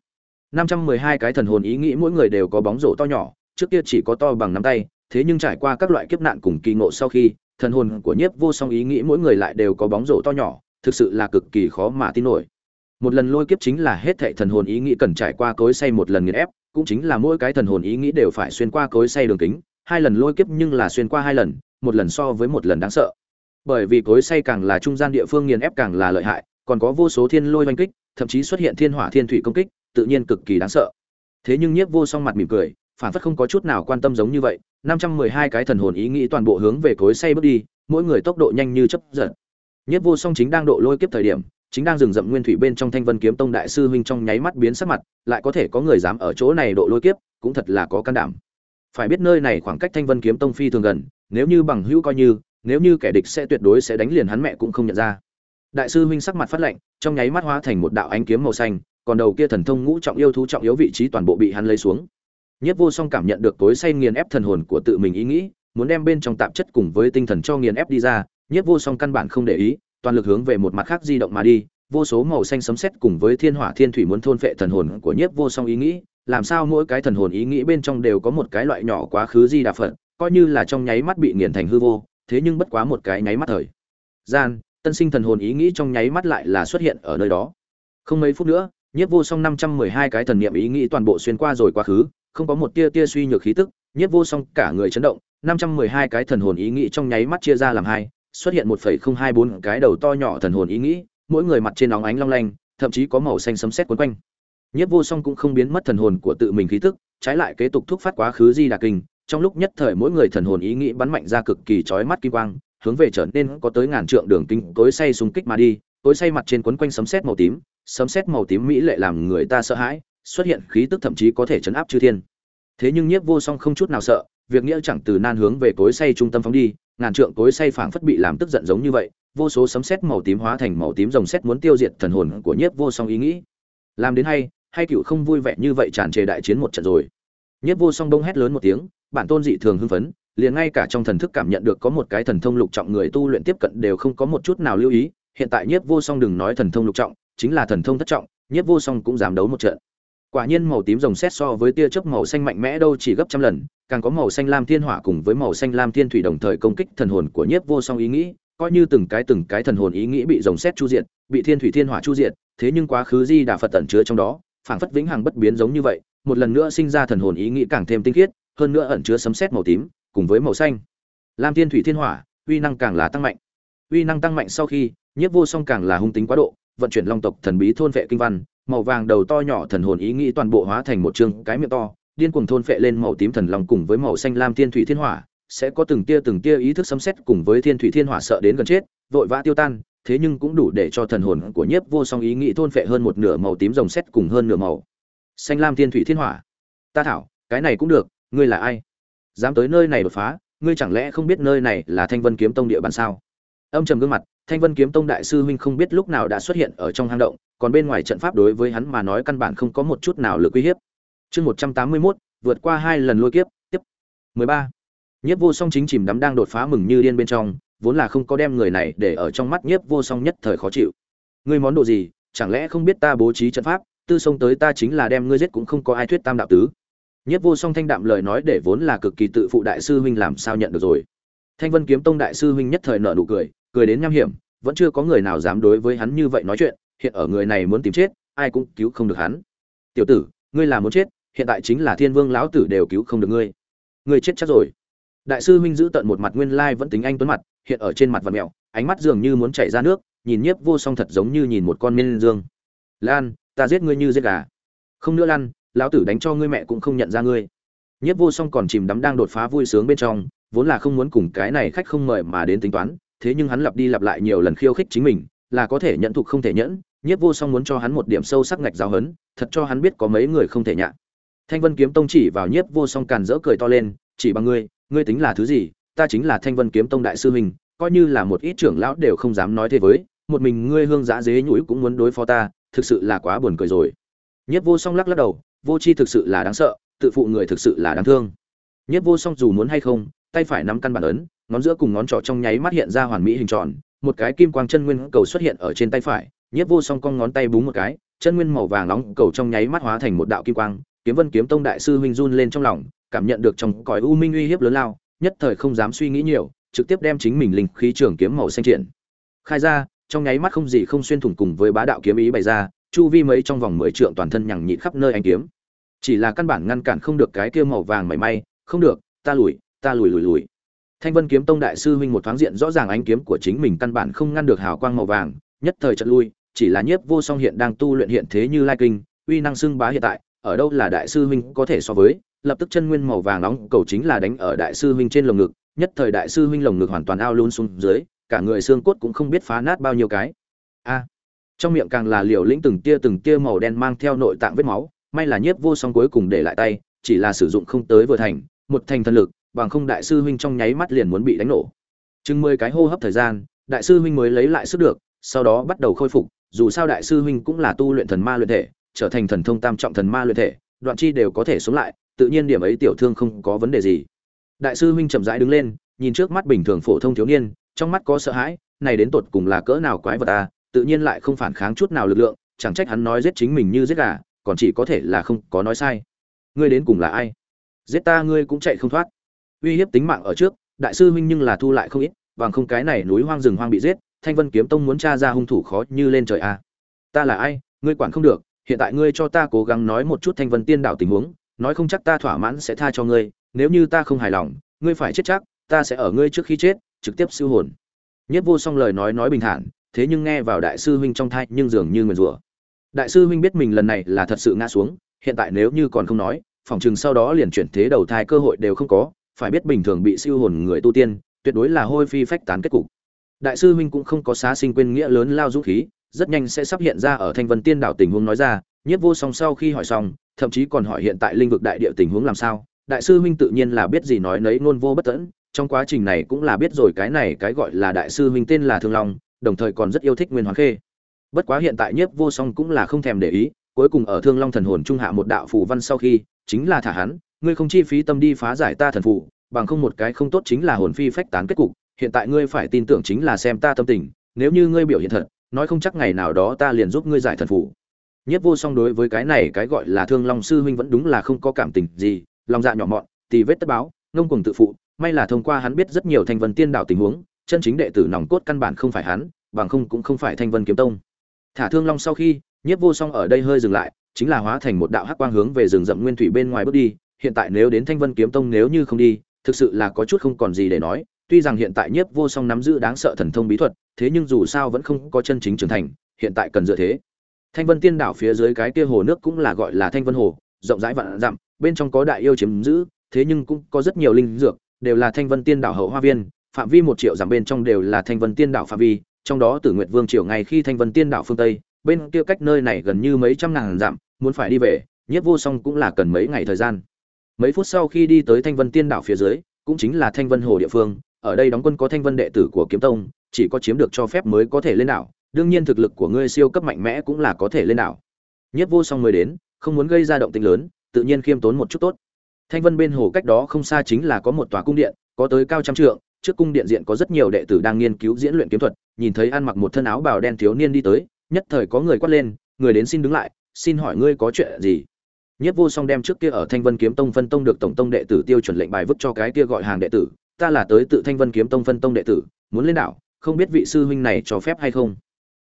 Năm trăm mười hai cái thần hồn ý nghĩ mỗi người đều có bóng rổ to nhỏ trước kia chỉ có to bằng nắm tay, thế nhưng trải qua các loại kiếp nạn cùng kỳ ngộ sau khi, thần hồn của nhiếp vô song ý nghĩ mỗi người lại đều có bóng rổ to nhỏ, thực sự là cực kỳ khó mà tin nổi. Một lần lôi kiếp chính là hết thảy thần hồn ý nghĩ cần trải qua cối xay một lần nghiền ép, cũng chính là mỗi cái thần hồn ý nghĩ đều phải xuyên qua cối xay đường kính, hai lần lôi kiếp nhưng là xuyên qua hai lần, một lần so với một lần đáng sợ. Bởi vì cối xay càng là trung gian địa phương nghiền ép càng là lợi hại, còn có vô số thiên lôi oanh kích, thậm chí xuất hiện thiên hỏa thiên thủy công kích, tự nhiên cực kỳ đáng sợ. Thế nhưng nhiếp vô song mặt mỉm cười phản phất không có chút nào quan tâm giống như vậy, năm trăm mười hai cái thần hồn ý nghĩ toàn bộ hướng về cối say bước đi, mỗi người tốc độ nhanh như chớp giật. Nhất vô song chính đang độ lôi kiếp thời điểm, chính đang rừng rậm nguyên thủy bên trong thanh vân kiếm tông đại sư huynh trong nháy mắt biến sắc mặt, lại có thể có người dám ở chỗ này độ lôi kiếp, cũng thật là có can đảm. Phải biết nơi này khoảng cách thanh vân kiếm tông phi thường gần, nếu như bằng hữu coi như, nếu như kẻ địch sẽ tuyệt đối sẽ đánh liền hắn mẹ cũng không nhận ra. Đại sư huynh sắc mặt phát lạnh, trong nháy mắt hóa thành một đạo ánh kiếm màu xanh, còn đầu kia thần thông ngũ trọng yêu thú trọng yếu vị trí toàn bộ bị hắn lấy xuống nhất vô song cảm nhận được tối say nghiền ép thần hồn của tự mình ý nghĩ, muốn đem bên trong tạp chất cùng với tinh thần cho nghiền ép đi ra. Nhất vô song căn bản không để ý, toàn lực hướng về một mặt khác di động mà đi. Vô số màu xanh sấm sét cùng với thiên hỏa thiên thủy muốn thôn phệ thần hồn của nhất vô song ý nghĩ. Làm sao mỗi cái thần hồn ý nghĩ bên trong đều có một cái loại nhỏ quá khứ di đà phận coi như là trong nháy mắt bị nghiền thành hư vô, thế nhưng bất quá một cái nháy mắt thời gian, tân sinh thần hồn ý nghĩ trong nháy mắt lại là xuất hiện ở nơi đó. Không mấy phút nữa nhất vô song năm trăm mười hai cái thần niệm ý nghĩ toàn bộ xuyên qua rồi quá khứ không có một tia tia suy nhược khí tức nhất vô song cả người chấn động, năm trăm mười hai cái thần hồn ý nghĩ trong nháy mắt chia ra làm hai, xuất hiện một phẩy không hai bốn cái đầu to nhỏ thần hồn ý nghĩ, mỗi người mặt trên óng ánh long lanh, thậm chí có màu xanh sấm sét quấn quanh. Nhất vô song cũng không biến mất thần hồn của tự mình khí tức, trái lại kế tục thúc phát quá khứ di đà kinh, trong lúc nhất thời mỗi người thần hồn ý nghĩ bắn mạnh ra cực kỳ chói mắt kim quang, hướng về trở nên có tới ngàn trượng đường kinh tối say xung kích mà đi, tối say mặt trên quấn quanh sấm sét màu tím, sấm sét màu tím mỹ lệ làm người ta sợ hãi xuất hiện khí tức thậm chí có thể chấn áp chư thiên. Thế nhưng nhiếp vô song không chút nào sợ, việc nghĩa chẳng từ nan hướng về cối say trung tâm phóng đi, ngàn trượng cối say phảng phất bị làm tức giận giống như vậy, vô số sấm sét màu tím hóa thành màu tím rồng sét muốn tiêu diệt thần hồn của nhiếp vô song ý nghĩ. Làm đến hay hay cựu không vui vẻ như vậy tràn trề đại chiến một trận rồi. Nhiếp vô song đông hét lớn một tiếng, bản tôn dị thường hưng phấn, liền ngay cả trong thần thức cảm nhận được có một cái thần thông lục trọng người tu luyện tiếp cận đều không có một chút nào lưu ý, hiện tại nhiếp vô song đừng nói thần thông lục trọng, chính là thần thông thất trọng, nhiếp vô song cũng dám đấu một trận quả nhiên màu tím rồng xét so với tia chớp màu xanh mạnh mẽ đâu chỉ gấp trăm lần, càng có màu xanh lam thiên hỏa cùng với màu xanh lam thiên thủy đồng thời công kích thần hồn của nhiếp vô song ý nghĩ, coi như từng cái từng cái thần hồn ý nghĩ bị rồng xét chu diệt, bị thiên thủy thiên hỏa chu diệt, thế nhưng quá khứ di đà phật tẩn chứa trong đó, phảng phất vĩnh hằng bất biến giống như vậy, một lần nữa sinh ra thần hồn ý nghĩ càng thêm tinh khiết, hơn nữa ẩn chứa sấm xét màu tím, cùng với màu xanh lam thiên thủy thiên hỏa, uy năng càng là tăng mạnh. Uy năng tăng mạnh sau khi, nhiếp vô song càng là hung tính quá độ, vận chuyển long tộc thần bí thôn vệ kinh văn màu vàng đầu to nhỏ thần hồn ý nghĩ toàn bộ hóa thành một chương cái miệng to, điên cuồng thôn phệ lên màu tím thần long cùng với màu xanh lam thiên thủy thiên hỏa, sẽ có từng tia từng tia ý thức sấm xét cùng với thiên thủy thiên hỏa sợ đến gần chết, vội vã tiêu tan, thế nhưng cũng đủ để cho thần hồn của nhiếp vô song ý nghĩ thôn phệ hơn một nửa màu tím rồng xét cùng hơn nửa màu xanh lam thiên thủy thiên hỏa. Ta thảo, cái này cũng được, ngươi là ai? Dám tới nơi này đột phá, ngươi chẳng lẽ không biết nơi này là thanh vân kiếm tông địa bàn sao? Âm trầm gương mặt, thanh vân kiếm tông đại sư huynh không biết lúc nào đã xuất hiện ở trong hang động còn bên ngoài trận pháp đối với hắn mà nói căn bản không có một chút nào lực uy hiếp. Chương 181, vượt qua hai lần lôi kiếp, tiếp. 13. Nhiếp Vô Song chính chìm đắm đang đột phá mừng như điên bên trong, vốn là không có đem người này để ở trong mắt Nhiếp Vô Song nhất thời khó chịu. Ngươi món đồ gì, chẳng lẽ không biết ta bố trí trận pháp, tư sông tới ta chính là đem ngươi giết cũng không có ai thuyết tam đạo tứ. Nhiếp Vô Song thanh đạm lời nói để vốn là cực kỳ tự phụ đại sư huynh làm sao nhận được rồi. Thanh Vân Kiếm Tông đại sư huynh nhất thời nở nụ cười, cười đến nham hiểm, vẫn chưa có người nào dám đối với hắn như vậy nói chuyện, hiện ở người này muốn tìm chết, ai cũng cứu không được hắn. Tiểu tử, ngươi là muốn chết, hiện tại chính là thiên vương lão tử đều cứu không được ngươi. Ngươi chết chắc rồi. Đại sư huynh giữ tận một mặt nguyên lai vẫn tính anh tuấn mặt, hiện ở trên mặt vật mẹo, ánh mắt dường như muốn chảy ra nước, nhìn nhiếp vô song thật giống như nhìn một con miên dương. Lan, ta giết ngươi như giết gà. Không nữa lăn lão tử đánh cho ngươi mẹ cũng không nhận ra ngươi. Nhất vô song còn chìm đắm đang đột phá vui sướng bên trong, vốn là không muốn cùng cái này khách không mời mà đến tính toán, thế nhưng hắn lặp đi lặp lại nhiều lần khiêu khích chính mình, là có thể nhận thục không thể nhẫn nhất vô song muốn cho hắn một điểm sâu sắc ngạch giáo hấn thật cho hắn biết có mấy người không thể nhạ. Thanh vân kiếm tông chỉ vào nhiếp vô song càn rỡ cười to lên, chỉ bằng ngươi ngươi tính là thứ gì? Ta chính là thanh vân kiếm tông đại sư huynh, coi như là một ít trưởng lão đều không dám nói thế với, một mình ngươi hương giã dế nhũi cũng muốn đối phó ta, thực sự là quá buồn cười rồi. Nhất vô song lắc lắc đầu, vô c h i thực sự là đáng sợ, tự phụ người thực sự là đáng thương. Nhất vô song dù muốn hay không, tay phải nắm căn bản ấn, ngón giữa cùng ngón trỏ trong nháy mắt hiện ra hoàn mỹ hình tròn, một cái kim quang chân nguyên cầu xuất hiện ở trên tay phải nhất vô song con ngón tay búng một cái, chân nguyên màu vàng nóng cầu trong nháy mắt hóa thành một đạo kim quang, kiếm vân kiếm tông đại sư huynh run lên trong lòng, cảm nhận được trong cõi u minh uy hiếp lớn lao, nhất thời không dám suy nghĩ nhiều, trực tiếp đem chính mình linh khí trường kiếm màu xanh triển khai ra, trong nháy mắt không gì không xuyên thủng cùng với bá đạo kiếm ý bày ra, chu vi mấy trong vòng mười trượng toàn thân nhằng nhịn khắp nơi anh kiếm. Chỉ là căn bản ngăn cản không được cái kia màu vàng mảy may, không được, ta lùi ta lùi lùi lùi. Thanh vân kiếm tông đại sư huynh một thoáng diện rõ ràng ánh kiếm của chính mình căn bản không ngăn được hào quang màu vàng, nhất thời trận lui chỉ là nhiếp vô song hiện đang tu luyện hiện thế như lai kinh, uy năng xưng bá hiện tại, ở đâu là đại sư huynh có thể so với, lập tức chân nguyên màu vàng nóng cầu chính là đánh ở đại sư huynh trên lồng ngực, nhất thời đại sư huynh lồng ngực hoàn toàn ao luôn xuống dưới, cả người xương cốt cũng không biết phá nát bao nhiêu cái. A, trong miệng càng là liều lĩnh từng tia từng tia màu đen mang theo nội tạng vết máu, may là nhiếp vô song cuối cùng để lại tay, chỉ là sử dụng không tới vừa thành, một thành thần lực, bằng không đại sư huynh trong nháy mắt liền muốn bị đánh nổ. Chừng mười cái hô hấp thời gian, đại sư huynh mới lấy lại sức được, sau đó bắt đầu khôi phục dù sao đại sư huynh cũng là tu luyện thần ma luyện thể, trở thành thần thông tam trọng thần ma luyện thể, đoạn chi đều có thể sống lại, tự nhiên điểm ấy tiểu thương không có vấn đề gì. Đại sư huynh chậm rãi đứng lên, nhìn trước mắt bình thường phổ thông thiếu niên, trong mắt có sợ hãi, này đến tột cùng là cỡ nào quái vật ta tự nhiên lại không phản kháng chút nào lực lượng, chẳng trách hắn nói giết chính mình như giết gà, còn chỉ có thể là không có nói sai. Ngươi đến cùng là ai? Giết ta ngươi cũng chạy không thoát. Uy hiếp tính mạng ở trước, đại sư huynh nhưng là thu lại không ít, bằng không cái này núi hoang rừng hoang bị giết thanh vân kiếm tông muốn tra ra hung thủ khó như lên trời a ta là ai? Ngươi quản không được. Hiện tại ngươi cho ta cố gắng nói một chút thanh vân tiên đạo tình huống. Nói không chắc ta thỏa mãn sẽ tha cho ngươi. Nếu như ta không hài lòng, ngươi phải chết chắc. Ta sẽ ở ngươi trước khi chết, trực tiếp siêu hồn. Nhất vô song lời nói nói bình thản, thế nhưng nghe vào đại sư huynh trong thai nhưng dường như nguyền rủa. Đại sư huynh biết mình lần này là thật sự ngã xuống, hiện tại nếu như còn không nói phỏng chừng sau đó liền chuyển thế đầu thai cơ hội đều không có, phải biết bình thường bị siêu hồn người tu tiên, tuyệt đối là hôi phi phách tán kết cục đại sư huynh cũng không có xá sinh quên nghĩa lớn lao dũng khí, rất nhanh sẽ sắp hiện ra ở thanh vân tiên đảo tình huống nói ra, nhiếp vô song sau khi hỏi xong, thậm chí còn hỏi hiện tại linh vực đại địa tình huống làm sao, đại sư huynh tự nhiên là biết gì nói nấy ngôn vô bất tẫn trong quá trình này cũng là biết rồi cái này cái gọi là đại sư huynh tên là thương long, đồng thời còn rất yêu thích nguyên hoàng khê. Bất quá hiện tại nhiếp vô song cũng là không thèm để ý, cuối cùng ở thương long thần hồn trung hạ một đạo phù văn sau khi, chính là thả hắn, ngươi không chi phí tâm đi phá giải ta thần phù, bằng không một cái không tốt chính là hồn phi phách tán kết cục hiện tại ngươi phải tin tưởng chính là xem ta tâm tình, nếu như ngươi biểu hiện thật, nói không chắc ngày nào đó ta liền giúp ngươi giải thần phù nhất vô song đối với cái này cái gọi là thương long sư huynh vẫn đúng là không có cảm tình gì, lòng dạ nhỏ mọn, tì vết tất báo, ngông cuồng tự phụ, may là thông qua hắn biết rất nhiều thanh vân tiên đạo tình huống, chân chính đệ tử nòng cốt căn bản không phải hắn, bằng không cũng không phải thanh vân kiếm tông. Thả thương long sau khi, nhất vô song ở đây hơi dừng lại, chính là hóa thành một đạo hắc quang hướng về rừng rậm nguyên thủy bên ngoài bước đi, hiện tại nếu đến thanh vân kiếm tông nếu như không đi, thực sự là có chút không còn gì để nói tuy rằng hiện tại nhiếp vô song nắm giữ đáng sợ thần thông bí thuật, thế nhưng dù sao vẫn không có chân chính trưởng thành, hiện tại cần dựa thế. Thanh vân tiên đảo phía dưới cái kia hồ nước cũng là gọi là thanh vân hồ, rộng rãi vạn dặm, bên trong có đại yêu chiếm giữ, thế nhưng cũng có rất nhiều linh dược, đều là thanh vân tiên đảo hậu hoa viên, phạm vi một triệu dặm bên trong đều là thanh vân tiên đảo phạm vi, trong đó tử nguyệt vương triều ngày khi thanh vân tiên đảo phương tây, bên kia cách nơi này gần như mấy trăm ngàn dặm, muốn phải đi về, nhiếp vô song cũng là cần mấy ngày thời gian. Mấy phút sau khi đi tới thanh vân tiên đảo phía dưới, cũng chính là thanh vân hồ địa phương ở đây đóng quân có thanh vân đệ tử của kiếm tông, chỉ có chiếm được cho phép mới có thể lên đảo, đương nhiên thực lực của ngươi siêu cấp mạnh mẽ cũng là có thể lên đảo. Nhất vô song mới đến, không muốn gây ra động tĩnh lớn, tự nhiên khiêm tốn một chút tốt. Thanh vân bên hồ cách đó không xa chính là có một tòa cung điện, có tới cao trăm trượng, trước cung điện diện có rất nhiều đệ tử đang nghiên cứu diễn luyện kiếm thuật, nhìn thấy ăn mặc một thân áo bào đen thiếu niên đi tới, nhất thời có người quát lên, người đến xin đứng lại, xin hỏi ngươi có chuyện gì? Nhất vô song đem trước kia ở thanh vân kiếm tông phân tông được tổng tông đệ tử tiêu chuẩn lệnh bài vứt cho cái kia gọi hàng đệ tử ta là tới tự thanh vân kiếm tông phân tông đệ tử, muốn lên đảo, không biết vị sư huynh này cho phép hay không.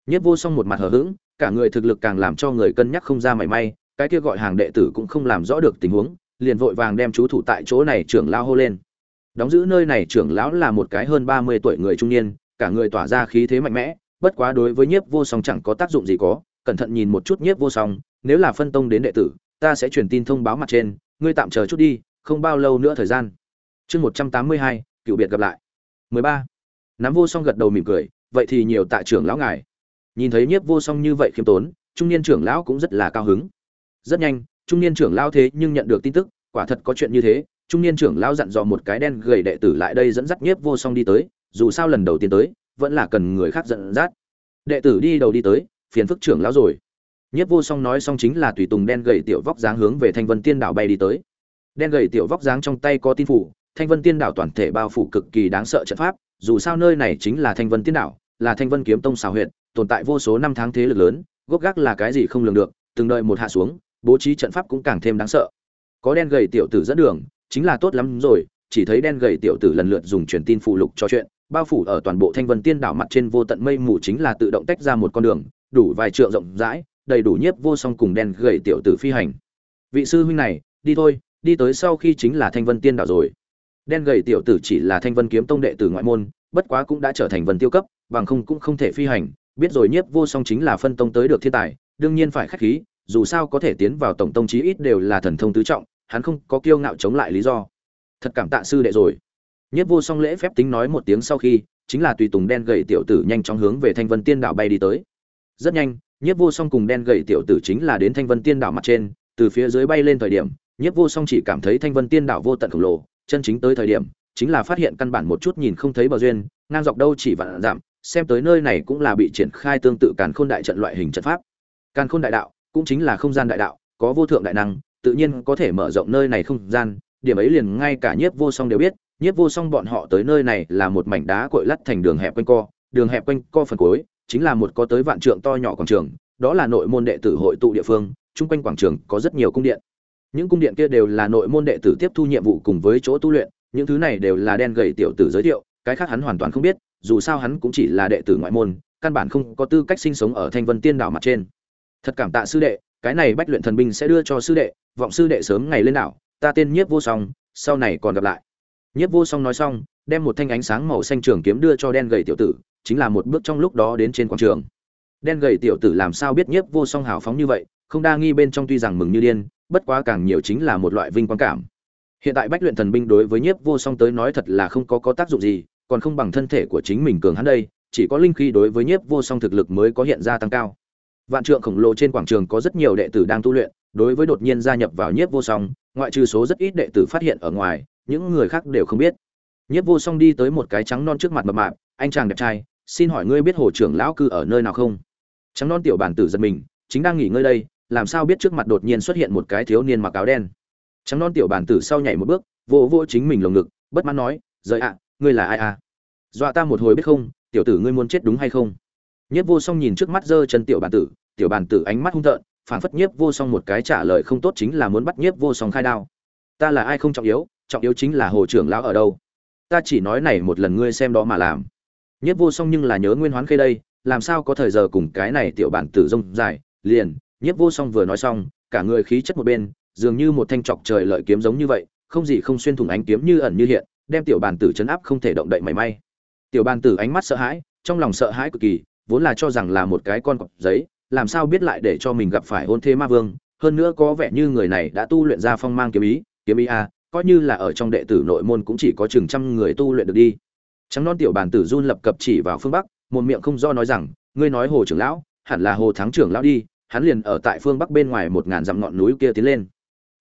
Nhất vô song một mặt hờ hững, cả người thực lực càng làm cho người cân nhắc không ra mảy may, cái kia gọi hàng đệ tử cũng không làm rõ được tình huống, liền vội vàng đem chú thủ tại chỗ này trưởng lão hô lên. Đóng giữ nơi này trưởng lão là một cái hơn ba mươi tuổi người trung niên, cả người tỏa ra khí thế mạnh mẽ, bất quá đối với nhiếp vô song chẳng có tác dụng gì có, cẩn thận nhìn một chút nhiếp vô song, nếu là phân tông đến đệ tử, ta sẽ truyền tin thông báo mặt trên, ngươi tạm chờ chút đi, không bao lâu nữa thời gian chương một trăm tám mươi hai, cựu biệt gặp lại. mười ba. Nắm vô song gật đầu mỉm cười, vậy thì nhiều tạ trưởng lão ngài. Nhìn thấy nhiếp vô song như vậy khiêm tốn, trung niên trưởng lão cũng rất là cao hứng. Rất nhanh, trung niên trưởng lão thế nhưng nhận được tin tức, quả thật có chuyện như thế, trung niên trưởng lão dặn dò một cái đen gầy đệ tử lại đây dẫn dắt nhiếp vô song đi tới, dù sao lần đầu tiên tới, vẫn là cần người khác dẫn dắt. Đệ tử đi đầu đi tới, phiền phức trưởng lão rồi. Nhiếp vô song nói xong chính là tùy tùng đen gầy tiểu vóc dáng hướng về thanh vân tiên đảo bay đi tới. Đen gầy tiểu vóc dáng trong tay có tin phủ thanh vân tiên đảo toàn thể bao phủ cực kỳ đáng sợ trận pháp, dù sao nơi này chính là thanh vân tiên đảo, là thanh vân kiếm tông xào huyện tồn tại vô số năm tháng thế lực lớn, gốc gác là cái gì không lường được, từng đợi một hạ xuống, bố trí trận pháp cũng càng thêm đáng sợ. Có đen gầy tiểu tử dẫn đường, chính là tốt lắm rồi, chỉ thấy đen gầy tiểu tử lần lượt dùng truyền tin phụ lục cho chuyện, bao phủ ở toàn bộ thanh vân tiên đảo mặt trên vô tận mây mù chính là tự động tách ra một con đường, đủ vài trượng rộng rãi, đầy đủ nhiếp vô song cùng đen gầy tiểu tử phi hành. Vị sư huynh này, đi thôi, đi tới sau khi chính là thanh vân tiên đảo rồi đen gầy tiểu tử chỉ là thanh vân kiếm tông đệ tử ngoại môn, bất quá cũng đã trở thành vân tiêu cấp, bằng không cũng không thể phi hành, biết rồi nhiếp vô song chính là phân tông tới được thiên tài, đương nhiên phải khách khí, dù sao có thể tiến vào tổng tông chí ít đều là thần thông tứ trọng, hắn không có kiêu ngạo chống lại lý do. Thật cảm tạ sư đệ rồi. Nhiếp vô song lễ phép tính nói một tiếng sau khi, chính là tùy tùng đen gầy tiểu tử nhanh chóng hướng về thanh vân tiên đảo bay đi tới. Rất nhanh, nhiếp vô song cùng đen gầy tiểu tử chính là đến thanh vân tiên đảo mặt trên, từ phía dưới bay lên thời điểm, nhiếp vô song chỉ cảm thấy thanh vân tiên đảo vô tận khổng lồ chân chính tới thời điểm, chính là phát hiện căn bản một chút nhìn không thấy bờ duyên, ngang dọc đâu chỉ vạn giảm xem tới nơi này cũng là bị triển khai tương tự càn khôn đại trận loại hình trận pháp. Càn khôn đại đạo cũng chính là không gian đại đạo, có vô thượng đại năng, tự nhiên có thể mở rộng nơi này không gian, điểm ấy liền ngay cả nhiếp vô song đều biết, nhiếp vô song bọn họ tới nơi này là một mảnh đá cội lắt thành đường hẹp quanh co, đường hẹp quanh co phần cuối, chính là một có tới vạn trượng to nhỏ quảng trường, đó là nội môn đệ tử hội tụ địa phương, chung quanh quảng trường có rất nhiều cung điện những cung điện kia đều là nội môn đệ tử tiếp thu nhiệm vụ cùng với chỗ tu luyện, những thứ này đều là đen gầy tiểu tử giới thiệu, cái khác hắn hoàn toàn không biết, dù sao hắn cũng chỉ là đệ tử ngoại môn, căn bản không có tư cách sinh sống ở thanh vân tiên đảo mặt trên. Thật cảm tạ sư đệ, cái này bách luyện thần binh sẽ đưa cho sư đệ, vọng sư đệ sớm ngày lên đảo, ta tên nhiếp vô song, sau này còn gặp lại. Nhiếp vô song nói xong, đem một thanh ánh sáng màu xanh trường kiếm đưa cho đen gầy tiểu tử, chính là một bước trong lúc đó đến trên quảng trường. Đen gầy tiểu tử làm sao biết nhiếp vô song hào phóng như vậy không đa nghi bên trong tuy rằng mừng như điên, bất quá càng nhiều chính là một loại vinh quang cảm. Hiện tại bách luyện thần binh đối với nhiếp vô song tới nói thật là không có có tác dụng gì, còn không bằng thân thể của chính mình cường hắn đây, chỉ có linh khí đối với nhiếp vô song thực lực mới có hiện ra tăng cao. Vạn trượng khổng lồ trên quảng trường có rất nhiều đệ tử đang tu luyện, đối với đột nhiên gia nhập vào nhiếp vô song, ngoại trừ số rất ít đệ tử phát hiện ở ngoài, những người khác đều không biết. Nhiếp vô song đi tới một cái trắng non trước mặt mập mạp, anh chàng đẹp trai, xin hỏi ngươi biết hồ trưởng lão cư ở nơi nào không? Trắng non tiểu bản tử giật mình, chính đang nghỉ ngơi đây làm sao biết trước mặt đột nhiên xuất hiện một cái thiếu niên mặc áo đen? Trắng non tiểu bản tử sau nhảy một bước, vỗ vỗ chính mình lồng ngực, bất mãn nói, rời ạ, ngươi là ai à? Dọa ta một hồi biết không, tiểu tử ngươi muốn chết đúng hay không? Nhiếp vô song nhìn trước mắt giơ chân tiểu bản tử, tiểu bản tử ánh mắt hung tợn phản phất nhiếp vô song một cái trả lời không tốt chính là muốn bắt nhiếp vô song khai đao. Ta là ai không trọng yếu trọng yếu chính là hồ trưởng lão ở đâu. Ta chỉ nói này một lần ngươi xem đó mà làm. Nhiếp vô song nhưng là nhớ nguyên hoán khê đây, làm sao có thời giờ cùng cái này tiểu bản tử rông dài, liền nhiếp vô song vừa nói xong, cả người khí chất một bên, dường như một thanh trọc trời lợi kiếm giống như vậy, không gì không xuyên thủng ánh kiếm như ẩn như hiện, đem tiểu Bàn tử chấn áp không thể động đậy mảy may. Tiểu Bàn tử ánh mắt sợ hãi, trong lòng sợ hãi cực kỳ, vốn là cho rằng là một cái con cọp giấy, làm sao biết lại để cho mình gặp phải hôn thế ma vương, hơn nữa có vẻ như người này đã tu luyện ra phong mang kiếm ý kiếm ý a, coi như là ở trong đệ tử nội môn cũng chỉ có chừng trăm người tu luyện được đi. Trắng non tiểu Bàn tử run lập cập chỉ vào phương bắc, một miệng không do nói rằng, ngươi nói hồ trưởng lão, hẳn là hồ thắng trưởng lão đi hắn liền ở tại phương bắc bên ngoài một ngàn dặm ngọn núi kia tiến lên.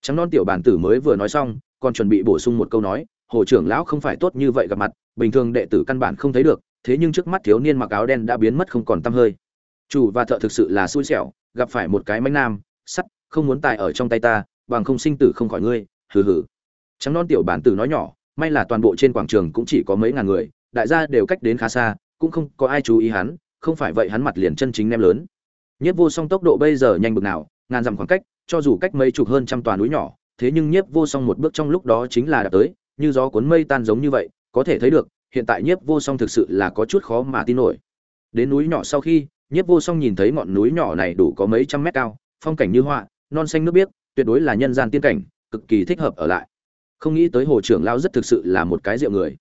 Trắng non tiểu bản tử mới vừa nói xong, còn chuẩn bị bổ sung một câu nói, hồ trưởng lão không phải tốt như vậy gặp mặt, bình thường đệ tử căn bản không thấy được, thế nhưng trước mắt thiếu niên mặc áo đen đã biến mất không còn tăm hơi. Chủ và thợ thực sự là xui xẻo, gặp phải một cái mánh nam, sắt, không muốn tài ở trong tay ta, bằng không sinh tử không khỏi ngươi, hừ hừ. Trắng non tiểu bản tử nói nhỏ, may là toàn bộ trên quảng trường cũng chỉ có mấy ngàn người, đại gia đều cách đến khá xa, cũng không có ai chú ý hắn, không phải vậy hắn mặt liền chân chính nem lớn nhiếp vô song tốc độ bây giờ nhanh bực nào, ngàn dặm khoảng cách, cho dù cách mấy chục hơn trăm tòa núi nhỏ, thế nhưng nhiếp vô song một bước trong lúc đó chính là đã tới, như gió cuốn mây tan giống như vậy, có thể thấy được, hiện tại nhiếp vô song thực sự là có chút khó mà tin nổi. Đến núi nhỏ sau khi, nhiếp vô song nhìn thấy ngọn núi nhỏ này đủ có mấy trăm mét cao, phong cảnh như họa non xanh nước biếc, tuyệt đối là nhân gian tiên cảnh, cực kỳ thích hợp ở lại. Không nghĩ tới hồ trưởng lão rất thực sự là một cái rượu người.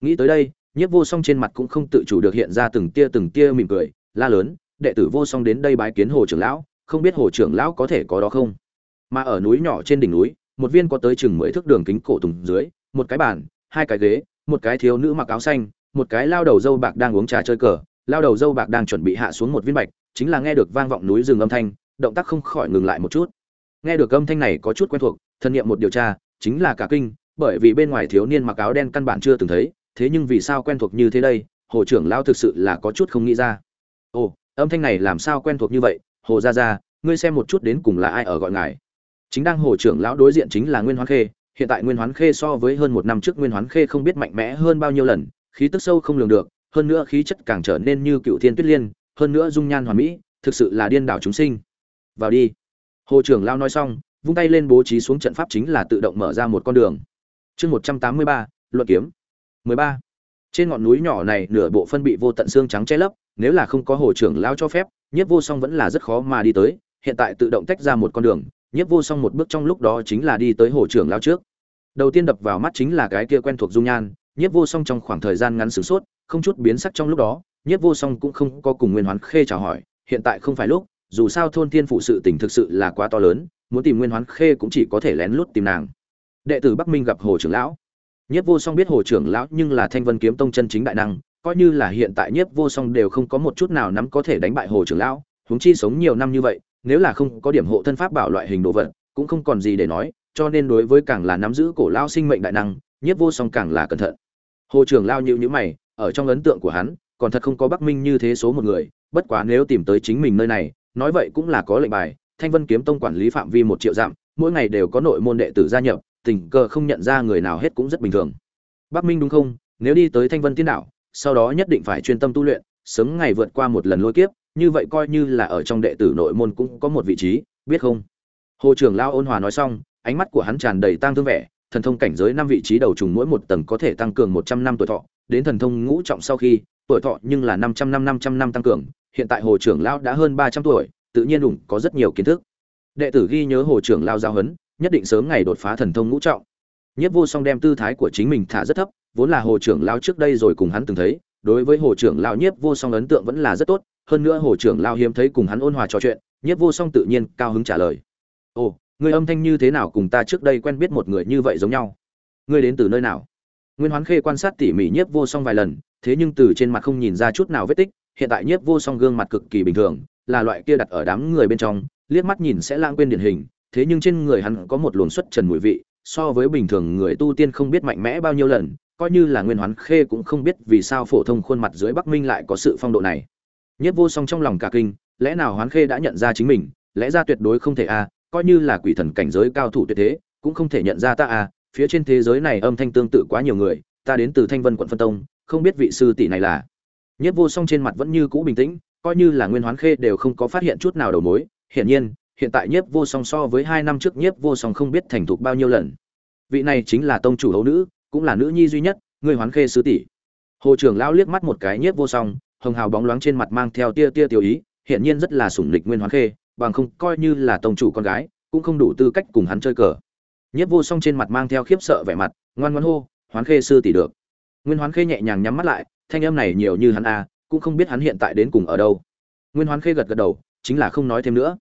Nghĩ tới đây, nhiếp vô song trên mặt cũng không tự chủ được hiện ra từng tia từng tia mỉm cười, la lớn đệ tử vô song đến đây bái kiến hồ trưởng lão, không biết hồ trưởng lão có thể có đó không? Mà ở núi nhỏ trên đỉnh núi, một viên có tới chừng mười thước đường kính cổ tùng dưới, một cái bàn, hai cái ghế, một cái thiếu nữ mặc áo xanh, một cái lao đầu dâu bạc đang uống trà chơi cờ. Lao đầu dâu bạc đang chuẩn bị hạ xuống một viên bạch, chính là nghe được vang vọng núi rừng âm thanh, động tác không khỏi ngừng lại một chút. Nghe được âm thanh này có chút quen thuộc, thân nhiệm một điều tra, chính là cả kinh, bởi vì bên ngoài thiếu niên mặc áo đen căn bản chưa từng thấy, thế nhưng vì sao quen thuộc như thế đây, hồ trưởng lao thực sự là có chút không nghĩ ra. Ồ âm thanh này làm sao quen thuộc như vậy? Hồ ra ra ngươi xem một chút đến cùng là ai ở gọi ngài? Chính đang hồ trưởng lão đối diện chính là nguyên hoán khê. Hiện tại nguyên hoán khê so với hơn một năm trước nguyên hoán khê không biết mạnh mẽ hơn bao nhiêu lần. Khí tức sâu không lường được, hơn nữa khí chất càng trở nên như cựu thiên tuyết liên, hơn nữa dung nhan hoàn mỹ, thực sự là điên đảo chúng sinh. Vào đi. Hồ trưởng lao nói xong, vung tay lên bố trí xuống trận pháp chính là tự động mở ra một con đường. Chương một trăm tám mươi ba, luận kiếm. mười ba. Trên ngọn núi nhỏ này, nửa bộ phân bị vô tận xương trắng che lấp nếu là không có hồ trưởng lao cho phép, nhiếp vô song vẫn là rất khó mà đi tới, hiện tại tự động tách ra một con đường, nhiếp vô song một bước trong lúc đó chính là đi tới hồ trưởng lao trước. Đầu tiên đập vào mắt chính là cái kia quen thuộc dung nhan, nhiếp vô song trong khoảng thời gian ngắn sửng sốt, không chút biến sắc trong lúc đó, nhiếp vô song cũng không có cùng nguyên hoán khê chào hỏi, hiện tại không phải lúc, dù sao thôn thiên phụ sự tình thực sự là quá to lớn, muốn tìm nguyên hoán khê cũng chỉ có thể lén lút tìm nàng. Đệ tử bắc minh gặp hồ trưởng lão. Nhiếp vô song biết hồ trưởng lão nhưng là thanh vân kiếm tông chân chính đại năng coi như là hiện tại nhiếp vô song đều không có một chút nào nắm có thể đánh bại hồ trưởng lão, huống chi sống nhiều năm như vậy, nếu là không có điểm hộ thân pháp bảo loại hình đồ vật, cũng không còn gì để nói, cho nên đối với càng là nắm giữ cổ lao sinh mệnh đại năng, nhiếp vô song càng là cẩn thận. Hồ trưởng lao nhịu nhữ mày, ở trong ấn tượng của hắn, còn thật không có bắc minh như thế số một người, bất quá nếu tìm tới chính mình nơi này, nói vậy cũng là có lệnh bài, thanh vân kiếm tông quản lý phạm vi một triệu dặm, mỗi ngày đều có nội môn đệ tử gia nhập, tình cờ không nhận ra người nào hết cũng rất bình thường. Bắc minh đúng không? Nếu đi tới thanh vân tiên đảo sau đó nhất định phải chuyên tâm tu luyện sớm ngày vượt qua một lần lôi kiếp như vậy coi như là ở trong đệ tử nội môn cũng có một vị trí biết không? Hồ trưởng lão ôn hòa nói xong ánh mắt của hắn tràn đầy tang thương vẻ thần thông cảnh giới năm vị trí đầu trùng mỗi một tầng có thể tăng cường một trăm năm tuổi thọ đến thần thông ngũ trọng sau khi tuổi thọ nhưng là năm trăm năm năm trăm năm tăng cường hiện tại hồ trưởng lão đã hơn ba trăm tuổi tự nhiên đủ có rất nhiều kiến thức. Đệ tử ghi nhớ hồ trưởng lão giao huấn, nhất định sớm ngày đột phá thần thông ngũ trọng. Nhất vô song đem tư thái của chính mình thả rất thấp vốn là hồ trưởng lao trước đây rồi cùng hắn từng thấy, đối với hồ trưởng lao nhiếp vô song ấn tượng vẫn là rất tốt, hơn nữa hồ trưởng lao hiếm thấy cùng hắn ôn hòa trò chuyện, nhiếp vô song tự nhiên cao hứng trả lời. Ồ, người âm thanh như thế nào cùng ta trước đây quen biết một người như vậy giống nhau? Ngươi đến từ nơi nào? Nguyên hoán khê quan sát tỉ mỉ nhiếp vô song vài lần, thế nhưng từ trên mặt không nhìn ra chút nào vết tích, hiện tại nhiếp vô song gương mặt cực kỳ bình thường, là loại kia đặt ở đám người bên trong, liếc mắt nhìn sẽ lãng quên điển hình, thế nhưng trên người hắn có một luồng xuất trần mùi vị, so với bình thường người tu tiên không biết mạnh mẽ bao nhiêu lần coi như là nguyên hoán khê cũng không biết vì sao phổ thông khuôn mặt dưới bắc minh lại có sự phong độ này. Nhất vô song trong lòng cả kinh, lẽ nào hoán khê đã nhận ra chính mình, lẽ ra tuyệt đối không thể a coi như là quỷ thần cảnh giới cao thủ tuyệt thế, cũng không thể nhận ra ta a phía trên thế giới này âm thanh tương tự quá nhiều người, ta đến từ thanh vân quận phân tông, không biết vị sư tỷ này là. Nhất vô song trên mặt vẫn như cũ bình tĩnh, coi như là nguyên hoán khê đều không có phát hiện chút nào đầu mối, hiển nhiên, hiện tại nhiếp vô song so với hai năm trước nhiếp vô song không biết thành thục bao nhiêu lần. Vị này chính là tông chủ hấu nữ cũng là nữ nhi duy nhất người hoán khê sứ tỷ. Hồ trưởng lão liếc mắt một cái nhiếp vô song, hồng hào bóng loáng trên mặt mang theo tia tia tiểu ý, hiển nhiên rất là sủng lịch nguyên hoán khê, bằng không coi như là tông chủ con gái, cũng không đủ tư cách cùng hắn chơi cờ. Nhiếp vô song trên mặt mang theo khiếp sợ vẻ mặt, ngoan ngoan hô, hoán khê sư tỷ được. Nguyên hoán khê nhẹ nhàng nhắm mắt lại, thanh âm này nhiều như hắn a, cũng không biết hắn hiện tại đến cùng ở đâu. Nguyên hoán khê gật gật đầu, chính là không nói thêm nữa.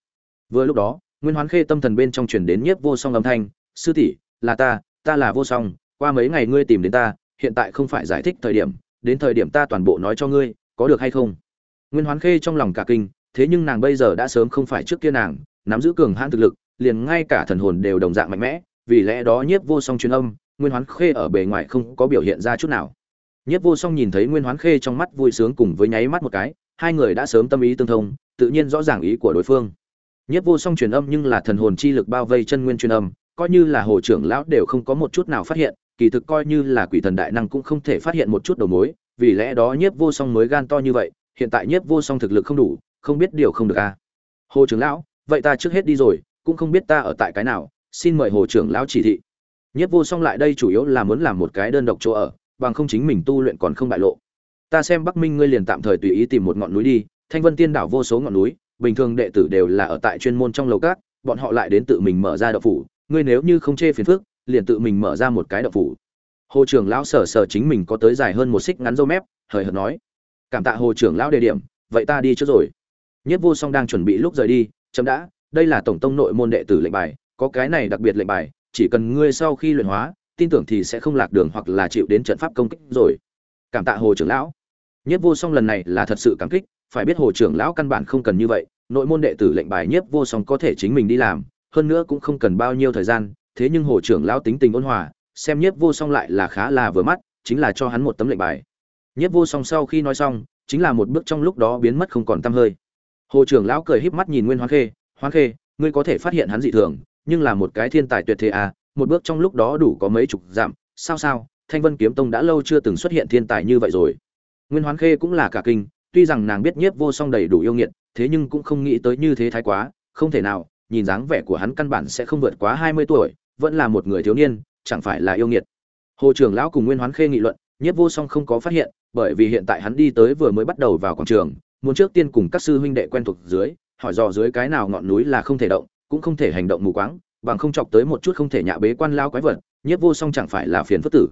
Vừa lúc đó, nguyên hoán khê tâm thần bên trong truyền đến nhiếp vô song âm thanh, sư tỷ, là ta ta là vô song qua mấy ngày ngươi tìm đến ta, hiện tại không phải giải thích thời điểm, đến thời điểm ta toàn bộ nói cho ngươi, có được hay không? Nguyên hoán khê trong lòng cả kinh, thế nhưng nàng bây giờ đã sớm không phải trước kia nàng, nắm giữ cường hãn thực lực, liền ngay cả thần hồn đều đồng dạng mạnh mẽ, vì lẽ đó nhiếp vô song truyền âm, nguyên hoán khê ở bề ngoài không có biểu hiện ra chút nào. Nhiếp vô song nhìn thấy nguyên hoán khê trong mắt vui sướng cùng với nháy mắt một cái, hai người đã sớm tâm ý tương thông, tự nhiên rõ ràng ý của đối phương. Nhiếp vô song truyền âm nhưng là thần hồn chi lực bao vây chân nguyên truyền âm, coi như là hồ trưởng lão đều không có một chút nào phát hiện kỳ thực coi như là quỷ thần đại năng cũng không thể phát hiện một chút đầu mối, vì lẽ đó nhiếp vô song mới gan to như vậy, hiện tại nhiếp vô song thực lực không đủ, không biết điều không được à. Hồ trưởng lão, vậy ta trước hết đi rồi, cũng không biết ta ở tại cái nào, xin mời hồ trưởng lão chỉ thị. Nhiếp vô song lại đây chủ yếu là muốn làm một cái đơn độc chỗ ở, bằng không chính mình tu luyện còn không bại lộ. Ta xem bắc minh ngươi liền tạm thời tùy ý tìm một ngọn núi đi, thanh vân tiên đảo vô số ngọn núi, bình thường đệ tử đều là ở tại chuyên môn trong lầu cát bọn họ lại đến tự mình mở ra đậu phủ, ngươi nếu như không chê phiền phức liền tự mình mở ra một cái đậu phủ hồ trưởng lão sở sở chính mình có tới dài hơn một xích ngắn dâu mép hời hợt nói cảm tạ hồ trưởng lão đề điểm vậy ta đi trước rồi Nhất Vô Song đang chuẩn bị lúc rời đi, chấm đã, đây là tổng tông nội môn đệ tử lệnh bài, có cái này đặc biệt lệnh bài, chỉ cần ngươi sau khi luyện hóa, tin tưởng thì sẽ không lạc đường hoặc là chịu đến trận pháp công kích rồi. Cảm tạ Hồ trưởng lão. Nhất Vô Song lần này là thật sự cảm kích, phải biết Hồ trưởng lão căn bản không cần như vậy, nội môn đệ tử lệnh bài Nhất Vô Song có thể chính mình đi làm, hơn nữa cũng không cần bao nhiêu thời gian, thế nhưng Hồ trưởng lão tính tình ôn hòa, xem Nhất Vô Song lại là khá là vừa mắt, chính là cho hắn một tấm lệnh bài. Nhất Vô Song sau khi nói xong, chính là một bước trong lúc đó biến mất không còn tăm hơi. Hồ trưởng lão cười híp mắt nhìn Nguyên Hoán Khê, "Hoán Khê, ngươi có thể phát hiện hắn dị thường, nhưng là một cái thiên tài tuyệt thế à, một bước trong lúc đó đủ có mấy chục dặm, sao sao? Thanh Vân kiếm tông đã lâu chưa từng xuất hiện thiên tài như vậy rồi." Nguyên Hoán Khê cũng là cả kinh, tuy rằng nàng biết Nhiếp Vô Song đầy đủ yêu nghiệt, thế nhưng cũng không nghĩ tới như thế thái quá, không thể nào, nhìn dáng vẻ của hắn căn bản sẽ không vượt quá 20 tuổi, vẫn là một người thiếu niên, chẳng phải là yêu nghiệt. Hồ trưởng lão cùng Nguyên Hoán Khê nghị luận, Nhiếp Vô Song không có phát hiện, bởi vì hiện tại hắn đi tới vừa mới bắt đầu vào quảng trường, muốn trước tiên cùng các sư huynh đệ quen thuộc dưới, hỏi dò dưới cái nào ngọn núi là không thể động, cũng không thể hành động mù quáng, bằng không chọc tới một chút không thể nhạ bế quan lao quái vật, Nhiếp Vô Song chẳng phải là phiền phức tử.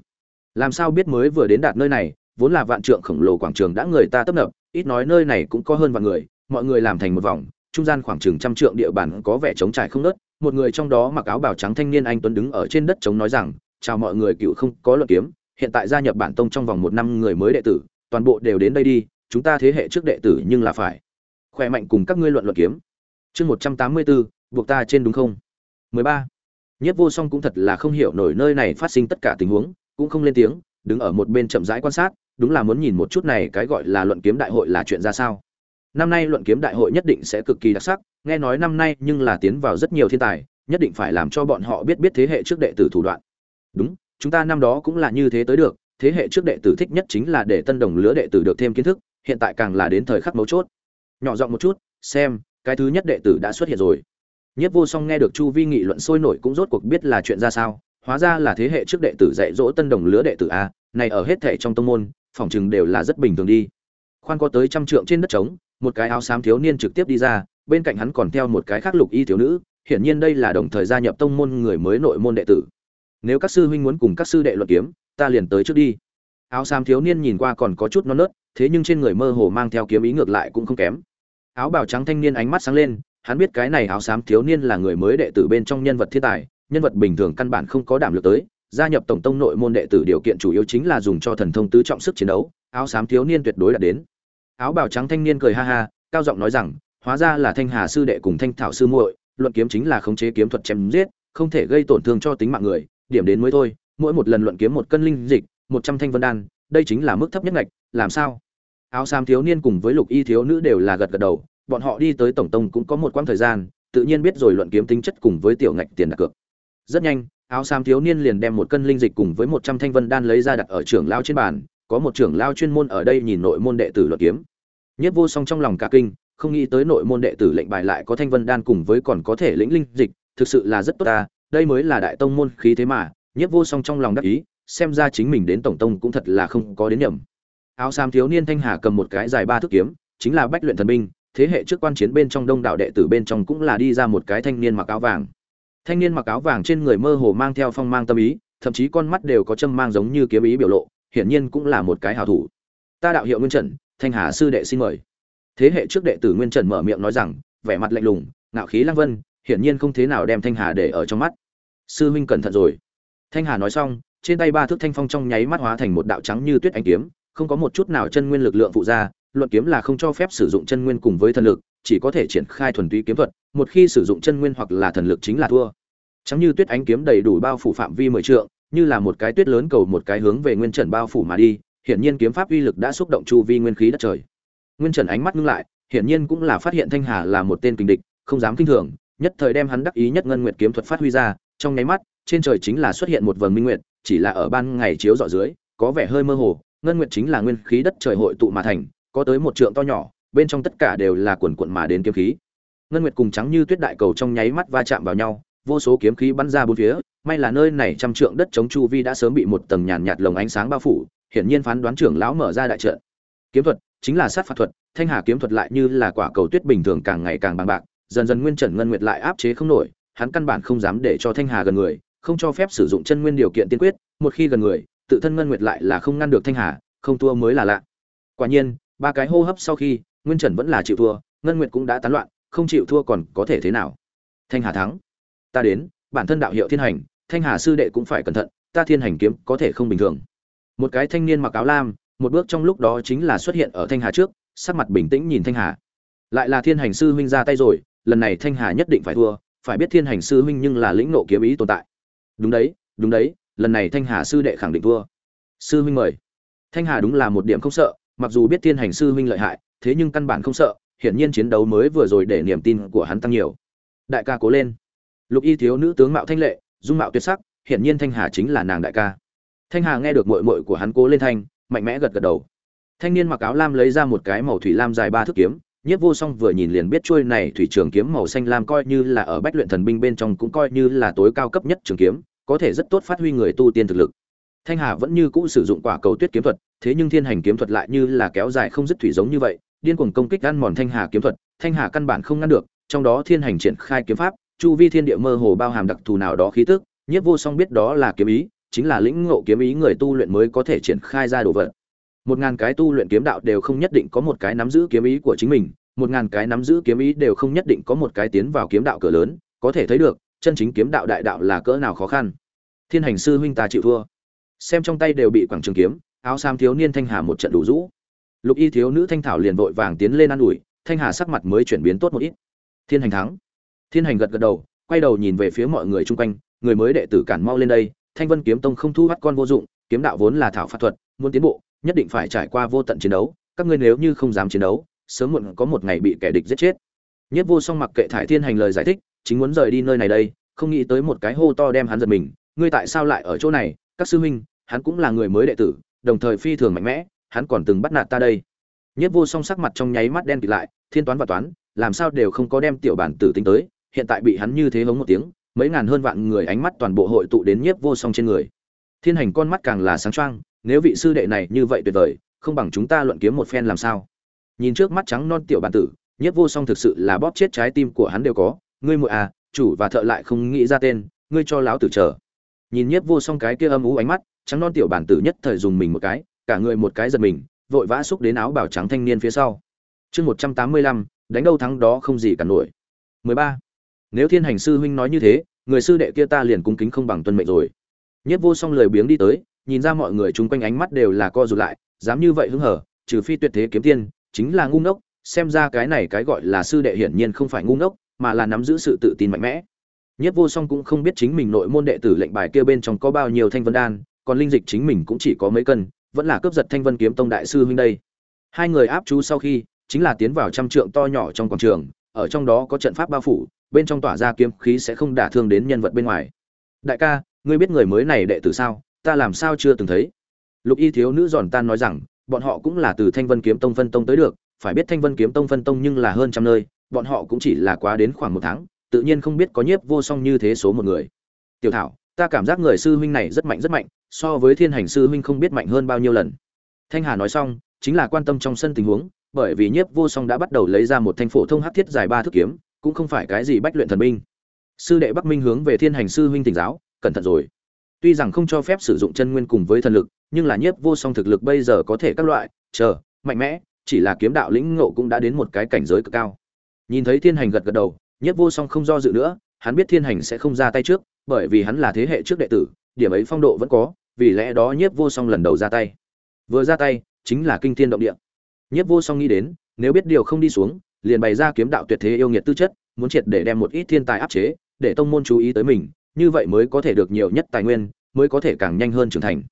Làm sao biết mới vừa đến đạt nơi này, vốn là vạn trượng khổng lồ quảng trường đã người ta tấp nập, ít nói nơi này cũng có hơn vạn người, mọi người làm thành một vòng, trung gian khoảng chừng trăm trượng địa bàn có vẻ trống trải không nớt, một người trong đó mặc áo bào trắng thanh niên anh tuấn đứng ở trên đất chống nói rằng, "Chào mọi người, cựu không có luận kiếm, hiện tại gia nhập bản tông trong vòng một năm người mới đệ tử, toàn bộ đều đến đây đi, chúng ta thế hệ trước đệ tử nhưng là phải khỏe mạnh cùng các ngươi luận luận kiếm." Chương một trăm tám mươi bốn buộc ta trên đúng không? mười ba Nhất Vô Song cũng thật là không hiểu nổi nơi này phát sinh tất cả tình huống, cũng không lên tiếng, đứng ở một bên chậm rãi quan sát, đúng là muốn nhìn một chút này cái gọi là luận kiếm đại hội là chuyện ra sao. Năm nay luận kiếm đại hội nhất định sẽ cực kỳ đặc sắc, nghe nói năm nay nhưng là tiến vào rất nhiều thiên tài, nhất định phải làm cho bọn họ biết biết thế hệ trước đệ tử thủ đoạn. Đúng, chúng ta năm đó cũng là như thế tới được, thế hệ trước đệ tử thích nhất chính là để tân đồng lứa đệ tử được thêm kiến thức, hiện tại càng là đến thời khắc mấu chốt. Nhỏ giọng một chút, xem, cái thứ nhất đệ tử đã xuất hiện rồi. Nhất Vô Song nghe được Chu Vi nghị luận sôi nổi cũng rốt cuộc biết là chuyện ra sao, hóa ra là thế hệ trước đệ tử dạy dỗ tân đồng lứa đệ tử a, này ở hết thảy trong tông môn, phòng chừng đều là rất bình thường đi. Khoan có tới trăm trượng trên đất trống, một cái áo xám thiếu niên trực tiếp đi ra, bên cạnh hắn còn theo một cái khác lục y thiếu nữ, hiển nhiên đây là đồng thời gia nhập tông môn người mới nội môn đệ tử. Nếu các sư huynh muốn cùng các sư đệ luận kiếm, ta liền tới trước đi. Áo xám thiếu niên nhìn qua còn có chút non nớt, thế nhưng trên người mơ hồ mang theo kiếm ý ngược lại cũng không kém. Áo bào trắng thanh niên ánh mắt sáng lên, hắn biết cái này áo xám thiếu niên là người mới đệ tử bên trong nhân vật thiên tài, nhân vật bình thường căn bản không có đảm lực tới, gia nhập tổng tông nội môn đệ tử điều kiện chủ yếu chính là dùng cho thần thông tứ trọng sức chiến đấu, áo xám thiếu niên tuyệt đối đã đến. Áo bào trắng thanh niên cười ha ha, cao giọng nói rằng, hóa ra là Thanh Hà sư đệ cùng Thanh Thảo sư muội, luận kiếm chính là khống chế kiếm thuật chém giết, không thể gây tổn thương cho tính mạng người, điểm đến mới thôi, mỗi một lần luận kiếm một cân linh dịch, một trăm thanh vân đan, đây chính là mức thấp nhất ngạch, làm sao? Áo xám thiếu niên cùng với lục y thiếu nữ đều là gật gật đầu, bọn họ đi tới tổng tông cũng có một quãng thời gian, tự nhiên biết rồi luận kiếm tính chất cùng với tiểu ngạch tiền đặt cược. Rất nhanh, áo xám thiếu niên liền đem một cân linh dịch cùng với một trăm thanh vân đan lấy ra đặt ở trưởng lao trên bàn, có một trưởng lao chuyên môn ở đây nhìn nội môn đệ tử luận kiếm. Nhất Vô Song trong lòng cả kinh, không nghĩ tới nội môn đệ tử lệnh bài lại có thanh vân đan cùng với còn có thể lĩnh linh dịch, thực sự là rất tốt ta, đây mới là đại tông môn khí thế mà, Nhất Vô Song trong lòng đắc ý, xem ra chính mình đến tổng tông cũng thật là không có đến nhầm. Áo sam thiếu niên thanh hà cầm một cái dài ba thước kiếm, chính là bách luyện thần binh, thế hệ trước quan chiến bên trong đông đảo đệ tử bên trong cũng là đi ra một cái thanh niên mặc áo vàng. Thanh niên mặc áo vàng trên người mơ hồ mang theo phong mang tâm ý, thậm chí con mắt đều có châm mang giống như kiếm ý biểu lộ, hiển nhiên cũng là một cái hảo thủ. Ta đạo hiệu Nguyên Trần, Thanh Hà sư đệ xin mời. Thế hệ trước đệ tử Nguyên Trần mở miệng nói rằng, vẻ mặt lạnh lùng, ngạo khí lăng vân, hiển nhiên không thế nào đem Thanh Hà để ở trong mắt. Sư huynh cẩn thận rồi. Thanh Hà nói xong, trên tay ba thước thanh phong trong nháy mắt hóa thành một đạo trắng như tuyết ánh kiếm, không có một chút nào chân nguyên lực lượng phụ ra, luận kiếm là không cho phép sử dụng chân nguyên cùng với thần lực, chỉ có thể triển khai thuần túy kiếm thuật, một khi sử dụng chân nguyên hoặc là thần lực chính là thua. Trắng như tuyết ánh kiếm đầy đủ bao phủ phạm vi mười trượng, như là một cái tuyết lớn cầu một cái hướng về Nguyên Trần bao phủ mà đi, hiển nhiên kiếm pháp uy lực đã xúc động chu vi nguyên khí đất trời. Nguyên Trần ánh mắt ngưng lại, hiển nhiên cũng là phát hiện Thanh Hà là một tên kình địch, không dám kinh thường, nhất thời đem hắn đắc ý nhất ngân nguyệt kiếm thuật phát huy ra, trong nháy mắt, trên trời chính là xuất hiện một vầng minh nguyệt, chỉ là ở ban ngày chiếu rọi dưới, có vẻ hơi mơ hồ, ngân nguyệt chính là nguyên khí đất trời hội tụ mà thành, có tới một trượng to nhỏ, bên trong tất cả đều là quần quần mà đến kiếm khí. Ngân nguyệt cùng trắng như tuyết đại cầu trong nháy mắt va chạm vào nhau, vô số kiếm khí bắn ra bốn phía, may là nơi này trăm trượng đất chống chu vi đã sớm bị một tầng nhàn nhạt lồng ánh sáng bao phủ, hiển nhiên phán đoán trưởng lão mở ra đại trận. Kiếm thuật chính là sát phạt thuật, thanh hà kiếm thuật lại như là quả cầu tuyết bình thường càng ngày càng bằng bạc, dần dần nguyên trần ngân nguyệt lại áp chế không nổi, hắn căn bản không dám để cho thanh hà gần người, không cho phép sử dụng chân nguyên điều kiện tiên quyết, một khi gần người, tự thân ngân nguyệt lại là không ngăn được thanh hà, không thua mới là lạ. Quả nhiên, ba cái hô hấp sau khi, nguyên trần vẫn là chịu thua, ngân nguyệt cũng đã tán loạn không chịu thua còn có thể thế nào thanh hà thắng ta đến bản thân đạo hiệu thiên hành thanh hà sư đệ cũng phải cẩn thận ta thiên hành kiếm có thể không bình thường một cái thanh niên mặc áo lam, một bước trong lúc đó chính là xuất hiện ở thanh hà trước, sắc mặt bình tĩnh nhìn thanh hà. Lại là thiên hành sư huynh ra tay rồi, lần này thanh hà nhất định phải thua, phải biết thiên hành sư huynh nhưng là lĩnh nộ kiếm ý tồn tại. Đúng đấy đúng đấy, lần này thanh hà sư đệ khẳng định thua. Sư huynh mời. Thanh hà đúng là một điểm không sợ, mặc dù biết thiên hành sư huynh lợi hại, thế nhưng căn bản không sợ, hiển nhiên chiến đấu mới vừa rồi để niềm tin của hắn tăng nhiều. Đại ca cố lên. Lục y thiếu nữ tướng mạo thanh lệ, dung mạo tuyệt sắc, hiển nhiên thanh hà chính là nàng đại ca thanh hà nghe được mội mội của hắn cố lên thanh, mạnh mẽ gật gật đầu. Thanh niên mặc áo lam lấy ra một cái màu thủy lam dài ba thước kiếm, nhiếp vô song vừa nhìn liền biết trôi này thủy trường kiếm màu xanh lam coi như là ở bách luyện thần binh bên trong cũng coi như là tối cao cấp nhất trường kiếm, có thể rất tốt phát huy người tu tiên thực lực. Thanh hà vẫn như cũ sử dụng quả cầu tuyết kiếm thuật, thế nhưng thiên hành kiếm thuật lại như là kéo dài không dứt thủy giống như vậy, điên cuồng công kích ăn mòn thanh hà kiếm thuật, thanh hà căn bản không ngăn được, trong đó thiên hành triển khai kiếm pháp, chu vi thiên địa mơ hồ bao hàm đặc thù nào đó khí tức, nhiếp vô song biết đó là kiếm ý chính là lĩnh ngộ kiếm ý người tu luyện mới có thể triển khai ra đồ vật. Một ngàn cái tu luyện kiếm đạo đều không nhất định có một cái nắm giữ kiếm ý của chính mình, một ngàn cái nắm giữ kiếm ý đều không nhất định có một cái tiến vào kiếm đạo cửa lớn, có thể thấy được, chân chính kiếm đạo đại đạo là cỡ nào khó khăn. Thiên hành sư huynh ta chịu thua. Xem trong tay đều bị quảng trường kiếm, áo sam thiếu niên thanh hà một trận đủ rũ. Lục y thiếu nữ thanh thảo liền vội vàng tiến lên ă ủi, thanh hà sắc mặt mới chuyển biến tốt một ít. Thiên hành thắng. Thiên hành gật gật đầu, quay đầu nhìn về phía mọi người chung quanh, người mới đệ tử cản mau lên đây thanh vân kiếm tông không thu hút con vô dụng, kiếm đạo vốn là thảo phạt thuật, muốn tiến bộ, nhất định phải trải qua vô tận chiến đấu, các ngươi nếu như không dám chiến đấu, sớm muộn có một ngày bị kẻ địch giết chết. Nhất vô song mặc kệ thải thiên hành lời giải thích, chính muốn rời đi nơi này đây, không nghĩ tới một cái hô to đem hắn giật mình, ngươi tại sao lại ở chỗ này, các sư huynh, hắn cũng là người mới đệ tử, đồng thời phi thường mạnh mẽ, hắn còn từng bắt nạt ta đây. Nhất vô song sắc mặt trong nháy mắt đen kịt lại, thiên toán và toán, làm sao đều không có đem tiểu bản tử tính tới, hiện tại bị hắn như thế hống một tiếng mấy ngàn hơn vạn người ánh mắt toàn bộ hội tụ đến nhiếp vô song trên người. Thiên hành con mắt càng là sáng choang, nếu vị sư đệ này như vậy tuyệt vời, không bằng chúng ta luận kiếm một phen làm sao? Nhìn trước mắt trắng non tiểu bản tử, nhiếp vô song thực sự là bóp chết trái tim của hắn đều có. Ngươi muội à chủ và thợ lại không nghĩ ra tên, ngươi cho láo tử chờ. Nhìn nhiếp vô song cái kia âm ú ánh mắt, trắng non tiểu bản tử nhất thời dùng mình một cái, cả người một cái giật mình, vội vã xúc đến áo bảo trắng thanh niên phía sau. Chương một trăm tám mươi lăm, đánh đâu thắng đó không gì cả nổi. Mười ba nếu thiên hành sư huynh nói như thế, người sư đệ kia ta liền cung kính không bằng tuân mệnh rồi. Nhất vô song lười biếng đi tới, nhìn ra mọi người chung quanh ánh mắt đều là co rụt lại, dám như vậy hứng hở, trừ phi tuyệt thế kiếm tiên, chính là ngu ngốc, xem ra cái này cái gọi là sư đệ hiển nhiên không phải ngu ngốc, mà là nắm giữ sự tự tin mạnh mẽ. Nhất vô song cũng không biết chính mình nội môn đệ tử lệnh bài kia bên trong có bao nhiêu thanh vân đan, còn linh dịch chính mình cũng chỉ có mấy cân, vẫn là cướp giật thanh vân kiếm tông đại sư huynh đây. Hai người áp chú sau khi, chính là tiến vào trăm trượng to nhỏ trong quảng trường, ở trong đó có trận pháp bao phủ bên trong tỏa ra kiếm khí sẽ không đả thương đến nhân vật bên ngoài. Đại ca, ngươi biết người mới này đệ tử sao? Ta làm sao chưa từng thấy? Lục y thiếu nữ giòn tan nói rằng, bọn họ cũng là từ thanh vân kiếm tông phân tông tới được, phải biết thanh vân kiếm tông phân tông nhưng là hơn trăm nơi, bọn họ cũng chỉ là quá đến khoảng một tháng, tự nhiên không biết có nhiếp vô song như thế số một người. Tiểu thảo, ta cảm giác người sư huynh này rất mạnh rất mạnh, so với thiên hành sư huynh không biết mạnh hơn bao nhiêu lần. Thanh hà nói xong, chính là quan tâm trong sân tình huống, bởi vì nhiếp vô song đã bắt đầu lấy ra một thanh phổ thông hắc thiết dài ba thước kiếm cũng không phải cái gì bách luyện thần binh. Sư đệ bắc minh hướng về thiên hành sư huynh tỉnh giáo, cẩn thận rồi. Tuy rằng không cho phép sử dụng chân nguyên cùng với thần lực, nhưng là nhiếp vô song thực lực bây giờ có thể các loại, chờ, mạnh mẽ, chỉ là kiếm đạo lĩnh ngộ cũng đã đến một cái cảnh giới cực cao. Nhìn thấy thiên hành gật gật đầu, nhiếp vô song không do dự nữa, hắn biết thiên hành sẽ không ra tay trước, bởi vì hắn là thế hệ trước đệ tử, điểm ấy phong độ vẫn có, vì lẽ đó nhiếp vô song lần đầu ra tay. Vừa ra tay, chính là kinh thiên động địa. Nhiếp vô song nghĩ đến, nếu biết điều không đi xuống liền bày ra kiếm đạo tuyệt thế yêu nghiệt tư chất, muốn triệt để đem một ít thiên tài áp chế, để tông môn chú ý tới mình, như vậy mới có thể được nhiều nhất tài nguyên, mới có thể càng nhanh hơn trưởng thành.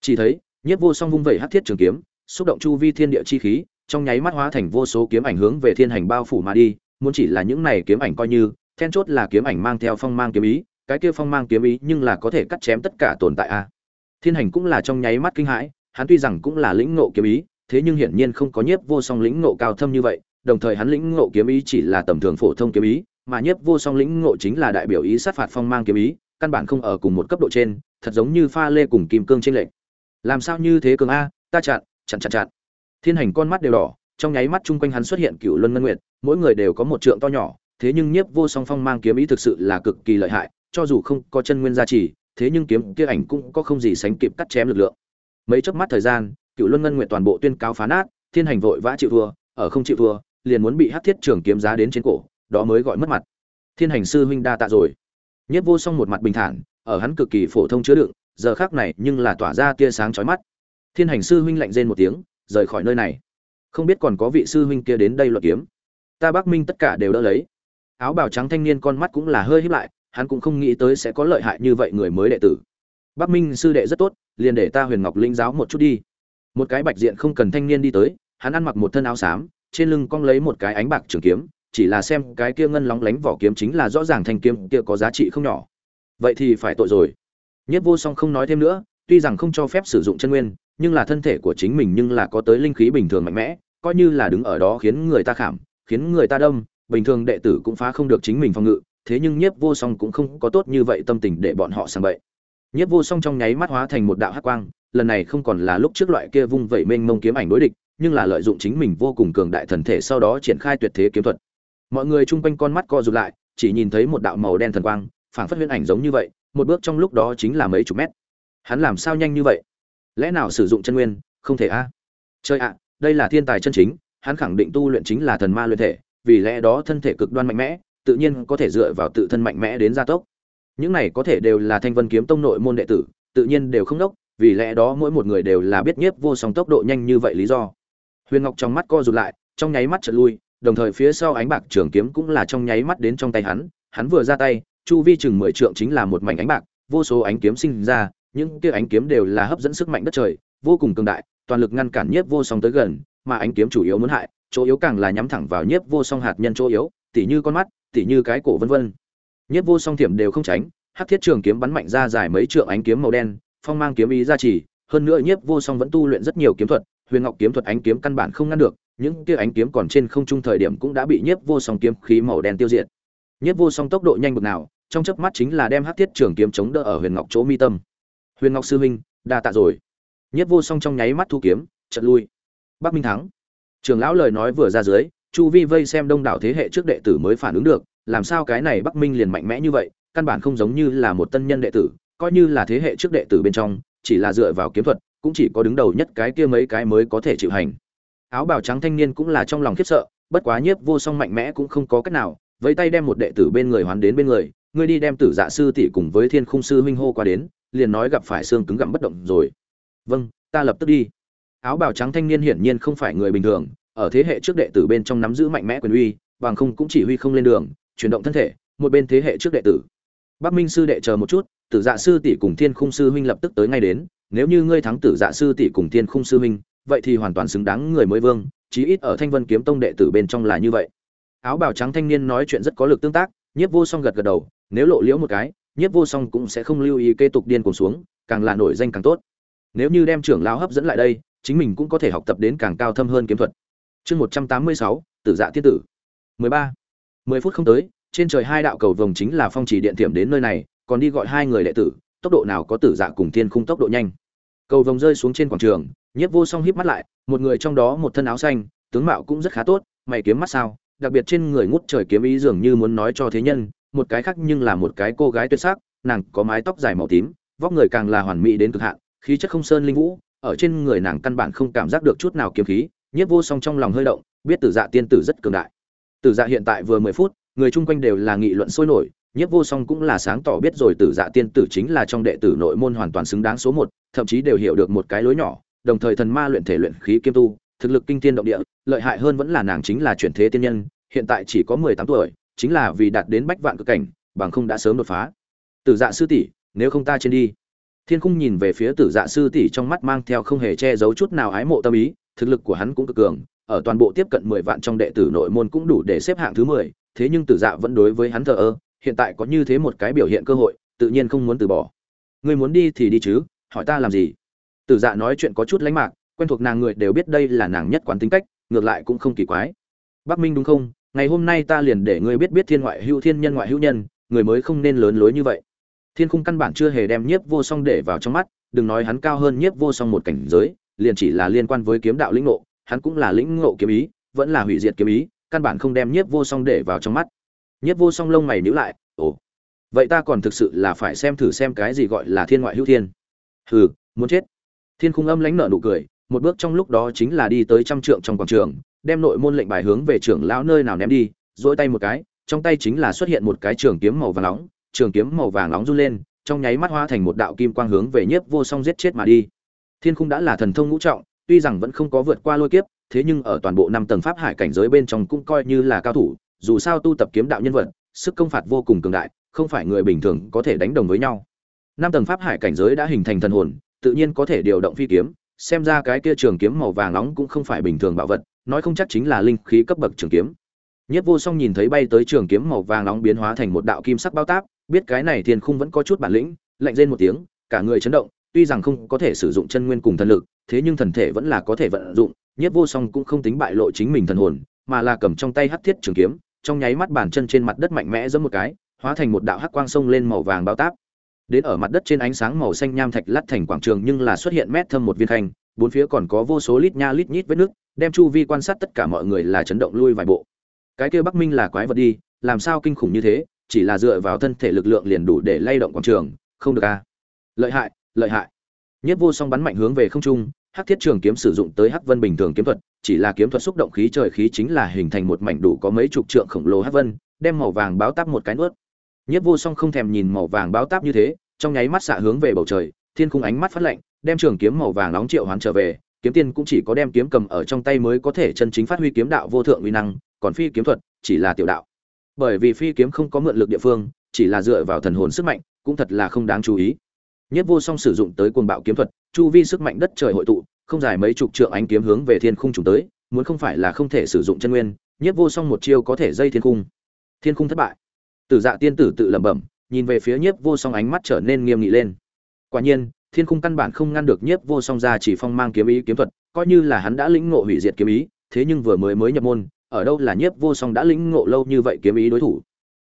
Chỉ thấy, nhiếp vô song vung vẩy hắc thiết trường kiếm, xúc động chu vi thiên địa chi khí, trong nháy mắt hóa thành vô số kiếm ảnh hướng về thiên hành bao phủ mà đi, muốn chỉ là những này kiếm ảnh coi như, then chốt là kiếm ảnh mang theo phong mang kiếm ý, cái kia phong mang kiếm ý nhưng là có thể cắt chém tất cả tồn tại a. Thiên hành cũng là trong nháy mắt kinh hãi, hắn tuy rằng cũng là lĩnh ngộ kiếm ý, thế nhưng hiển nhiên không có nhiếp vô song lĩnh ngộ cao thâm như vậy đồng thời hắn lĩnh ngộ kiếm ý chỉ là tầm thường phổ thông kiếm ý, mà nhiếp vô song lĩnh ngộ chính là đại biểu ý sát phạt phong mang kiếm ý, căn bản không ở cùng một cấp độ trên, thật giống như pha lê cùng kim cương trên lệnh làm sao như thế cường a, ta chặn chặn chặn chặn. Thiên hành con mắt đều đỏ, trong nháy mắt chung quanh hắn xuất hiện cựu luân ngân nguyệt, mỗi người đều có một trượng to nhỏ, thế nhưng nhiếp vô song phong mang kiếm ý thực sự là cực kỳ lợi hại, cho dù không có chân nguyên gia trì, thế nhưng kiếm kia ảnh cũng có không gì sánh kịp cắt chém lực lượng. Mấy chớp mắt thời gian, cựu luân ngân nguyệt toàn bộ tuyên cáo phá nát, thiên hành vội vã chịu thua, ở không chịu thua liền muốn bị hắc thiết trường kiếm giá đến trên cổ, đó mới gọi mất mặt. Thiên hành sư huynh đa tạ rồi. Nhất vô song một mặt bình thản, ở hắn cực kỳ phổ thông chứa đựng, giờ khác này nhưng là tỏa ra tia sáng chói mắt. Thiên hành sư huynh lạnh rên một tiếng, rời khỏi nơi này. Không biết còn có vị sư huynh kia đến đây luận kiếm. Ta bắc minh tất cả đều đỡ lấy. Áo bào trắng thanh niên con mắt cũng là hơi híp lại, hắn cũng không nghĩ tới sẽ có lợi hại như vậy người mới đệ tử. Bắc minh sư đệ rất tốt, liền để ta huyền ngọc linh giáo một chút đi. Một cái bạch diện không cần thanh niên đi tới, hắn ăn mặc một thân áo xám trên lưng cong lấy một cái ánh bạc trường kiếm, chỉ là xem cái kia ngân lóng lánh vỏ kiếm chính là rõ ràng thanh kiếm kia có giá trị không nhỏ. Vậy thì phải tội rồi. Nhất vô song không nói thêm nữa, tuy rằng không cho phép sử dụng chân nguyên, nhưng là thân thể của chính mình nhưng là có tới linh khí bình thường mạnh mẽ, coi như là đứng ở đó khiến người ta khảm, khiến người ta đâm, bình thường đệ tử cũng phá không được chính mình phòng ngự, thế nhưng nhiếp vô song cũng không có tốt như vậy tâm tình để bọn họ sang bậy. Nhiếp vô song trong nháy mắt hóa thành một đạo hắc quang, lần này không còn là lúc trước loại kia vung vẩy mênh mông kiếm ảnh đối địch nhưng là lợi dụng chính mình vô cùng cường đại thần thể sau đó triển khai tuyệt thế kiếm thuật. Mọi người chung quanh con mắt co rụt lại, chỉ nhìn thấy một đạo màu đen thần quang, phảng phất huyễn ảnh giống như vậy, một bước trong lúc đó chính là mấy chục mét. Hắn làm sao nhanh như vậy? Lẽ nào sử dụng chân nguyên, không thể a? À? chơi ạ, đây là thiên tài chân chính, hắn khẳng định tu luyện chính là thần ma luyện thể, vì lẽ đó thân thể cực đoan mạnh mẽ, tự nhiên có thể dựa vào tự thân mạnh mẽ đến gia tốc. Những này có thể đều là thanh vân kiếm tông nội môn đệ tử, tự nhiên đều không đốc, vì lẽ đó mỗi một người đều là biết nhiếp vô song tốc độ nhanh như vậy lý do huyền ngọc trong mắt co rụt lại, trong nháy mắt chợt lui, đồng thời phía sau ánh bạc trường kiếm cũng là trong nháy mắt đến trong tay hắn hắn vừa ra tay, chu vi chừng mười trượng chính là một mảnh ánh bạc, vô số ánh kiếm sinh ra, những kia ánh kiếm đều là hấp dẫn sức mạnh đất trời, vô cùng cường đại, toàn lực ngăn cản nhiếp vô song tới gần, mà ánh kiếm chủ yếu muốn hại, chỗ yếu càng là nhắm thẳng vào nhiếp vô song hạt nhân chỗ yếu, tỉ như con mắt, tỉ như cái cổ vân vân. Nhiếp vô song thiểm đều không tránh, hắc thiết trường kiếm bắn mạnh ra dài mấy trượng ánh kiếm màu đen, phong mang kiếm ý ra chỉ hơn nữa nhiếp vô song vẫn tu luyện rất nhiều kiếm thuật huyền ngọc kiếm thuật ánh kiếm căn bản không ngăn được, những kia ánh kiếm còn trên không trung thời điểm cũng đã bị nhiếp vô song kiếm khí màu đen tiêu diệt. Nhiếp vô song tốc độ nhanh bực nào, trong chớp mắt chính là đem hắc thiết trường kiếm chống đỡ ở huyền ngọc chỗ mi tâm. Huyền ngọc sư huynh, đa tạ rồi. Nhiếp vô song trong nháy mắt thu kiếm chật lui. Bắc minh thắng. Trường lão lời nói vừa ra dưới, chu vi vây xem đông đảo thế hệ trước đệ tử mới phản ứng được, làm sao cái này bắc minh liền mạnh mẽ như vậy, căn bản không giống như là một tân nhân đệ tử, coi như là thế hệ trước đệ tử bên trong, chỉ là dựa vào kiếm thuật cũng chỉ có đứng đầu nhất cái kia mấy cái mới có thể chịu hành. Áo bào trắng thanh niên cũng là trong lòng khiếp sợ, bất quá nhiếp vô song mạnh mẽ cũng không có cách nào với tay đem một đệ tử bên người hoán đến bên người, ngươi đi đem tử dạ sư tỷ cùng với thiên khung sư huynh hô qua đến, liền nói gặp phải xương cứng gặm bất động rồi. Vâng ta lập tức đi. Áo bào trắng thanh niên hiển nhiên không phải người bình thường, ở thế hệ trước đệ tử bên trong nắm giữ mạnh mẽ quyền uy, bằng không cũng chỉ huy không lên đường, chuyển động thân thể, một bên thế hệ trước đệ tử bắc minh sư đệ chờ một chút, tử dạ sư tỷ cùng thiên khung sư huynh lập tức tới ngay đến. Nếu như ngươi thắng tử dạ sư tỷ cùng thiên khung sư huynh, vậy thì hoàn toàn xứng đáng người mới vương, chí ít ở thanh vân kiếm tông đệ tử bên trong là như vậy. Áo bào trắng thanh niên nói chuyện rất có lực tương tác, nhiếp vô song gật gật đầu, nếu lộ liễu một cái, nhiếp vô song cũng sẽ không lưu ý kế tục điên cuồng xuống, càng là nổi danh càng tốt. Nếu như đem trưởng lão hấp dẫn lại đây, chính mình cũng có thể học tập đến càng cao thâm hơn kiếm thuật. Chương một trăm tám mươi sáu, tử dạ tiên tử. mười ba. mười phút không tới trên trời hai đạo cầu vồng chính là phong chỉ điện tiệm đến nơi này, còn đi gọi hai người đệ tử, tốc độ nào có tử dạ cùng thiên khung tốc độ nhanh. Cầu vồng rơi xuống trên quảng trường, nhiếp vô song híp mắt lại, một người trong đó một thân áo xanh, tướng mạo cũng rất khá tốt, mày kiếm mắt sao, đặc biệt trên người ngút trời kiếm ý dường như muốn nói cho thế nhân, một cái khác nhưng là một cái cô gái tuyệt sắc, nàng có mái tóc dài màu tím, vóc người càng là hoàn mỹ đến cực hạn, khí chất không sơn linh vũ, ở trên người nàng căn bản không cảm giác được chút nào kiếm khí, nhiếp vô song trong lòng hơi động, biết tử dạ tiên tử rất cường đại. Tử dạ hiện tại vừa mười phút người chung quanh đều là nghị luận sôi nổi, nhiếp vô song cũng là sáng tỏ biết rồi tử dạ tiên tử chính là trong đệ tử nội môn hoàn toàn xứng đáng số một, thậm chí đều hiểu được một cái lối nhỏ, đồng thời thần ma luyện thể luyện khí kiêm tu, thực lực kinh thiên động địa, lợi hại hơn vẫn là nàng chính là chuyển thế tiên nhân, hiện tại chỉ có mười tám tuổi, chính là vì đạt đến bách vạn cực cảnh, bằng không đã sớm đột phá. Tử dạ sư tỷ, nếu không ta trên đi. Thiên khung nhìn về phía tử dạ sư tỷ trong mắt mang theo không hề che giấu chút nào ái mộ tâm ý, thực lực của hắn cũng cực cường, ở toàn bộ tiếp cận mười vạn trong đệ tử nội môn cũng đủ để xếp hạng thứ mười thế nhưng tử dạ vẫn đối với hắn thờ ơ, hiện tại có như thế một cái biểu hiện cơ hội, tự nhiên không muốn từ bỏ. Ngươi muốn đi thì đi chứ, hỏi ta làm gì? Tử dạ nói chuyện có chút lánh mạc, quen thuộc nàng người đều biết đây là nàng nhất quán tính cách, ngược lại cũng không kỳ quái. Bắc minh đúng không? Ngày hôm nay ta liền để ngươi biết biết thiên ngoại hữu thiên nhân ngoại hữu nhân, người mới không nên lớn lối như vậy. Thiên khung căn bản chưa hề đem nhiếp vô song để vào trong mắt, đừng nói hắn cao hơn nhiếp vô song một cảnh giới, liền chỉ là liên quan với kiếm đạo lĩnh ngộ, hắn cũng là lĩnh ngộ kiếm ý, vẫn là hủy diệt kiếm ý căn bản không đem nhiếp vô song để vào trong mắt. Nhiếp vô song lông mày nhữ lại, ồ, vậy ta còn thực sự là phải xem thử xem cái gì gọi là thiên ngoại hữu thiên. Hừ, muốn chết. Thiên khung âm lãnh nợ nụ cười, một bước trong lúc đó chính là đi tới trăm trượng trong quảng trường, đem nội môn lệnh bài hướng về trưởng lão nơi nào ném đi dỗi tay một cái, trong tay chính là xuất hiện một cái trường kiếm màu vàng nóng, trường kiếm màu vàng nóng run lên, trong nháy mắt hóa thành một đạo kim quang hướng về nhiếp vô song giết chết mà đi. Thiên khung đã là thần thông ngũ trọng, tuy rằng vẫn không có vượt qua lôi kiếp thế nhưng ở toàn bộ năm tầng pháp hải cảnh giới bên trong cũng coi như là cao thủ, dù sao tu tập kiếm đạo nhân vật, sức công phạt vô cùng cường đại, không phải người bình thường có thể đánh đồng với nhau. Năm tầng pháp hải cảnh giới đã hình thành thần hồn, tự nhiên có thể điều động phi kiếm, xem ra cái kia trường kiếm màu vàng nóng cũng không phải bình thường bảo vật, nói không chắc chính là linh khí cấp bậc trường kiếm. Nhất vô song nhìn thấy bay tới trường kiếm màu vàng nóng biến hóa thành một đạo kim sắc bao táp, biết cái này thiên khung vẫn có chút bản lĩnh, lạnh rên một tiếng, cả người chấn động, tuy rằng không có thể sử dụng chân nguyên cùng thần lực, thế nhưng thần thể vẫn là có thể vận dụng nhất vô song cũng không tính bại lộ chính mình thần hồn, mà là cầm trong tay hắc thiết trường kiếm, trong nháy mắt bàn chân trên mặt đất mạnh mẽ giẫm một cái, hóa thành một đạo hắc quang sông lên màu vàng bao táp. Đến ở mặt đất trên ánh sáng màu xanh nham thạch lát thành quảng trường nhưng là xuất hiện mét thâm một viên khanh, bốn phía còn có vô số lít nha lít nhít vết nước, đem chu vi quan sát tất cả mọi người là chấn động lui vài bộ. Cái kia bắc minh là quái vật đi, làm sao kinh khủng như thế, chỉ là dựa vào thân thể lực lượng liền đủ để lay động quảng trường, không được a à. lợi hại lợi hại. Nhất vô song bắn mạnh hướng về không trung hắc thiết trường kiếm sử dụng tới hắc vân bình thường kiếm thuật, chỉ là kiếm thuật xúc động khí trời khí chính là hình thành một mảnh đủ có mấy chục trượng khổng lồ hắc vân, đem màu vàng báo táp một cái nuốt. Nhất vô song không thèm nhìn màu vàng báo táp như thế, trong nháy mắt xạ hướng về bầu trời, thiên khung ánh mắt phát lạnh, đem trường kiếm màu vàng nóng triệu hoán trở về, kiếm tiên cũng chỉ có đem kiếm cầm ở trong tay mới có thể chân chính phát huy kiếm đạo vô thượng uy năng, còn phi kiếm thuật, chỉ là tiểu đạo. Bởi vì phi kiếm không có mượn lực địa phương, chỉ là dựa vào thần hồn sức mạnh, cũng thật là không đáng chú ý nhất vô song sử dụng tới cuồng bạo kiếm thuật, chu vi sức mạnh đất trời hội tụ, không dài mấy chục trượng ánh kiếm hướng về thiên khung trùng tới, muốn không phải là không thể sử dụng chân nguyên, nhất vô song một chiêu có thể dây thiên khung. Thiên khung thất bại. Tử dạ tiên tử tự lẩm bẩm, nhìn về phía nhiếp vô song ánh mắt trở nên nghiêm nghị lên. Quả nhiên, thiên khung căn bản không ngăn được nhiếp vô song ra chỉ phong mang kiếm ý kiếm thuật, coi như là hắn đã lĩnh ngộ hủy diệt kiếm ý, thế nhưng vừa mới mới nhập môn, ở đâu là nhiếp vô song đã lĩnh ngộ lâu như vậy kiếm ý đối thủ?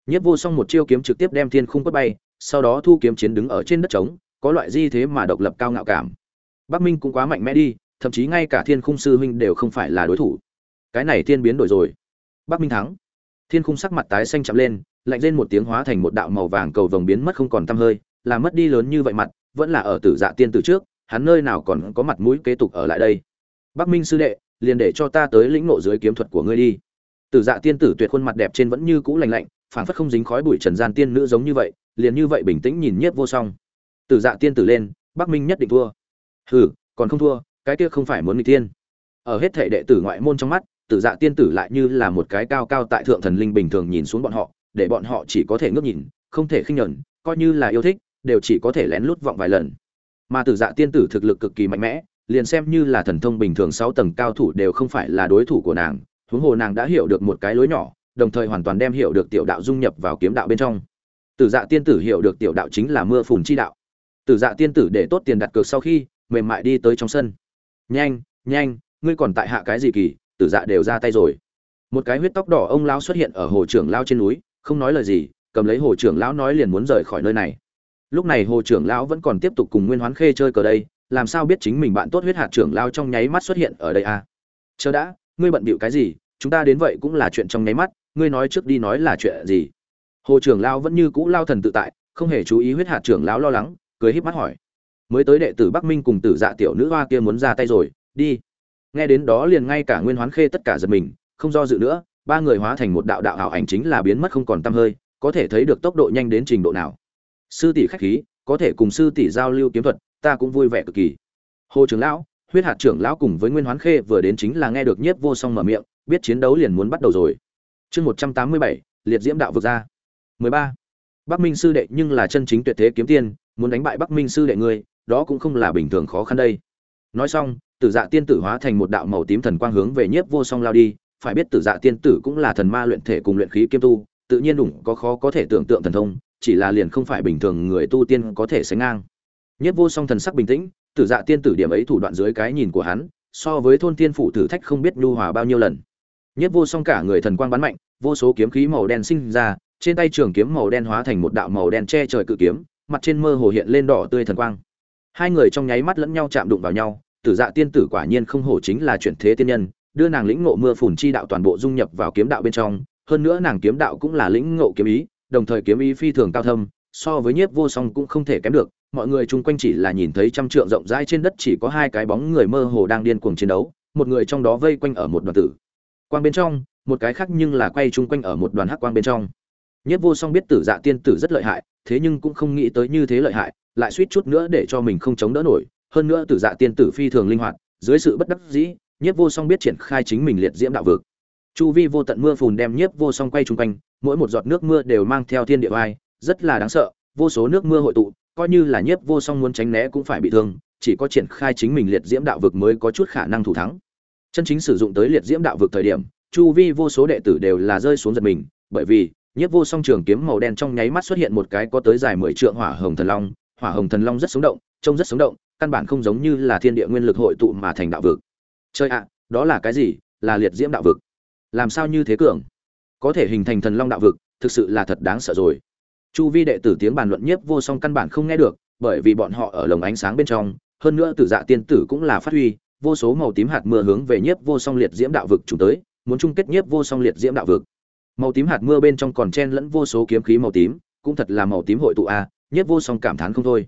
Nhiếp vô song một chiêu kiếm trực tiếp đem thiên khung quét bay, sau đó thu kiếm chiến đứng ở trên đất trống có loại di thế mà độc lập cao ngạo cảm. Bắc minh cũng quá mạnh mẽ đi, thậm chí ngay cả thiên khung sư huynh đều không phải là đối thủ. Cái này thiên biến đổi rồi. Bắc minh thắng. Thiên khung sắc mặt tái xanh chậm lên, lạnh lên một tiếng hóa thành một đạo màu vàng cầu vồng biến mất không còn tăm hơi, là mất đi lớn như vậy mặt, vẫn là ở tử dạ tiên từ trước, hắn nơi nào còn có mặt mũi kế tục ở lại đây. Bắc minh sư đệ, liền để cho ta tới lĩnh nộ dưới kiếm thuật của ngươi đi. Tử dạ tiên tử tuyệt khuôn mặt đẹp trên vẫn như cũ lành lạnh, phảng phất không dính khói bụi trần gian tiên nữ giống như vậy, liền như vậy bình tĩnh nhìn nhiếp vô song tử dạ tiên tử lên, bắc minh nhất định thua. Hừ, còn không thua, cái kia không phải muốn người tiên ở hết thệ đệ tử ngoại môn trong mắt, tử dạ tiên tử lại như là một cái cao cao tại thượng thần linh bình thường nhìn xuống bọn họ, để bọn họ chỉ có thể ngước nhìn, không thể khinh nhẫn, coi như là yêu thích, đều chỉ có thể lén lút vọng vài lần. Mà tử dạ tiên tử thực lực cực kỳ mạnh mẽ, liền xem như là thần thông bình thường sáu tầng cao thủ đều không phải là đối thủ của nàng, huống hồ nàng đã hiểu được một cái lối nhỏ, đồng thời hoàn toàn đem hiểu được tiểu đạo dung nhập vào kiếm đạo bên trong. Tử dạ tiên tử hiểu được tiểu đạo chính là mưa phùn chi đạo tử dạ tiên tử để tốt tiền đặt cược sau khi, mềm mại đi tới trong sân. Nhanh nhanh, ngươi còn tại hạ cái gì kỳ, tử dạ đều ra tay rồi. Một cái huyết tóc đỏ ông lão xuất hiện ở hồ trưởng lao trên núi, không nói lời gì, cầm lấy hồ trưởng lão nói liền muốn rời khỏi nơi này. Lúc này hồ trưởng lão vẫn còn tiếp tục cùng nguyên hoán khê chơi cờ đây, làm sao biết chính mình bạn tốt huyết hạt trưởng lao trong nháy mắt xuất hiện ở đây à? Chờ đã, ngươi bận bịu cái gì, chúng ta đến vậy cũng là chuyện trong nháy mắt, ngươi nói trước đi nói là chuyện gì? Hồ trưởng lao vẫn như cũ lao thần tự tại, không hề chú ý huyết hạt trưởng lão lo lắng cười híp mắt hỏi. Mới tới đệ tử bắc minh cùng tử dạ tiểu nữ hoa kia muốn ra tay rồi, đi. Nghe đến đó liền ngay cả nguyên hoán khê tất cả giật mình, không do dự nữa, ba người hóa thành một đạo đạo ảo ảnh chính là biến mất không còn tăm hơi, có thể thấy được tốc độ nhanh đến trình độ nào. Sư tỷ khách khí, có thể cùng sư tỷ giao lưu kiếm thuật, ta cũng vui vẻ cực kỳ. Hồ trưởng lão, huyết hạt trưởng lão cùng với nguyên hoán khê vừa đến chính là nghe được nhiếp vô song mở miệng, biết chiến đấu liền muốn bắt đầu rồi. Chương một trăm tám mươi bảy, liệt diễm đạo vực ra. mười ba. Bắc minh sư đệ nhưng là chân chính tuyệt thế kiếm tiên muốn đánh bại bắc minh sư đệ ngươi, đó cũng không là bình thường khó khăn đây. Nói xong, tử dạ tiên tử hóa thành một đạo màu tím thần quang hướng về nhiếp vô song lao đi. Phải biết tử dạ tiên tử cũng là thần ma luyện thể cùng luyện khí kiêm tu, tự nhiên đủng có khó có thể tưởng tượng thần thông, chỉ là liền không phải bình thường người tu tiên có thể sánh ngang. Nhiếp vô song thần sắc bình tĩnh, tử dạ tiên tử điểm ấy thủ đoạn dưới cái nhìn của hắn, so với thôn tiên phủ thử thách không biết nhu hòa bao nhiêu lần. Nhiếp vô song cả người thần quang bắn mạnh, vô số kiếm khí màu đen sinh ra, trên tay trường kiếm màu đen hóa thành một đạo màu đen che trời cự kiếm mặt trên mơ hồ hiện lên đỏ tươi thần quang. Hai người trong nháy mắt lẫn nhau chạm đụng vào nhau, tử dạ tiên tử quả nhiên không hổ chính là chuyển thế tiên nhân, đưa nàng lĩnh ngộ mưa phùn chi đạo toàn bộ dung nhập vào kiếm đạo bên trong, hơn nữa nàng kiếm đạo cũng là lĩnh ngộ kiếm ý, đồng thời kiếm ý phi thường cao thâm, so với nhiếp vô song cũng không thể kém được, mọi người chung quanh chỉ là nhìn thấy trăm trượng rộng rãi trên đất chỉ có hai cái bóng người mơ hồ đang điên cuồng chiến đấu, một người trong đó vây quanh ở một đoàn tử. Quang bên trong, một cái khác nhưng là quay chung quanh ở một đoàn hắc quang bên trong nhất vô song biết tử dạ tiên tử rất lợi hại thế nhưng cũng không nghĩ tới như thế lợi hại lại suýt chút nữa để cho mình không chống đỡ nổi. Hơn nữa tử dạ tiên tử phi thường linh hoạt dưới sự bất đắc dĩ nhiếp vô song biết triển khai chính mình liệt diễm đạo vực. Chu vi vô tận mưa phùn đem nhiếp vô song quay trung quanh mỗi một giọt nước mưa đều mang theo thiên địa oai, rất là đáng sợ vô số nước mưa hội tụ coi như là nhiếp vô song muốn tránh né cũng phải bị thương chỉ có triển khai chính mình liệt diễm đạo vực mới có chút khả năng thủ thắng. Chân chính sử dụng tới liệt diễm đạo vực thời điểm chu vi vô số đệ tử đều là rơi xuống giật mình bởi vì nhiếp vô song trường kiếm màu đen trong nháy mắt xuất hiện một cái có tới dài mười trượng hỏa hồng thần long. Hỏa hồng thần long rất sống động, trông rất sống động, căn bản không giống như là thiên địa nguyên lực hội tụ mà thành đạo vực. Chơi ạ, đó là cái gì? Là liệt diễm đạo vực. Làm sao như thế cường? Có thể hình thành thần long đạo vực, thực sự là thật đáng sợ rồi. Chu vi đệ tử tiếng bàn luận nhiếp vô song căn bản không nghe được, bởi vì bọn họ ở lồng ánh sáng bên trong. Hơn nữa tử dạ tiên tử cũng là phát huy, vô số màu tím hạt mưa hướng về nhiếp vô song liệt diễm đạo vực chúng tới, muốn chung kết nhiếp vô song liệt diễm đạo vực màu tím hạt mưa bên trong còn chen lẫn vô số kiếm khí màu tím, cũng thật là màu tím hội tụ a, Nhất vô song cảm thán không thôi.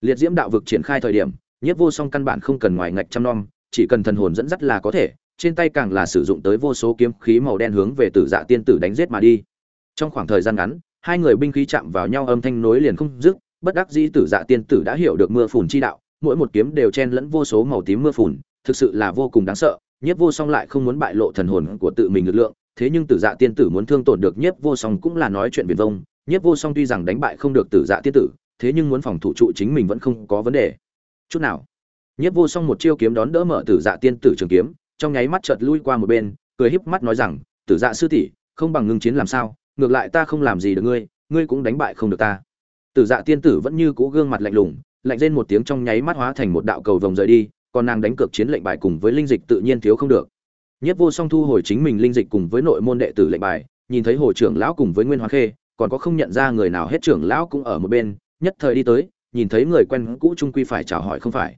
Liệt diễm đạo vực triển khai thời điểm, Nhất vô song căn bản không cần ngoài ngạch trăm nom, chỉ cần thần hồn dẫn dắt là có thể, trên tay càng là sử dụng tới vô số kiếm khí màu đen hướng về tử dạ tiên tử đánh giết mà đi. Trong khoảng thời gian ngắn, hai người binh khí chạm vào nhau âm thanh nối liền không dứt, bất đắc dĩ tử dạ tiên tử đã hiểu được mưa phùn chi đạo, mỗi một kiếm đều chen lẫn vô số màu tím mưa phùn, thực sự là vô cùng đáng sợ nhiếp vô song lại không muốn bại lộ thần hồn của tự mình lực lượng thế nhưng tử dạ tiên tử muốn thương tổn được nhiếp vô song cũng là nói chuyện viển vông. Nhiếp vô song tuy rằng đánh bại không được tử dạ tiên tử, thế nhưng muốn phòng thủ trụ chính mình vẫn không có vấn đề. Chút nào. Nhiếp vô song một chiêu kiếm đón đỡ mở tử dạ tiên tử trường kiếm, trong nháy mắt chợt lui qua một bên, cười híp mắt nói rằng, tử dạ sư tỷ, không bằng ngưng chiến làm sao, ngược lại ta không làm gì được ngươi ngươi cũng đánh bại không được ta. Tử dạ tiên tử vẫn như cũ gương mặt lạnh lùng, lạnh lên một tiếng trong nháy mắt hóa thành một đạo cầu vồng rời đi, còn nàng đánh cược chiến lệnh bài cùng với linh dịch tự nhiên thiếu không được nhất vô song thu hồi chính mình linh dịch cùng với nội môn đệ tử lệnh bài, nhìn thấy hồ trưởng lão cùng với nguyên hoa khê, còn có không nhận ra người nào hết trưởng lão cũng ở một bên, nhất thời đi tới, nhìn thấy người quen cũ trung quy phải chào hỏi không phải.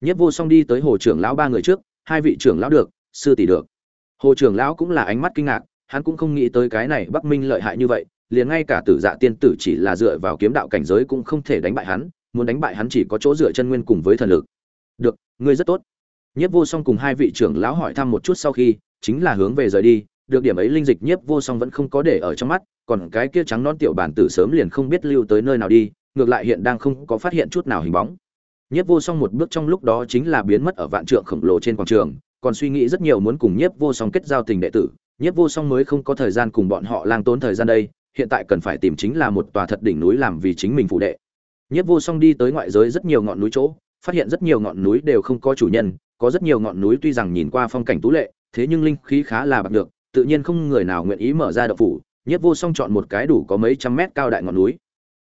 Nhất vô song đi tới hồ trưởng lão ba người trước, hai vị trưởng lão được, sư tỷ được. Hồ trưởng lão cũng là ánh mắt kinh ngạc, hắn cũng không nghĩ tới cái này bắc minh lợi hại như vậy, liền ngay cả tử dạ tiên tử chỉ là dựa vào kiếm đạo cảnh giới cũng không thể đánh bại hắn, muốn đánh bại hắn chỉ có chỗ dựa chân nguyên cùng với thần lực. Được, ngươi rất tốt nhiếp vô song cùng hai vị trưởng lão hỏi thăm một chút sau khi, chính là hướng về rời đi, được điểm ấy linh dịch nhiếp vô song vẫn không có để ở trong mắt, còn cái kia trắng non tiểu bản tử sớm liền không biết lưu tới nơi nào đi, ngược lại hiện đang không có phát hiện chút nào hình bóng. Nhiếp vô song một bước trong lúc đó chính là biến mất ở vạn trượng khổng lồ trên quảng trường, còn suy nghĩ rất nhiều muốn cùng nhiếp vô song kết giao tình đệ tử. Nhiếp vô song mới không có thời gian cùng bọn họ lang tốn thời gian đây, hiện tại cần phải tìm chính là một tòa thật đỉnh núi làm vì chính mình phụ đệ. Nhiếp vô song đi tới ngoại giới rất nhiều ngọn núi chỗ, phát hiện rất nhiều ngọn núi đều không có chủ nhân có rất nhiều ngọn núi tuy rằng nhìn qua phong cảnh tú lệ, thế nhưng linh khí khá là bạc được tự nhiên không người nào nguyện ý mở ra động phủ, nhiếp vô song chọn một cái đủ có mấy trăm mét cao đại ngọn núi.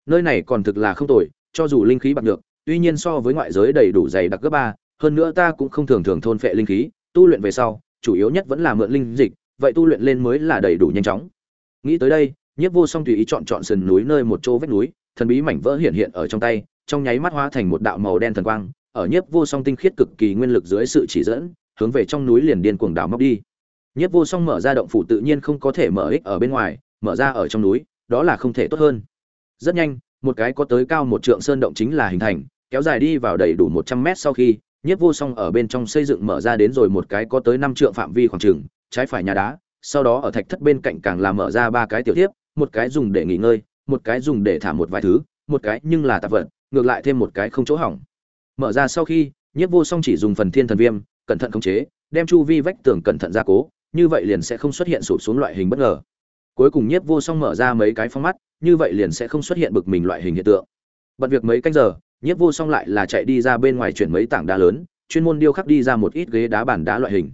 Nơi này còn thực là không tồi, cho dù linh khí bạc được tuy nhiên so với ngoại giới đầy đủ dày đặc gấp ba, hơn nữa ta cũng không thường thường thôn phệ linh khí, tu luyện về sau, chủ yếu nhất vẫn là mượn linh dịch, vậy tu luyện lên mới là đầy đủ nhanh chóng. Nghĩ tới đây, nhiếp vô song tùy ý chọn chọn sườn núi nơi một chỗ vách núi, thần bí mảnh vỡ hiện hiện ở trong tay, trong nháy mắt hóa thành một đạo màu đen thần quang ở nhiếp vô song tinh khiết cực kỳ nguyên lực dưới sự chỉ dẫn, hướng về trong núi liền điên cuồng đào móc đi. Nhiếp vô song mở ra động phủ tự nhiên không có thể mở ích ở bên ngoài, mở ra ở trong núi, đó là không thể tốt hơn. Rất nhanh, một cái có tới cao một trượng sơn động chính là hình thành, kéo dài đi vào đầy đủ một trăm mét sau khi, nhiếp vô song ở bên trong xây dựng mở ra đến rồi một cái có tới năm trượng phạm vi khoảng trừng trái phải nhà đá, sau đó ở thạch thất bên cạnh càng là mở ra ba cái tiểu tiếp một cái dùng để nghỉ ngơi, một cái dùng để thả một vài thứ, một cái nhưng là tạp vật, ngược lại thêm một cái không chỗ hỏng mở ra sau khi, nhiếp vô song chỉ dùng phần thiên thần viêm, cẩn thận khống chế, đem chu vi vách tường cẩn thận gia cố, như vậy liền sẽ không xuất hiện sụp xuống loại hình bất ngờ. Cuối cùng nhiếp vô song mở ra mấy cái phong mắt, như vậy liền sẽ không xuất hiện bực mình loại hình hiện tượng. Bật việc mấy canh giờ, nhiếp vô song lại là chạy đi ra bên ngoài chuyển mấy tảng đá lớn, chuyên môn điêu khắc đi ra một ít ghế đá bàn đá loại hình.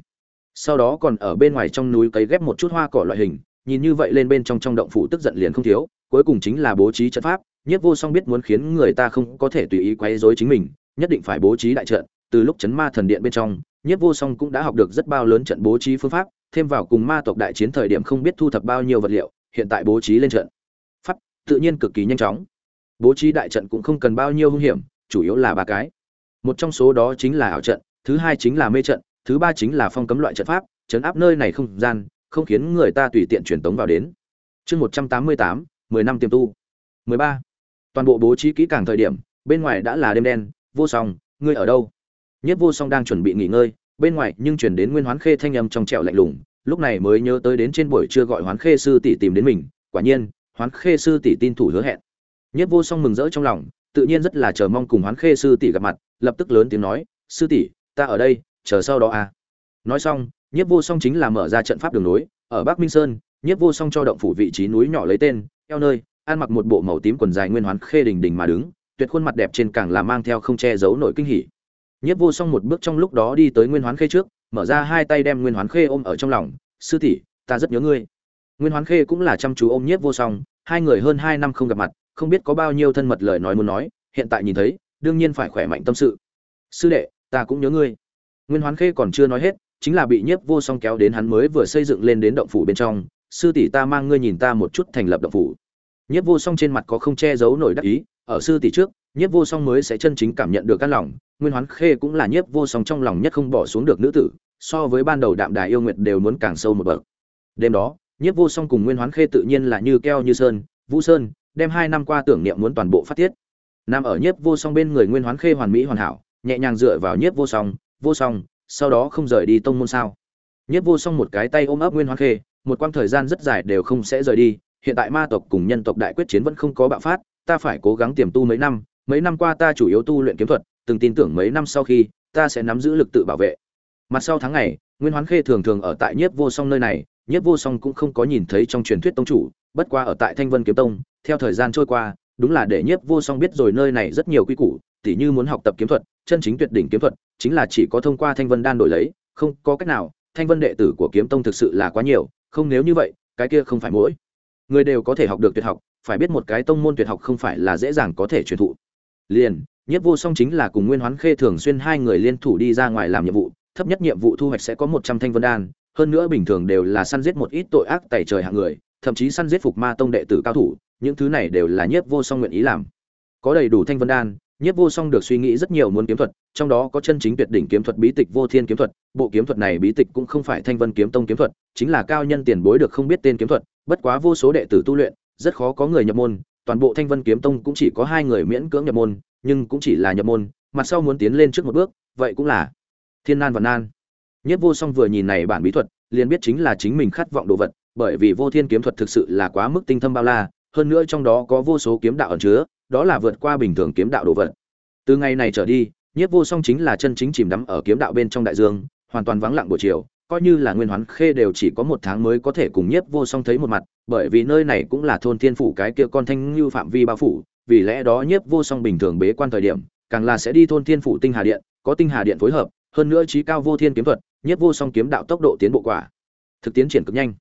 Sau đó còn ở bên ngoài trong núi cấy ghép một chút hoa cỏ loại hình, nhìn như vậy lên bên trong trong động phủ tức giận liền không thiếu, cuối cùng chính là bố trí trận pháp. Nhiếp vô song biết muốn khiến người ta không có thể tùy ý quấy rối chính mình nhất định phải bố trí đại trận, từ lúc chấn ma thần điện bên trong, nhiếp vô song cũng đã học được rất bao lớn trận bố trí phương pháp, thêm vào cùng ma tộc đại chiến thời điểm không biết thu thập bao nhiêu vật liệu, hiện tại bố trí lên trận. Pháp, tự nhiên cực kỳ nhanh chóng. Bố trí đại trận cũng không cần bao nhiêu hung hiểm, chủ yếu là ba cái. Một trong số đó chính là ảo trận, thứ hai chính là mê trận, thứ ba chính là phong cấm loại trận pháp, chấn áp nơi này không gian, không khiến người ta tùy tiện truyền tống vào đến. Chương một trăm tám mươi tám, mười năm tiềm tu. Mười ba. Toàn bộ bố trí kỹ càng thời điểm, bên ngoài đã là đêm đen vô song, ngươi ở đâu? Nhất vô song đang chuẩn bị nghỉ ngơi, bên ngoài nhưng chuyển đến nguyên hoán khê thanh âm trong trẻo lạnh lùng, lúc này mới nhớ tới đến trên buổi trưa gọi hoán khê sư tỷ tìm đến mình, quả nhiên, hoán khê sư tỷ tin thủ hứa hẹn. Nhất vô song mừng rỡ trong lòng, tự nhiên rất là chờ mong cùng hoán khê sư tỷ gặp mặt, lập tức lớn tiếng nói, sư tỷ, ta ở đây, chờ sau đó à. Nói xong, nhất vô song chính là mở ra trận pháp đường nối, ở bắc minh sơn, nhất vô song cho động phủ vị trí núi nhỏ lấy tên, eo nơi, ăn mặc một bộ màu tím quần dài nguyên hoán khê đình đình mà đứng tuyệt khuôn mặt đẹp trên càng là mang theo không che giấu nổi kinh hỉ. Nhiếp vô song một bước trong lúc đó đi tới nguyên hoán khê trước, mở ra hai tay đem nguyên hoán khê ôm ở trong lòng. Sư tỷ, ta rất nhớ ngươi. Nguyên hoán khê cũng là chăm chú ôm nhiếp vô song, hai người hơn hai năm không gặp mặt, không biết có bao nhiêu thân mật lời nói muốn nói, hiện tại nhìn thấy, đương nhiên phải khỏe mạnh tâm sự. Sư đệ, ta cũng nhớ ngươi. Nguyên hoán khê còn chưa nói hết, chính là bị nhiếp vô song kéo đến hắn mới vừa xây dựng lên đến động phủ bên trong. Sư tỷ, ta mang ngươi nhìn ta một chút thành lập động phủ. Nhiếp vô song trên mặt có không che giấu nổi đắc ý ở sư tỷ trước, nhiếp vô song mới sẽ chân chính cảm nhận được căn lòng, nguyên hoán khê cũng là nhiếp vô song trong lòng nhất không bỏ xuống được nữ tử, so với ban đầu đạm đài yêu nguyệt đều muốn càng sâu một bậc. Đêm đó, nhiếp vô song cùng nguyên hoán khê tự nhiên là như keo như sơn, vũ sơn, đem hai năm qua tưởng niệm muốn toàn bộ phát tiết. Nằm ở nhiếp vô song bên người nguyên hoán khê hoàn mỹ hoàn hảo, nhẹ nhàng dựa vào nhiếp vô song vô song, sau đó không rời đi tông môn sao? Nhiếp vô song một cái tay ôm ấp nguyên hoán khê, một quãng thời gian rất dài đều không sẽ rời đi, hiện tại ma tộc cùng nhân tộc đại quyết chiến vẫn không có bạo phát ta phải cố gắng tiềm tu mấy năm mấy năm qua ta chủ yếu tu luyện kiếm thuật, từng tin tưởng mấy năm sau khi, ta sẽ nắm giữ lực tự bảo vệ. Mặt sau tháng ngày, nguyên hoán khê thường thường ở tại nhiếp vô song nơi này, nhiếp vô song cũng không có nhìn thấy trong truyền thuyết tông chủ, bất qua ở tại thanh vân kiếm tông, theo thời gian trôi qua, đúng là để nhiếp vô song biết rồi nơi này rất nhiều quy củ, tỉ như muốn học tập kiếm thuật, chân chính tuyệt đỉnh kiếm thuật, chính là chỉ có thông qua thanh vân đan đổi lấy, không có cách nào, thanh vân đệ tử của kiếm tông thực sự là quá nhiều, không nếu như vậy, cái kia không phải mỗi người đều có thể học được tuyệt học phải biết một cái tông môn tuyệt học không phải là dễ dàng có thể truyền thụ. Liền nhất vô song chính là cùng nguyên hoán khê thường xuyên hai người liên thủ đi ra ngoài làm nhiệm vụ, thấp nhất nhiệm vụ thu hoạch sẽ có một trăm thanh vân đan, hơn nữa bình thường đều là săn giết một ít tội ác tẩy trời hạng người, thậm chí săn giết phục ma tông đệ tử cao thủ, những thứ này đều là nhiếp vô song nguyện ý làm. Có đầy đủ thanh vân đan, nhiếp vô song được suy nghĩ rất nhiều muốn kiếm thuật, trong đó có chân chính tuyệt đỉnh kiếm thuật bí tịch vô thiên kiếm thuật, bộ kiếm thuật này bí tịch cũng không phải thanh vân kiếm tông kiếm thuật, chính là cao nhân tiền bối được không biết tên kiếm thuật, bất quá vô số đệ tử tu luyện rất khó có người nhập môn, toàn bộ thanh vân kiếm tông cũng chỉ có hai người miễn cưỡng nhập môn, nhưng cũng chỉ là nhập môn, mặt sau muốn tiến lên trước một bước, vậy cũng là thiên nan và nan. Nhất vô song vừa nhìn này bản bí thuật, liền biết chính là chính mình khát vọng đồ vật, bởi vì vô thiên kiếm thuật thực sự là quá mức tinh thâm bao la, hơn nữa trong đó có vô số kiếm đạo ẩn chứa, đó là vượt qua bình thường kiếm đạo đồ vật. Từ ngày này trở đi, nhất vô song chính là chân chính chìm đắm ở kiếm đạo bên trong đại dương, hoàn toàn vắng lặng buổi chiều coi như là nguyên hoán khê đều chỉ có một tháng mới có thể cùng nhiếp vô song thấy một mặt, bởi vì nơi này cũng là thôn thiên phủ cái kia con thanh như phạm vi bao phủ, vì lẽ đó nhiếp vô song bình thường bế quan thời điểm, càng là sẽ đi thôn thiên phủ tinh hà điện, có tinh hà điện phối hợp, hơn nữa trí cao vô thiên kiếm thuật, nhiếp vô song kiếm đạo tốc độ tiến bộ quả. Thực tiến triển cực nhanh.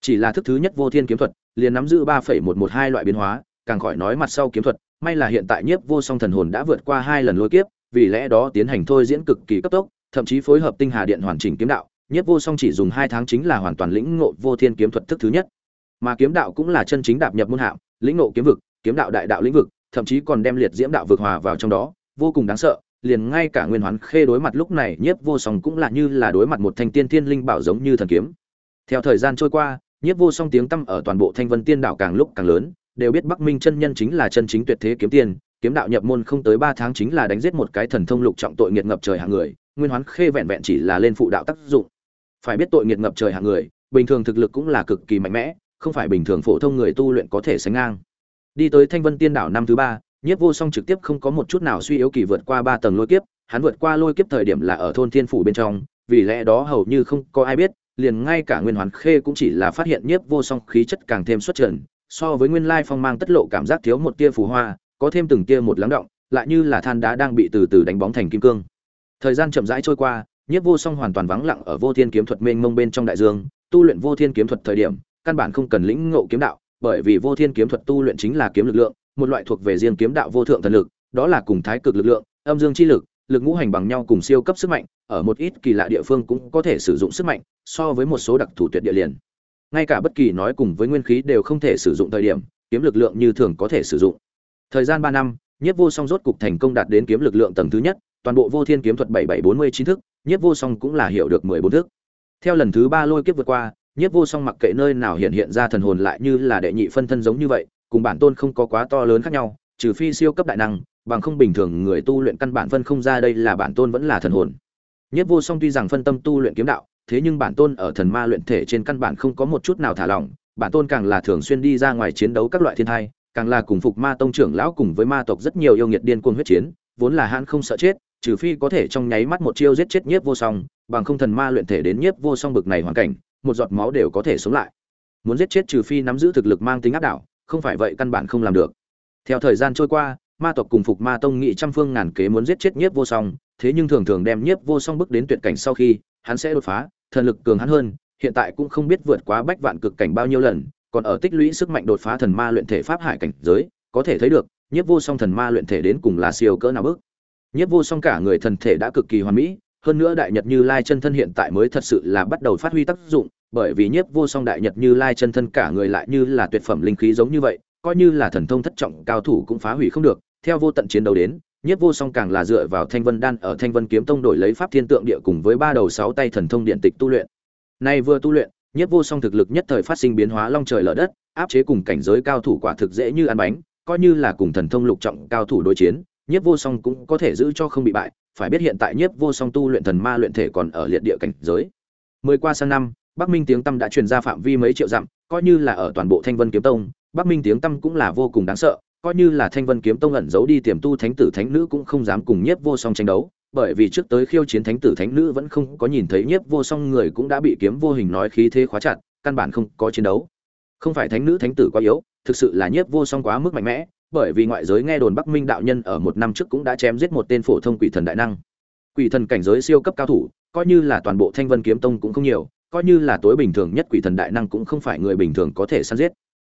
Chỉ là thức thứ nhất vô thiên kiếm thuật, liền nắm giữ ba phẩy một một hai loại biến hóa, càng khỏi nói mặt sau kiếm thuật, may là hiện tại nhiếp vô song thần hồn đã vượt qua hai lần lôi kiếp, vì lẽ đó tiến hành thôi diễn cực kỳ cấp tốc, thậm chí phối hợp tinh hà điện hoàn chỉnh kiếm đạo Nhất Vô Song chỉ dùng hai tháng chính là hoàn toàn lĩnh ngộ Vô Thiên kiếm thuật thức thứ nhất. Mà kiếm đạo cũng là chân chính đạp nhập môn hạm lĩnh ngộ kiếm vực, kiếm đạo đại đạo lĩnh vực, thậm chí còn đem liệt diễm đạo vực hòa vào trong đó, vô cùng đáng sợ. Liền ngay cả Nguyên Hoán Khê đối mặt lúc này, Nhiếp Vô Song cũng là như là đối mặt một thanh tiên thiên linh bảo giống như thần kiếm. Theo thời gian trôi qua, Nhiếp Vô Song tiếng tăm ở toàn bộ Thanh Vân Tiên đạo càng lúc càng lớn, đều biết Bắc Minh chân nhân chính là chân chính tuyệt thế kiếm tiên, kiếm đạo nhập môn không tới ba tháng chính là đánh giết một cái thần thông lục trọng tội nghiệt ngập trời hạng người, Nguyên Hoán Khê vẹn vẹn chỉ là lên phụ đạo tác dụng, phải biết tội nghiệt ngập trời hạng người, bình thường thực lực cũng là cực kỳ mạnh mẽ, không phải bình thường phổ thông người tu luyện có thể sánh ngang. Đi tới thanh vân tiên đảo năm thứ ba, nhiếp vô song trực tiếp không có một chút nào suy yếu kỳ vượt qua ba tầng lôi kiếp, hắn vượt qua lôi kiếp thời điểm là ở thôn thiên phủ bên trong, vì lẽ đó hầu như không có ai biết, liền ngay cả nguyên hoàn khê cũng chỉ là phát hiện nhiếp vô song khí chất càng thêm xuất trần, so với nguyên lai phong mang tất lộ cảm giác thiếu một tia phù hoa, có thêm từng tia một lắng động, lại như là than đá đang bị từ từ đánh bóng thành kim cương. Thời gian chậm rãi trôi qua Nhiếp Vô Song hoàn toàn vắng lặng ở Vô Thiên kiếm thuật mênh mông bên trong đại dương, tu luyện Vô Thiên kiếm thuật thời điểm, căn bản không cần lĩnh ngộ kiếm đạo, bởi vì Vô Thiên kiếm thuật tu luyện chính là kiếm lực lượng, một loại thuộc về riêng kiếm đạo vô thượng thần lực, đó là cùng thái cực lực lượng, âm dương chi lực, lực ngũ hành bằng nhau cùng siêu cấp sức mạnh, ở một ít kỳ lạ địa phương cũng có thể sử dụng sức mạnh, so với một số đặc thù tuyệt địa liền. Ngay cả bất kỳ nói cùng với nguyên khí đều không thể sử dụng thời điểm, kiếm lực lượng như thường có thể sử dụng. Thời gian 3 năm, Nhiếp Vô Song rốt cục thành công đạt đến kiếm lực lượng tầng thứ nhất, toàn bộ Vô Thiên kiếm thuật 7749 thức, Nhiếp Vô Song cũng là hiểu được 14 thức. Theo lần thứ ba lôi kiếp vượt qua, Nhiếp Vô Song mặc kệ nơi nào hiện hiện ra thần hồn lại như là đệ nhị phân thân giống như vậy, cùng bản tôn không có quá to lớn khác nhau, trừ phi siêu cấp đại năng, bằng không bình thường người tu luyện căn bản phân không ra đây là bản tôn vẫn là thần hồn. Nhiếp Vô Song tuy rằng phân tâm tu luyện kiếm đạo, thế nhưng bản tôn ở thần ma luyện thể trên căn bản không có một chút nào thả lỏng bản tôn càng là thường xuyên đi ra ngoài chiến đấu các loại thiên thai càng là cùng phục ma tông trưởng lão cùng với ma tộc rất nhiều yêu nghiệt điên cuồng huyết chiến vốn là hắn không sợ chết trừ phi có thể trong nháy mắt một chiêu giết chết nhiếp vô song, bằng không thần ma luyện thể đến nhiếp vô song bực này hoàn cảnh, một giọt máu đều có thể sống lại. Muốn giết chết trừ phi nắm giữ thực lực mang tính áp đảo, không phải vậy căn bản không làm được. Theo thời gian trôi qua, ma tộc cùng phục ma tông nghị trăm phương ngàn kế muốn giết chết nhiếp vô song, thế nhưng thường thường đem nhiếp vô song bước đến tuyệt cảnh sau khi, hắn sẽ đột phá, thần lực cường hắn hơn, hiện tại cũng không biết vượt quá bách vạn cực cảnh bao nhiêu lần, còn ở tích lũy sức mạnh đột phá thần ma luyện thể pháp hải cảnh giới, có thể thấy được, nhiếp vô song thần ma luyện thể đến cùng là siêu cỡ nào bước nhiếp vô song cả người thần thể đã cực kỳ hoàn mỹ, hơn nữa đại nhật như lai chân thân hiện tại mới thật sự là bắt đầu phát huy tác dụng, bởi vì nhiếp vô song đại nhật như lai chân thân cả người lại như là tuyệt phẩm linh khí giống như vậy, coi như là thần thông thất trọng, cao thủ cũng phá hủy không được. Theo vô tận chiến đấu đến, nhiếp vô song càng là dựa vào thanh vân đan ở thanh vân kiếm tông đổi lấy pháp thiên tượng địa cùng với ba đầu sáu tay thần thông điện tịch tu luyện. Nay vừa tu luyện, nhiếp vô song thực lực nhất thời phát sinh biến hóa long trời lở đất, áp chế cùng cảnh giới cao thủ quả thực dễ như ăn bánh, coi như là cùng thần thông lục trọng cao thủ đối chiến nhiếp vô song cũng có thể giữ cho không bị bại, phải biết hiện tại nhiếp vô song tu luyện thần ma luyện thể còn ở liệt địa cảnh giới. Mười qua sang năm, bắc minh tiếng tâm đã truyền ra phạm vi mấy triệu dặm, coi như là ở toàn bộ thanh vân kiếm tông, bắc minh tiếng tâm cũng là vô cùng đáng sợ, coi như là thanh vân kiếm tông ẩn giấu đi tiềm tu thánh tử thánh nữ cũng không dám cùng nhiếp vô song tranh đấu, bởi vì trước tới khiêu chiến thánh tử thánh nữ vẫn không có nhìn thấy nhiếp vô song người cũng đã bị kiếm vô hình nói khí thế khóa chặt, căn bản không có chiến đấu. Không phải thánh nữ thánh tử quá yếu, thực sự là nhiếp vô song quá mức mạnh mẽ bởi vì ngoại giới nghe đồn bắc minh đạo nhân ở một năm trước cũng đã chém giết một tên phổ thông quỷ thần đại năng. Quỷ thần cảnh giới siêu cấp cao thủ, coi như là toàn bộ thanh vân kiếm tông cũng không nhiều, coi như là tối bình thường nhất quỷ thần đại năng cũng không phải người bình thường có thể săn giết.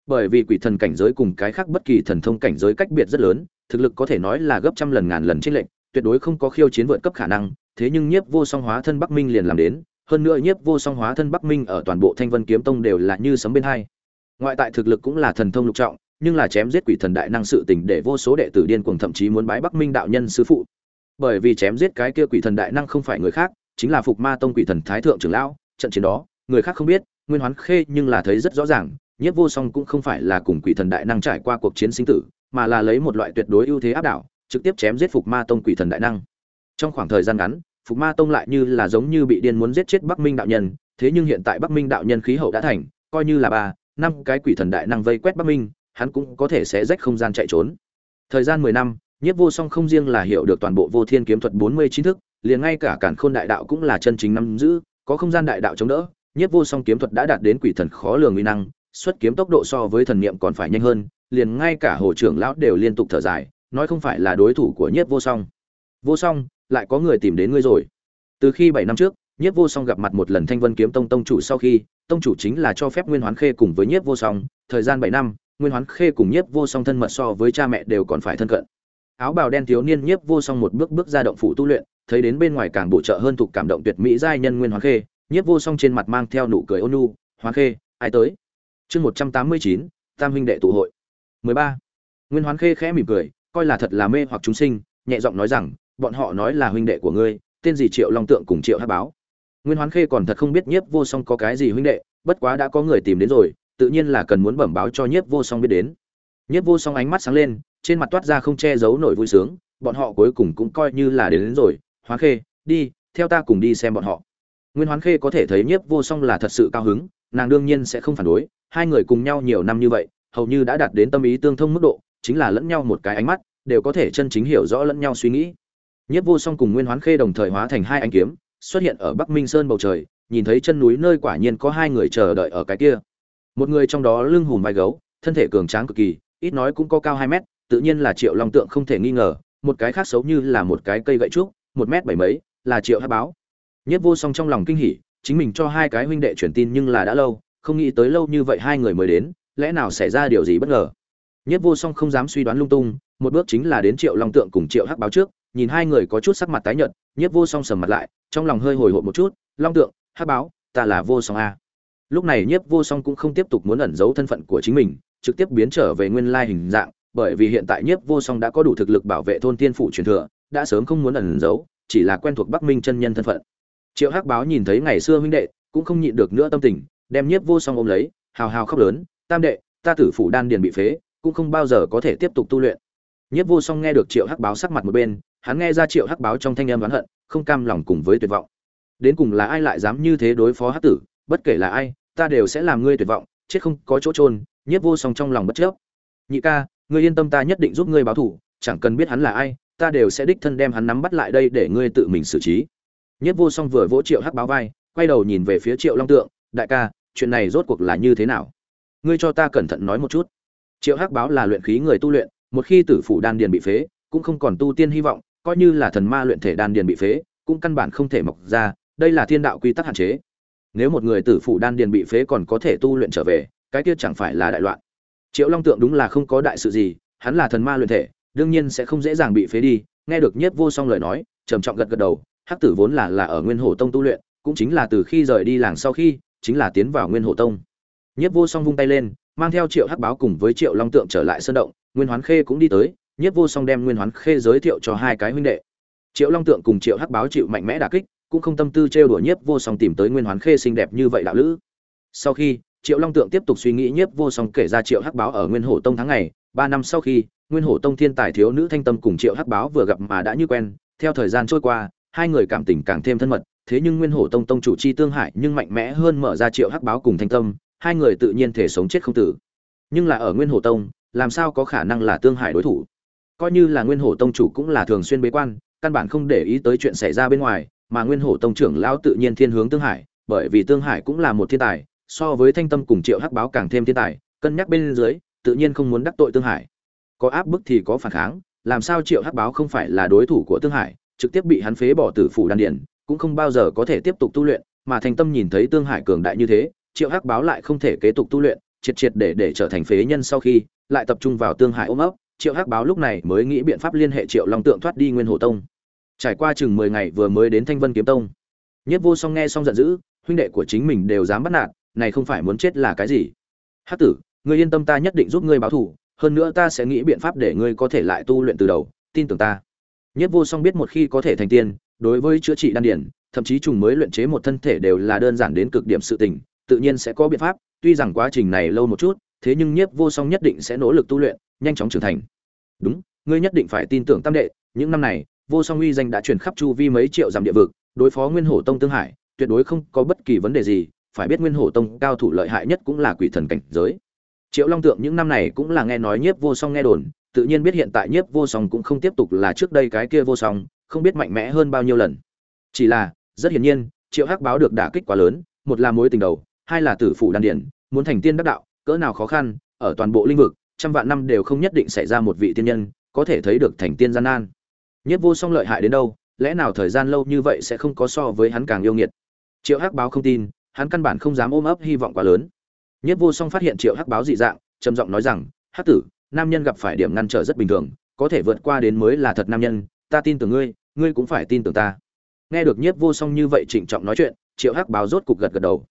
Bởi vì quỷ thần cảnh giới cùng cái khác bất kỳ thần thông cảnh giới cách biệt rất lớn, thực lực có thể nói là gấp trăm lần ngàn lần trên lệnh tuyệt đối không có khiêu chiến vượt cấp khả năng, thế nhưng nhiếp vô song hóa thân bắc minh liền làm đến, hơn nữa nhiếp vô song hóa thân bắc minh ở toàn bộ thanh vân kiếm tông đều là như sấm bên hai. Ngoại tại thực lực cũng là thần thông lục trọng nhưng là chém giết quỷ thần đại năng sự tình để vô số đệ tử điên cuồng thậm chí muốn bái bắc minh đạo nhân sư phụ bởi vì chém giết cái kia quỷ thần đại năng không phải người khác chính là phục ma tông quỷ thần thái thượng trưởng lão trận chiến đó người khác không biết nguyên hoán khê nhưng là thấy rất rõ ràng Nhiếp Vô Song cũng không phải là cùng Quỷ Thần đại năng trải qua cuộc chiến sinh tử, mà là lấy một loại tuyệt đối ưu thế áp đảo, trực tiếp chém giết Phục Ma Tông Quỷ Thần đại năng. Trong khoảng thời gian ngắn, Phục Ma Tông lại như là giống như bị điên muốn giết chết Bắc Minh đạo nhân, thế nhưng hiện tại Bắc Minh đạo nhân khí hậu đã thành, coi như là ba, năm cái Quỷ Thần đại năng vây quét Bắc Minh, hắn cũng có thể sẽ rách không gian chạy trốn. Thời gian 10 năm, Nhiếp Vô Song không riêng là hiểu được toàn bộ Vô Thiên kiếm thuật 49 thức, liền ngay cả Càn Khôn đại đạo cũng là chân chính nắm giữ, có không gian đại đạo chống đỡ, Nhiếp Vô Song kiếm thuật đã đạt đến quỷ thần khó lường uy năng, xuất kiếm tốc độ so với thần niệm còn phải nhanh hơn, liền ngay cả hồ trưởng lão đều liên tục thở dài, nói không phải là đối thủ của Nhiếp Vô Song. Vô Song, lại có người tìm đến ngươi rồi. Từ khi 7 năm trước, Nhiếp Vô Song gặp mặt một lần Thanh Vân Kiếm Tông tông chủ sau khi, tông chủ chính là cho phép Nguyên Hoán Khê cùng với Nhiếp Vô Song, thời gian 7 năm, Nguyên Hoán Khê cùng Nhiếp Vô Song thân mật so với cha mẹ đều còn phải thân cận. Áo bào đen thiếu niên Nhiếp Vô Song một bước bước ra động phủ tu luyện, thấy đến bên ngoài càng bổ trợ hơn thuộc cảm động tuyệt mỹ giai nhân Nguyên Hoán Khê, Nhiếp Vô Song trên mặt mang theo nụ cười ôn nhu, "Hoán Khê, ai tới?" chương một trăm tám mươi chín tam huynh đệ tụ hội mười ba nguyên hoán khê khẽ mỉm cười coi là thật là mê hoặc chúng sinh nhẹ giọng nói rằng bọn họ nói là huynh đệ của ngươi tên gì triệu long tượng cùng triệu hát báo nguyên hoán khê còn thật không biết nhiếp vô song có cái gì huynh đệ bất quá đã có người tìm đến rồi tự nhiên là cần muốn bẩm báo cho nhiếp vô song biết đến. Nhiếp vô song ánh mắt sáng lên trên mặt toát ra không che giấu nổi vui sướng bọn họ cuối cùng cũng coi như là đến, đến rồi. Hoán khê đi theo ta cùng đi xem bọn họ. Nguyên hoán khê có thể thấy nhiếp vô song là thật sự cao hứng nàng đương nhiên sẽ không phản đối hai người cùng nhau nhiều năm như vậy hầu như đã đạt đến tâm ý tương thông mức độ chính là lẫn nhau một cái ánh mắt đều có thể chân chính hiểu rõ lẫn nhau suy nghĩ. Nhất vô song cùng nguyên hoán khê đồng thời hóa thành hai anh kiếm xuất hiện ở bắc minh sơn bầu trời nhìn thấy chân núi nơi quả nhiên có hai người chờ đợi ở cái kia một người trong đó lưng hùm vai gấu, thân thể cường tráng cực kỳ, ít nói cũng có cao hai mét, tự nhiên là triệu long tượng không thể nghi ngờ, một cái khác xấu như là một cái cây gậy trúc, một mét bảy mấy, là triệu hát báo. Nhất vô song trong lòng kinh hỉ, chính mình cho hai cái huynh đệ truyền tin nhưng là đã lâu, không nghĩ tới lâu như vậy hai người mới đến, lẽ nào xảy ra điều gì bất ngờ? Nhất vô song không dám suy đoán lung tung, một bước chính là đến triệu long tượng cùng triệu hắc báo trước, nhìn hai người có chút sắc mặt tái nhợt, nhất vô song sầm mặt lại, trong lòng hơi hồi hộp một chút, long tượng, hắc báo, ta là vô song a lúc này nhiếp vô song cũng không tiếp tục muốn ẩn giấu thân phận của chính mình, trực tiếp biến trở về nguyên lai hình dạng, bởi vì hiện tại nhiếp vô song đã có đủ thực lực bảo vệ thôn tiên phủ truyền thừa, đã sớm không muốn ẩn giấu, chỉ là quen thuộc bắc minh chân nhân thân phận. Triệu hắc báo nhìn thấy ngày xưa huynh đệ, cũng không nhịn được nữa tâm tình, đem nhiếp vô song ôm lấy, hào hào khóc lớn, tam đệ, ta tử phủ đan điền bị phế, cũng không bao giờ có thể tiếp tục tu luyện. Nhiếp vô song nghe được triệu hắc báo sắc mặt một bên, hắn nghe ra triệu hắc báo trong thanh âm oán hận, không cam lòng cùng với tuyệt vọng. Đến cùng là ai lại dám như thế đối phó hắc tử, bất kể là ai ta đều sẽ làm ngươi tuyệt vọng, chết không có chỗ trôn nhiếp vô song trong lòng bất chấp nhị ca, ngươi yên tâm ta nhất định giúp ngươi báo thù chẳng cần biết hắn là ai, ta đều sẽ đích thân đem hắn nắm bắt lại đây để ngươi tự mình xử trí. Nhiếp vô song vừa vỗ triệu hắc báo vai, quay đầu nhìn về phía triệu long tượng, đại ca, chuyện này rốt cuộc là như thế nào? Ngươi cho ta cẩn thận nói một chút. Triệu hắc báo là luyện khí người tu luyện, một khi tử phủ đan điền bị phế, cũng không còn tu tiên hy vọng, coi như là thần ma luyện thể đan điền bị phế, cũng căn bản không thể mọc ra, đây là thiên đạo quy tắc hạn chế nếu một người tử phủ đan điền bị phế còn có thể tu luyện trở về, cái kia chẳng phải là đại loạn. Triệu long tượng đúng là không có đại sự gì, hắn là thần ma luyện thể, đương nhiên sẽ không dễ dàng bị phế đi. Nghe được nhiếp vô song lời nói, trầm trọng gật gật đầu, hắc tử vốn là là ở nguyên hồ tông tu luyện, cũng chính là từ khi rời đi làng sau khi, chính là tiến vào nguyên hồ tông. Nhiếp vô song vung tay lên, mang theo triệu hắc báo cùng với triệu long tượng trở lại sân động, nguyên hoán khê cũng đi tới, nhiếp vô song đem nguyên hoán khê giới thiệu cho hai cái huynh đệ. Triệu long tượng cùng triệu hắc báo chịu mạnh mẽ đả kích cũng không tâm tư trêu đùa nhiếp vô song tìm tới nguyên hoán khê xinh đẹp như vậy đạo lữ. Sau khi, triệu long tượng tiếp tục suy nghĩ nhiếp vô song kể ra triệu hắc báo ở nguyên hổ tông tháng ngày, ba năm sau khi, nguyên hổ tông thiên tài thiếu nữ thanh tâm cùng triệu hắc báo vừa gặp mà đã như quen, theo thời gian trôi qua, hai người cảm tình càng thêm thân mật, thế nhưng nguyên hổ tông tông chủ chi tương hại nhưng mạnh mẽ hơn mở ra triệu hắc báo cùng thanh tâm, hai người tự nhiên thể sống chết không tử. Nhưng là ở nguyên hổ tông, làm sao có khả năng là tương hại đối thủ? Coi như là nguyên hổ tông chủ cũng là thường xuyên bế quan, căn bản không để ý tới chuyện xảy ra bên ngoài mà nguyên hổ tông trưởng lão tự nhiên thiên hướng tương hải, bởi vì tương hải cũng là một thiên tài, so với thanh tâm cùng triệu hắc báo càng thêm thiên tài, cân nhắc bên dưới, tự nhiên không muốn đắc tội tương hải. Có áp bức thì có phản kháng, làm sao triệu hắc báo không phải là đối thủ của tương hải, trực tiếp bị hắn phế bỏ tử phủ đan điển cũng không bao giờ có thể tiếp tục tu luyện, mà thanh tâm nhìn thấy tương hải cường đại như thế, triệu hắc báo lại không thể kế tục tu luyện, triệt triệt để để trở thành phế nhân sau khi, lại tập trung vào tương hải ôm ấp, triệu hắc báo lúc này mới nghĩ biện pháp liên hệ triệu long tượng thoát đi nguyên hồ tông trải qua chừng mười ngày vừa mới đến thanh vân kiếm tông. Nhất vô song nghe xong giận dữ, huynh đệ của chính mình đều dám bắt nạt, này không phải muốn chết là cái gì? Hắc tử, ngươi yên tâm ta nhất định giúp ngươi báo thù, hơn nữa ta sẽ nghĩ biện pháp để ngươi có thể lại tu luyện từ đầu, tin tưởng ta. Nhất vô song biết một khi có thể thành tiên, đối với chữa trị đan điển, thậm chí trùng mới luyện chế một thân thể đều là đơn giản đến cực điểm sự tình, tự nhiên sẽ có biện pháp, tuy rằng quá trình này lâu một chút, thế nhưng nhiếp vô song nhất định sẽ nỗ lực tu luyện, nhanh chóng trưởng thành. Đúng, ngươi nhất định phải tin tưởng tam đệ, những năm này vô song uy danh đã truyền khắp chu vi mấy triệu dặm địa vực, đối phó nguyên hổ tông tương hải, tuyệt đối không có bất kỳ vấn đề gì, phải biết nguyên hổ tông cao thủ lợi hại nhất cũng là quỷ thần cảnh giới. Triệu long tượng những năm này cũng là nghe nói nhiếp vô song nghe đồn, tự nhiên biết hiện tại nhiếp vô song cũng không tiếp tục là trước đây cái kia vô song, không biết mạnh mẽ hơn bao nhiêu lần. Chỉ là, rất hiển nhiên, triệu hắc báo được đả kích quá lớn, một là mối tình đầu, hai là tử phụ đan điển muốn thành tiên đắc đạo, cỡ nào khó khăn, ở toàn bộ lĩnh vực, trăm vạn năm đều không nhất định xảy ra một vị tiên nhân có thể thấy được thành tiên gian nan nhất vô song lợi hại đến đâu, lẽ nào thời gian lâu như vậy sẽ không có so với hắn càng yêu nghiệt? Triệu hắc báo không tin, hắn căn bản không dám ôm ấp hy vọng quá lớn. Nhất vô song phát hiện triệu hắc báo dị dạng, trầm giọng nói rằng, hắc tử, nam nhân gặp phải điểm ngăn trở rất bình thường, có thể vượt qua đến mới là thật nam nhân, ta tin tưởng ngươi ngươi cũng phải tin tưởng ta. Nghe được nhiếp vô song như vậy trịnh trọng nói chuyện, triệu hắc báo rốt cục gật gật đầu.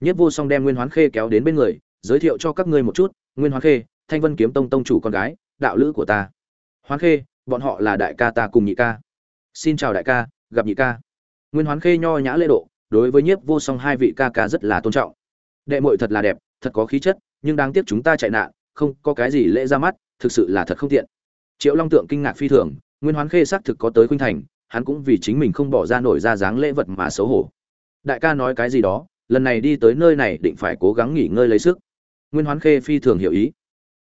Nhiếp vô song đem nguyên hoán khê kéo đến bên người, giới thiệu cho các ngươi một chút, nguyên hoán khê, thanh vân kiếm tông tông chủ con gái, đạo lữ của ta. Hoán khê bọn họ là đại ca ta cùng nhị ca. Xin chào đại ca, gặp nhị ca. Nguyên hoán khê nho nhã lễ độ, đối với nhiếp vô song hai vị ca ca rất là tôn trọng. Đệ muội thật là đẹp, thật có khí chất, nhưng đáng tiếc chúng ta chạy nạn, không có cái gì lễ ra mắt, thực sự là thật không tiện. Triệu long tượng kinh ngạc phi thường, nguyên hoán khê xác thực có tới khuynh thành, hắn cũng vì chính mình không bỏ ra nổi ra dáng lễ vật mà xấu hổ. Đại ca nói cái gì đó, lần này đi tới nơi này định phải cố gắng nghỉ ngơi lấy sức. Nguyên hoán khê phi thường hiểu ý.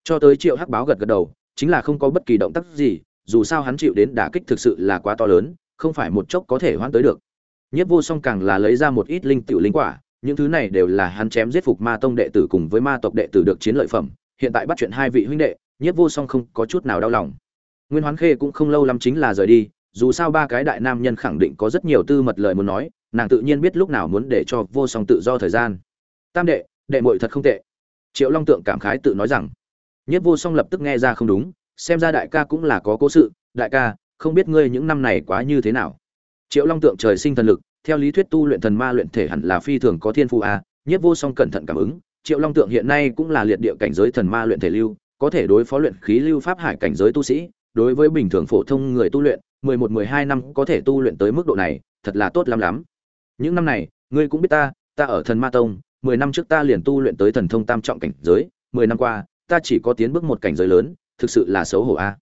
Cho tới triệu hắc báo gật gật đầu, chính là không có bất kỳ động tác gì dù sao hắn chịu đến đả kích thực sự là quá to lớn, không phải một chốc có thể hoãn tới được. Nhất vô song càng là lấy ra một ít linh tiểu linh quả, những thứ này đều là hắn chém giết phục ma tông đệ tử cùng với ma tộc đệ tử được chiến lợi phẩm, hiện tại bắt chuyện hai vị huynh đệ nhất vô song không có chút nào đau lòng. Nguyên hoán khê cũng không lâu lắm chính là rời đi, dù sao ba cái đại nam nhân khẳng định có rất nhiều tư mật lời muốn nói, nàng tự nhiên biết lúc nào muốn để cho vô song tự do thời gian. Tam đệ đệ muội thật không tệ. Triệu long tượng cảm khái tự nói rằng nhất vô song lập tức nghe ra không đúng xem ra đại ca cũng là có cố sự, đại ca, không biết ngươi những năm này quá như thế nào triệu long tượng trời sinh thần lực, theo lý thuyết tu luyện thần ma luyện thể hẳn là phi thường có thiên phụ a à. nhất vô song cẩn thận cảm ứng, triệu long tượng hiện nay cũng là liệt địa cảnh giới thần ma luyện thể lưu, có thể đối phó luyện khí lưu pháp hải cảnh giới tu sĩ, đối với bình thường phổ thông người tu luyện, mười một, mười hai năm có thể tu luyện tới mức độ này, thật là tốt lắm lắm những năm này, ngươi cũng biết ta ta ở thần ma tông, mười năm trước ta liền tu luyện tới thần thông tam trọng cảnh giới, mười năm qua, ta chỉ có tiến bước một cảnh giới lớn thực sự là xấu hổ a.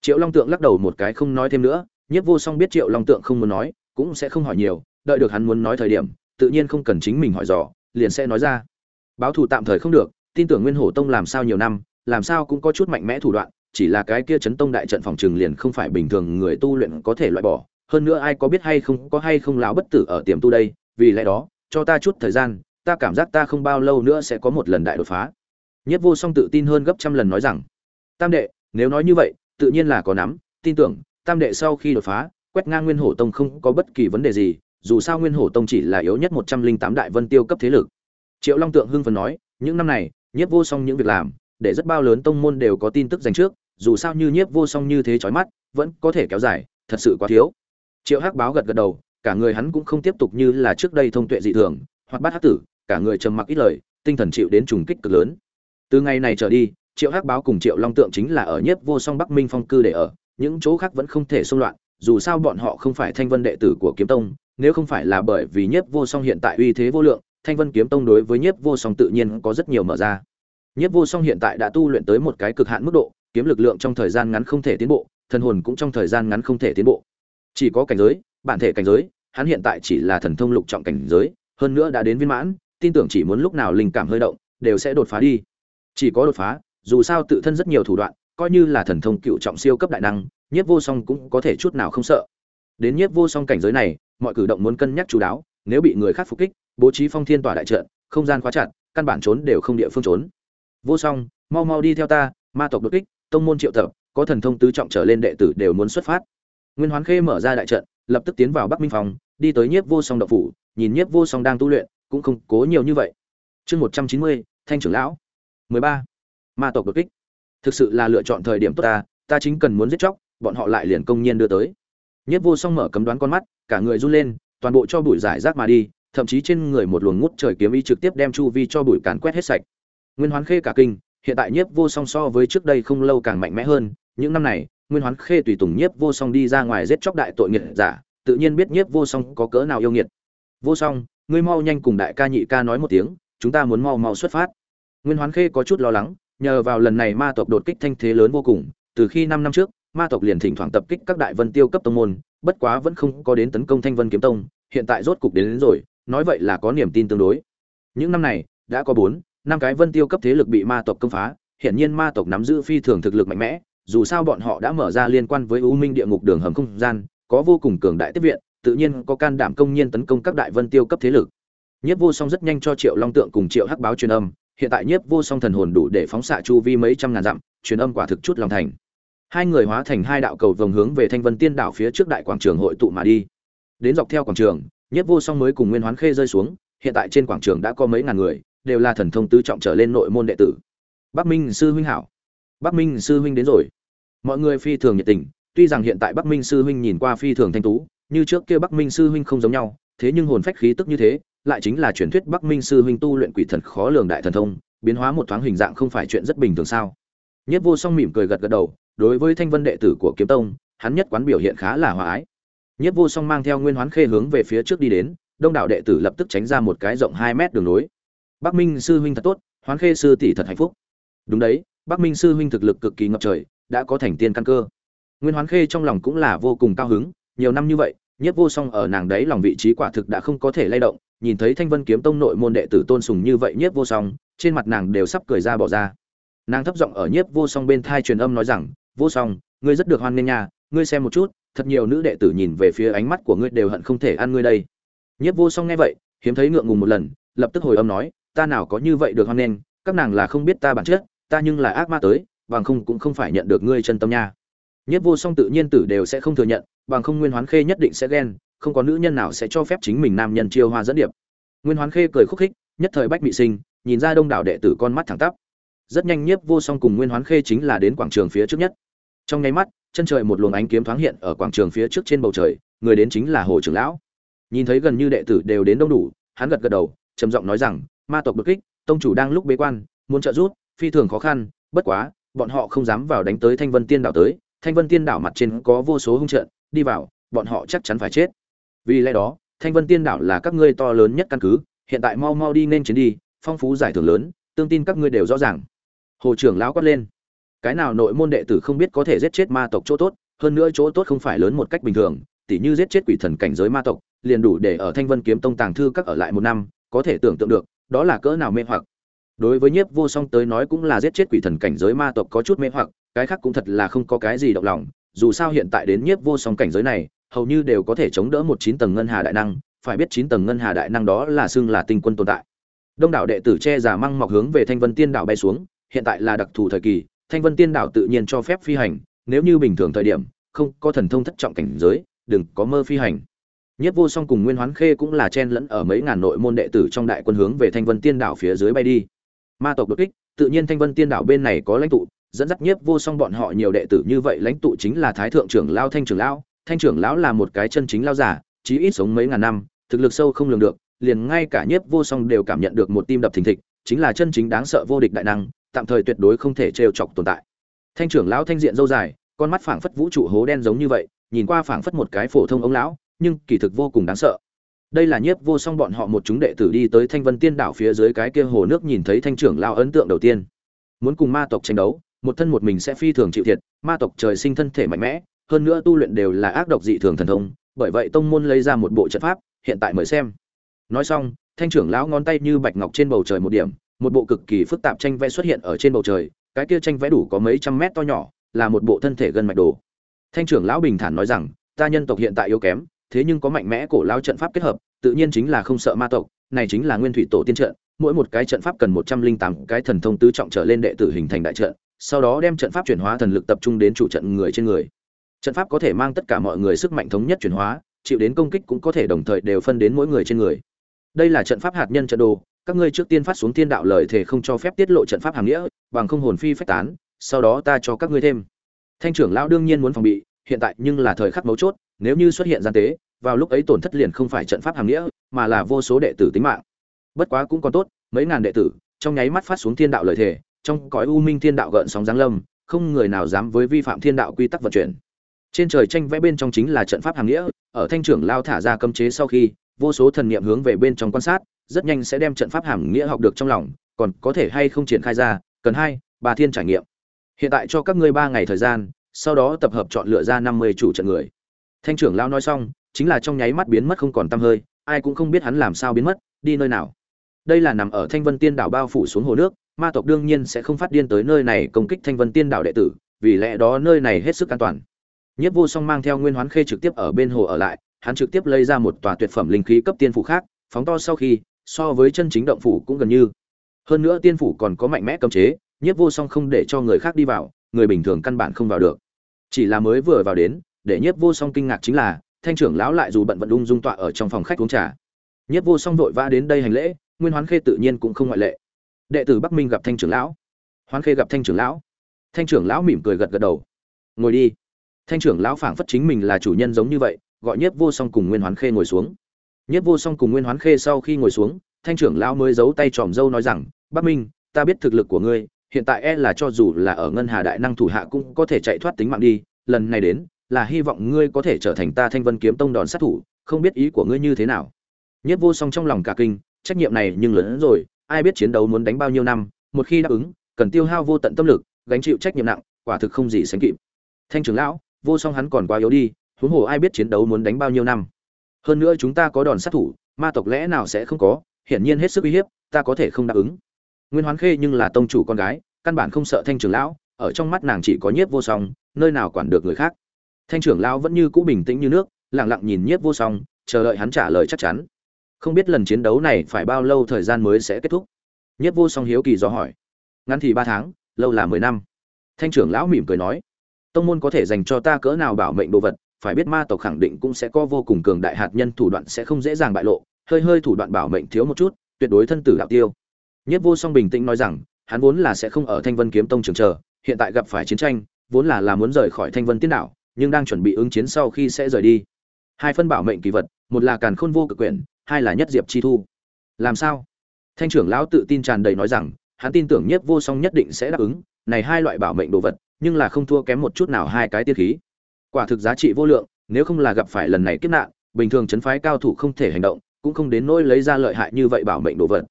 Triệu long tượng lắc đầu một cái không nói thêm nữa nhất vô song biết triệu long tượng không muốn nói, cũng sẽ không hỏi nhiều, đợi được hắn muốn nói thời điểm, tự nhiên không cần chính mình hỏi dò, liền sẽ nói ra. Báo thù tạm thời không được, tin tưởng nguyên hổ tông làm sao nhiều năm, làm sao cũng có chút mạnh mẽ thủ đoạn, chỉ là cái kia chấn tông đại trận phòng trừng liền không phải bình thường người tu luyện có thể loại bỏ. Hơn nữa ai có biết hay không, có hay không lão bất tử ở tiềm tu đây, vì lẽ đó, cho ta chút thời gian, ta cảm giác ta không bao lâu nữa sẽ có một lần đại đột phá. Nhất vô song tự tin hơn gấp trăm lần nói rằng tam đệ, nếu nói như vậy, tự nhiên là có nắm, tin tưởng, tam đệ sau khi đột phá, quét ngang nguyên hổ tông không có bất kỳ vấn đề gì, dù sao nguyên hổ tông chỉ là yếu nhất một trăm linh tám đại vân tiêu cấp thế lực. Triệu long tượng hưng phần nói, những năm này, nhiếp vô song những việc làm, để rất bao lớn tông môn đều có tin tức dành trước, dù sao như nhiếp vô song như thế chói mắt, vẫn có thể kéo dài, thật sự quá thiếu. Triệu hắc báo gật gật đầu, cả người hắn cũng không tiếp tục như là trước đây thông tuệ dị thường hoặc bắt hắc tử, cả người trầm mặc ít lời, tinh thần chịu đến trùng kích cực lớn. Từ ngày này trở đi triệu hắc báo cùng triệu long tượng chính là ở nhiếp vô song bắc minh phong cư để ở, những chỗ khác vẫn không thể xung loạn, dù sao bọn họ không phải thanh vân đệ tử của kiếm tông, nếu không phải là bởi vì nhiếp vô song hiện tại uy thế vô lượng, thanh vân kiếm tông đối với nhiếp vô song tự nhiên có rất nhiều mở ra. Nhiếp vô song hiện tại đã tu luyện tới một cái cực hạn mức độ, kiếm lực lượng trong thời gian ngắn không thể tiến bộ, thần hồn cũng trong thời gian ngắn không thể tiến bộ. Chỉ có cảnh giới, bản thể cảnh giới, hắn hiện tại chỉ là thần thông lục trọng cảnh giới, hơn nữa đã đến viên mãn, tin tưởng chỉ muốn lúc nào linh cảm hơi động, đều sẽ đột phá đi. Chỉ có đột phá dù sao tự thân rất nhiều thủ đoạn, coi như là thần thông cựu trọng siêu cấp đại năng, nhiếp vô song cũng có thể chút nào không sợ. Đến nhiếp vô song cảnh giới này, mọi cử động muốn cân nhắc chú đáo, nếu bị người khác phục kích, bố trí phong thiên tỏa đại trận, không gian khóa chặt, căn bản trốn đều không địa phương trốn. Vô song, mau mau đi theo ta, ma tộc đột kích, tông môn triệu tập, có thần thông tứ trọng trở lên đệ tử đều muốn xuất phát. Nguyên hoán khê mở ra đại trận, lập tức tiến vào bắc minh phòng, đi tới nhiếp vô song đậu phủ, nhìn nhiếp vô song đang tu luyện, cũng không cố nhiều như vậy. Chương một trăm chín mươi, thanh trưởng lão. mười ba ma tộc đột kích. Thực sự là lựa chọn thời điểm tốt ta ta chính cần muốn giết chóc, bọn họ lại liền công nhiên đưa tới. Nhất vô song mở cấm đoán con mắt, cả người run lên, toàn bộ cho bụi giải rác mà đi, thậm chí trên người một luồng ngút trời kiếm ý trực tiếp đem chu vi cho bụi càn quét hết sạch. Nguyên hoán khê cả kinh, hiện tại nhiếp vô song so với trước đây không lâu càng mạnh mẽ hơn, những năm này, nguyên hoán khê tùy tùng nhiếp vô song đi ra ngoài giết chóc đại tội nghiệt giả, tự nhiên biết nhiếp vô song có cỡ nào yêu nghiệt. Vô song, ngươi mau nhanh cùng đại ca nhị ca nói một tiếng, chúng ta muốn mau mau xuất phát. Nguyên hoán khê có chút lo lắng nhờ vào lần này ma tộc đột kích thanh thế lớn vô cùng từ khi năm năm trước ma tộc liền thỉnh thoảng tập kích các đại vân tiêu cấp tông môn bất quá vẫn không có đến tấn công thanh vân kiếm tông hiện tại rốt cục đến, đến rồi nói vậy là có niềm tin tương đối. Những năm này đã có bốn năm cái vân tiêu cấp thế lực bị ma tộc công phá hiện nhiên ma tộc nắm giữ phi thường thực lực mạnh mẽ dù sao bọn họ đã mở ra liên quan với u minh địa ngục đường hầm không gian có vô cùng cường đại tiếp viện tự nhiên có can đảm công nhiên tấn công các đại vân tiêu cấp thế lực. Nhiếp vô song rất nhanh cho triệu long tượng cùng triệu hắc báo truyền âm hiện tại nhiếp vô song thần hồn đủ để phóng xạ chu vi mấy trăm ngàn dặm, truyền âm quả thực chút lòng thành. Hai người hóa thành hai đạo cầu vồng hướng về thanh vân tiên đảo phía trước đại quảng trường hội tụ mà đi. Đến dọc theo quảng trường, nhiếp vô song mới cùng nguyên hoán khê rơi xuống, hiện tại trên quảng trường đã có mấy ngàn người, đều là thần thông tứ trọng trở lên nội môn đệ tử. Bắc minh sư huynh hảo. Bắc minh sư huynh đến rồi. Mọi người phi thường nhiệt tình, tuy rằng hiện tại bắc minh sư huynh nhìn qua phi thường thanh tú, như trước kia bắc minh sư huynh không giống nhau, thế nhưng hồn phách khí tức như thế lại chính là truyền thuyết bắc minh sư huynh tu luyện quỷ thần khó lường đại thần thông, biến hóa một thoáng hình dạng không phải chuyện rất bình thường sao? Nhất vô song mỉm cười gật gật đầu, đối với thanh vân đệ tử của kiếm tông, hắn nhất quán biểu hiện khá là hòa ái. Nhất vô song mang theo nguyên hoán khê hướng về phía trước đi đến, đông đảo đệ tử lập tức tránh ra một cái rộng hai mét đường nối. Bắc minh sư huynh thật tốt, hoán khê sư tỷ thật hạnh phúc. Đúng đấy, bắc minh sư huynh thực lực cực kỳ ngập trời, đã có thành tiên căn cơ. Nguyên hoán khê trong lòng cũng là vô cùng cao hứng, nhiều năm như vậy nhất vô song ở nàng đấy lòng vị trí quả thực đã không có thể lay động nhìn thấy thanh vân kiếm tông nội môn đệ tử tôn sùng như vậy nhiếp vô song, trên mặt nàng đều sắp cười ra bỏ ra. Nàng thấp giọng ở nhiếp vô song bên thai truyền âm nói rằng, vô song, ngươi rất được hoan nghênh nha, ngươi xem một chút, thật nhiều nữ đệ tử nhìn về phía ánh mắt của ngươi đều hận không thể ăn ngươi đây. Nhiếp vô song nghe vậy, hiếm thấy ngượng ngùng một lần, lập tức hồi âm nói, ta nào có như vậy được hoan nghênh, các nàng là không biết ta bản chất, ta nhưng là ác ma tới, bằng không cũng không phải nhận được ngươi chân tâm nha. Nhiếp vô song tự nhiên tử đều sẽ không thừa nhận, bằng không nguyên hoán khê nhất định sẽ ghen không có nữ nhân nào sẽ cho phép chính mình nam nhân chiêu hoa dẫn điệp. Nguyên hoán khê cười khúc khích, nhất thời bách bị sinh, nhìn ra đông đảo đệ tử con mắt thẳng tắp. Rất nhanh nhiếp vô song cùng nguyên hoán khê chính là đến quảng trường phía trước nhất. Trong nháy mắt, chân trời một luồng ánh kiếm thoáng hiện ở quảng trường phía trước trên bầu trời, người đến chính là hồ trưởng lão. Nhìn thấy gần như đệ tử đều đến đông đủ, hắn gật gật đầu, trầm giọng nói rằng, ma tộc bực kích, tông chủ đang lúc bế quan, muốn trợ giúp, phi thường khó khăn, bất quá, bọn họ không dám vào đánh tới thanh vân tiên đảo tới, thanh vân tiên đảo mặt trên có vô số hung trận, đi vào, bọn họ chắc chắn phải chết vì lẽ đó, thanh vân tiên đảo là các ngươi to lớn nhất căn cứ, hiện tại mau mau đi nên chiến đi, phong phú giải thưởng lớn, tương tin các ngươi đều rõ ràng. Hồ trưởng lão quát lên. Cái nào nội môn đệ tử không biết có thể giết chết ma tộc chỗ tốt, hơn nữa chỗ tốt không phải lớn một cách bình thường, tỉ như giết chết quỷ thần cảnh giới ma tộc, liền đủ để ở thanh vân kiếm tông tàng thư các ở lại một năm, có thể tưởng tượng được, đó là cỡ nào mê hoặc. Đối với nhiếp vô song tới nói cũng là giết chết quỷ thần cảnh giới ma tộc có chút mê hoặc, cái khác cũng thật là không có cái gì động lòng, dù sao hiện tại đến nhiếp vô song cảnh giới này hầu như đều có thể chống đỡ một chín tầng ngân hà đại năng, phải biết chín tầng ngân hà đại năng đó là xưng là tinh quân tồn tại. Đông đảo đệ tử che giả măng mọc hướng về thanh vân tiên đảo bay xuống, hiện tại là đặc thù thời kỳ, thanh vân tiên đảo tự nhiên cho phép phi hành, nếu như bình thường thời điểm, không có thần thông thất trọng cảnh giới, đừng có mơ phi hành. Nhất vô song cùng nguyên hoán khê cũng là chen lẫn ở mấy ngàn nội môn đệ tử trong đại quân hướng về thanh vân tiên đảo phía dưới bay đi. Ma tộc đột kích, tự nhiên thanh vân tiên đảo bên này có lãnh tụ, dẫn dắt nhiếp vô song bọn họ nhiều đệ tử như vậy lãnh tụ chính là thái thượng trưởng lao thanh trưởng lão thanh trưởng lão là một cái chân chính lao giả, chí ít sống mấy ngàn năm, thực lực sâu không lường được, liền ngay cả nhiếp vô song đều cảm nhận được một tim đập thình thịch, chính là chân chính đáng sợ vô địch đại năng, tạm thời tuyệt đối không thể trêu chọc tồn tại. Thanh trưởng lão thanh diện dâu dài, con mắt phảng phất vũ trụ hố đen giống như vậy, nhìn qua phảng phất một cái phổ thông ông lão, nhưng kỳ thực vô cùng đáng sợ. Đây là nhiếp vô song bọn họ một chúng đệ tử đi tới thanh vân tiên đảo phía dưới cái kia hồ nước nhìn thấy thanh trưởng lão ấn tượng đầu tiên. Muốn cùng ma tộc tranh đấu, một thân một mình sẽ phi thường chịu thiệt, ma tộc trời sinh thân thể mạnh mẽ hơn nữa tu luyện đều là ác độc dị thường thần thông, bởi vậy tông môn lấy ra một bộ trận pháp, hiện tại mời xem. Nói xong, thanh trưởng lão ngón tay như bạch ngọc trên bầu trời một điểm, một bộ cực kỳ phức tạp tranh vẽ xuất hiện ở trên bầu trời, cái kia tranh vẽ đủ có mấy trăm mét to nhỏ, là một bộ thân thể gần mạch đồ. Thanh trưởng lão bình thản nói rằng, ta nhân tộc hiện tại yếu kém, thế nhưng có mạnh mẽ cổ lao trận pháp kết hợp, tự nhiên chính là không sợ ma tộc, này chính là nguyên thủy tổ tiên trận, mỗi một cái trận pháp cần một trăm linh tám cái thần thông tứ trọng trở lên đệ tử hình thành đại trận, sau đó đem trận pháp chuyển hóa thần lực tập trung đến chủ trận người trên người trận pháp có thể mang tất cả mọi người sức mạnh thống nhất chuyển hóa, chịu đến công kích cũng có thể đồng thời đều phân đến mỗi người trên người. Đây là trận pháp hạt nhân trận đồ, các ngươi trước tiên phát xuống thiên đạo lời thể không cho phép tiết lộ trận pháp hàng nghĩa, bằng không hồn phi phách tán, sau đó ta cho các ngươi thêm. Thanh trưởng lão đương nhiên muốn phòng bị, hiện tại nhưng là thời khắc mấu chốt, nếu như xuất hiện gian tế, vào lúc ấy tổn thất liền không phải trận pháp hàng nghĩa, mà là vô số đệ tử tính mạng. Bất quá cũng còn tốt, mấy ngàn đệ tử, trong nháy mắt phát xuống thiên đạo lời thể trong cõi u minh thiên đạo gợn sóng giáng lâm, không người nào dám với vi phạm thiên đạo quy tắc vận chuyển trên trời tranh vẽ bên trong chính là trận pháp hàng nghĩa, ở thanh trưởng lao thả ra cấm chế sau khi, vô số thần niệm hướng về bên trong quan sát, rất nhanh sẽ đem trận pháp hàm nghĩa học được trong lòng, còn có thể hay không triển khai ra, cần hai, ba thiên trải nghiệm. Hiện tại cho các ngươi ba ngày thời gian, sau đó tập hợp chọn lựa ra năm mươi chủ trận người. Thanh trưởng lao nói xong, chính là trong nháy mắt biến mất không còn t hơi, ai cũng không biết hắn làm sao biến mất, đi nơi nào. Đây là nằm ở thanh vân tiên đảo bao phủ xuống hồ nước, ma tộc đương nhiên sẽ không phát điên tới nơi này công kích thanh vân tiên đảo đệ tử, vì lẽ đó nơi này hết sức an toàn nhất vô song mang theo nguyên hoán khê trực tiếp ở bên hồ ở lại, hắn trực tiếp lấy ra một tòa tuyệt phẩm linh khí cấp tiên phủ khác, phóng to sau khi, so với chân chính động phủ cũng gần như. Hơn nữa tiên phủ còn có mạnh mẽ cấm chế nhất vô song không để cho người khác đi vào, người bình thường căn bản không vào được. Chỉ là mới vừa vào đến, để nhất vô song kinh ngạc chính là, thanh trưởng lão lại dù bận vận ung dung tọa ở trong phòng khách uống trà. Nhất vô song vội vã đến đây hành lễ, nguyên hoán khê tự nhiên cũng không ngoại lệ. Đệ tử bắc minh gặp thanh trưởng lão. Hoán khê gặp thanh trưởng lão. Thanh trưởng lão mỉm cười gật gật đầu. Ngồi đi thanh trưởng lão phảng phất chính mình là chủ nhân giống như vậy, gọi nhất vô song cùng nguyên hoán khê ngồi xuống. Nhất vô song cùng nguyên hoán khê sau khi ngồi xuống, thanh trưởng lão mới giấu tay tròm dâu nói rằng bắc minh, ta biết thực lực của ngươi, hiện tại e là cho dù là ở ngân hà đại năng thủ hạ cũng có thể chạy thoát tính mạng đi, lần này đến, là hy vọng ngươi có thể trở thành ta thanh vân kiếm tông đòn sát thủ, không biết ý của ngươi như thế nào. Nhất vô song trong lòng cả kinh, trách nhiệm này nhưng lớn hơn rồi, ai biết chiến đấu muốn đánh bao nhiêu năm, một khi đáp ứng, cần tiêu hao vô tận tâm lực, gánh chịu trách nhiệm nặng, quả thực không gì sánh kịp. Thanh trưởng lão vô song hắn còn quá yếu đi, huống hồ ai biết chiến đấu muốn đánh bao nhiêu năm. Hơn nữa chúng ta có đòn sát thủ, ma tộc lẽ nào sẽ không có, hiển nhiên hết sức uy hiếp, ta có thể không đáp ứng. Nguyên hoán khê nhưng là tông chủ con gái, căn bản không sợ thanh trưởng lão, ở trong mắt nàng chỉ có nhiếp vô song, nơi nào quản được người khác. Thanh trưởng lão vẫn như cũ bình tĩnh như nước, lặng lặng nhìn nhiếp vô song, chờ đợi hắn trả lời chắc chắn. Không biết lần chiến đấu này phải bao lâu thời gian mới sẽ kết thúc? Nhiếp vô song hiếu kỳ do hỏi. Ngắn thì ba tháng, lâu là mười năm. Thanh trưởng lão mỉm cười nói tông môn có thể dành cho ta cỡ nào bảo mệnh đồ vật, phải biết ma tộc khẳng định cũng sẽ có vô cùng cường đại hạt nhân thủ đoạn sẽ không dễ dàng bại lộ, hơi hơi thủ đoạn bảo mệnh thiếu một chút, tuyệt đối thân tử đạo tiêu. Nhất vô song bình tĩnh nói rằng, hắn vốn là sẽ không ở thanh vân kiếm tông trường chờ, hiện tại gặp phải chiến tranh, vốn là là muốn rời khỏi thanh vân tiên đảo, nhưng đang chuẩn bị ứng chiến sau khi sẽ rời đi. Hai phân bảo mệnh kỳ vật, một là càn khôn vô cực quyển, hai là nhất diệp chi thu. Làm sao? Thanh trưởng lão tự tin tràn đầy nói rằng, hắn tin tưởng nhất vô song nhất định sẽ đáp ứng, này hai loại bảo mệnh đồ vật nhưng là không thua kém một chút nào hai cái tiên khí. Quả thực giá trị vô lượng, nếu không là gặp phải lần này kiếp nạn, bình thường chấn phái cao thủ không thể hành động, cũng không đến nỗi lấy ra lợi hại như vậy bảo mệnh đồ vật.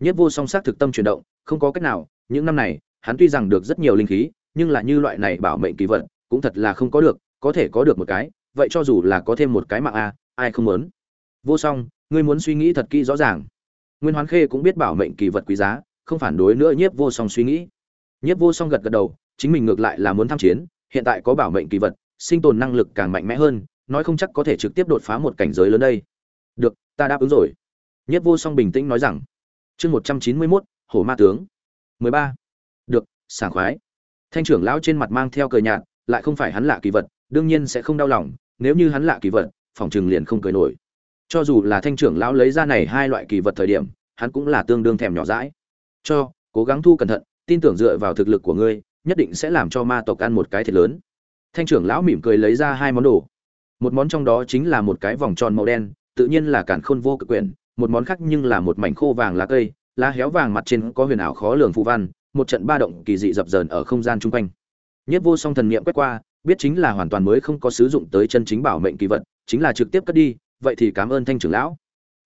Nhất vô song sắc thực tâm chuyển động, không có cách nào, những năm này, hắn tuy rằng được rất nhiều linh khí, nhưng là như loại này bảo mệnh kỳ vật, cũng thật là không có được, có thể có được một cái, vậy cho dù là có thêm một cái mạng a, ai không muốn? Vô song, ngươi muốn suy nghĩ thật kỹ rõ ràng. Nguyên hoán khê cũng biết bảo mệnh kỳ vật quý giá, không phản đối nữa nhiếp vô song suy nghĩ. Nhiếp vô song gật gật đầu chính mình ngược lại là muốn tham chiến, hiện tại có bảo mệnh kỳ vật, sinh tồn năng lực càng mạnh mẽ hơn, nói không chắc có thể trực tiếp đột phá một cảnh giới lớn đây. Được, ta đáp ứng rồi. Nhất vô song bình tĩnh nói rằng, chương một trăm chín mươi mốt, hổ ma tướng. mười ba. Được, sảng khoái. Thanh trưởng lão trên mặt mang theo cờ nhạt, lại không phải hắn lạ kỳ vật, đương nhiên sẽ không đau lòng, nếu như hắn lạ kỳ vật, phòng chừng liền không cười nổi. Cho dù là thanh trưởng lão lấy ra này hai loại kỳ vật thời điểm, hắn cũng là tương đương thèm nhỏ dãi. Cho, cố gắng thu cẩn thận, tin tưởng dựa vào thực lực của ngươi nhất định sẽ làm cho ma tộc ăn một cái thiệt lớn. Thanh trưởng lão mỉm cười lấy ra hai món đồ. Một món trong đó chính là một cái vòng tròn màu đen, tự nhiên là cản khôn vô cực quyển, một món khác nhưng là một mảnh khô vàng lá cây, lá héo vàng mặt trên có huyền ảo khó lường phù văn, một trận ba động kỳ dị dập dờn ở không gian chung quanh. Nhất vô song thần niệm quét qua, biết chính là hoàn toàn mới không có sử dụng tới chân chính bảo mệnh kỳ vật, chính là trực tiếp cất đi, vậy thì cảm ơn thanh trưởng lão.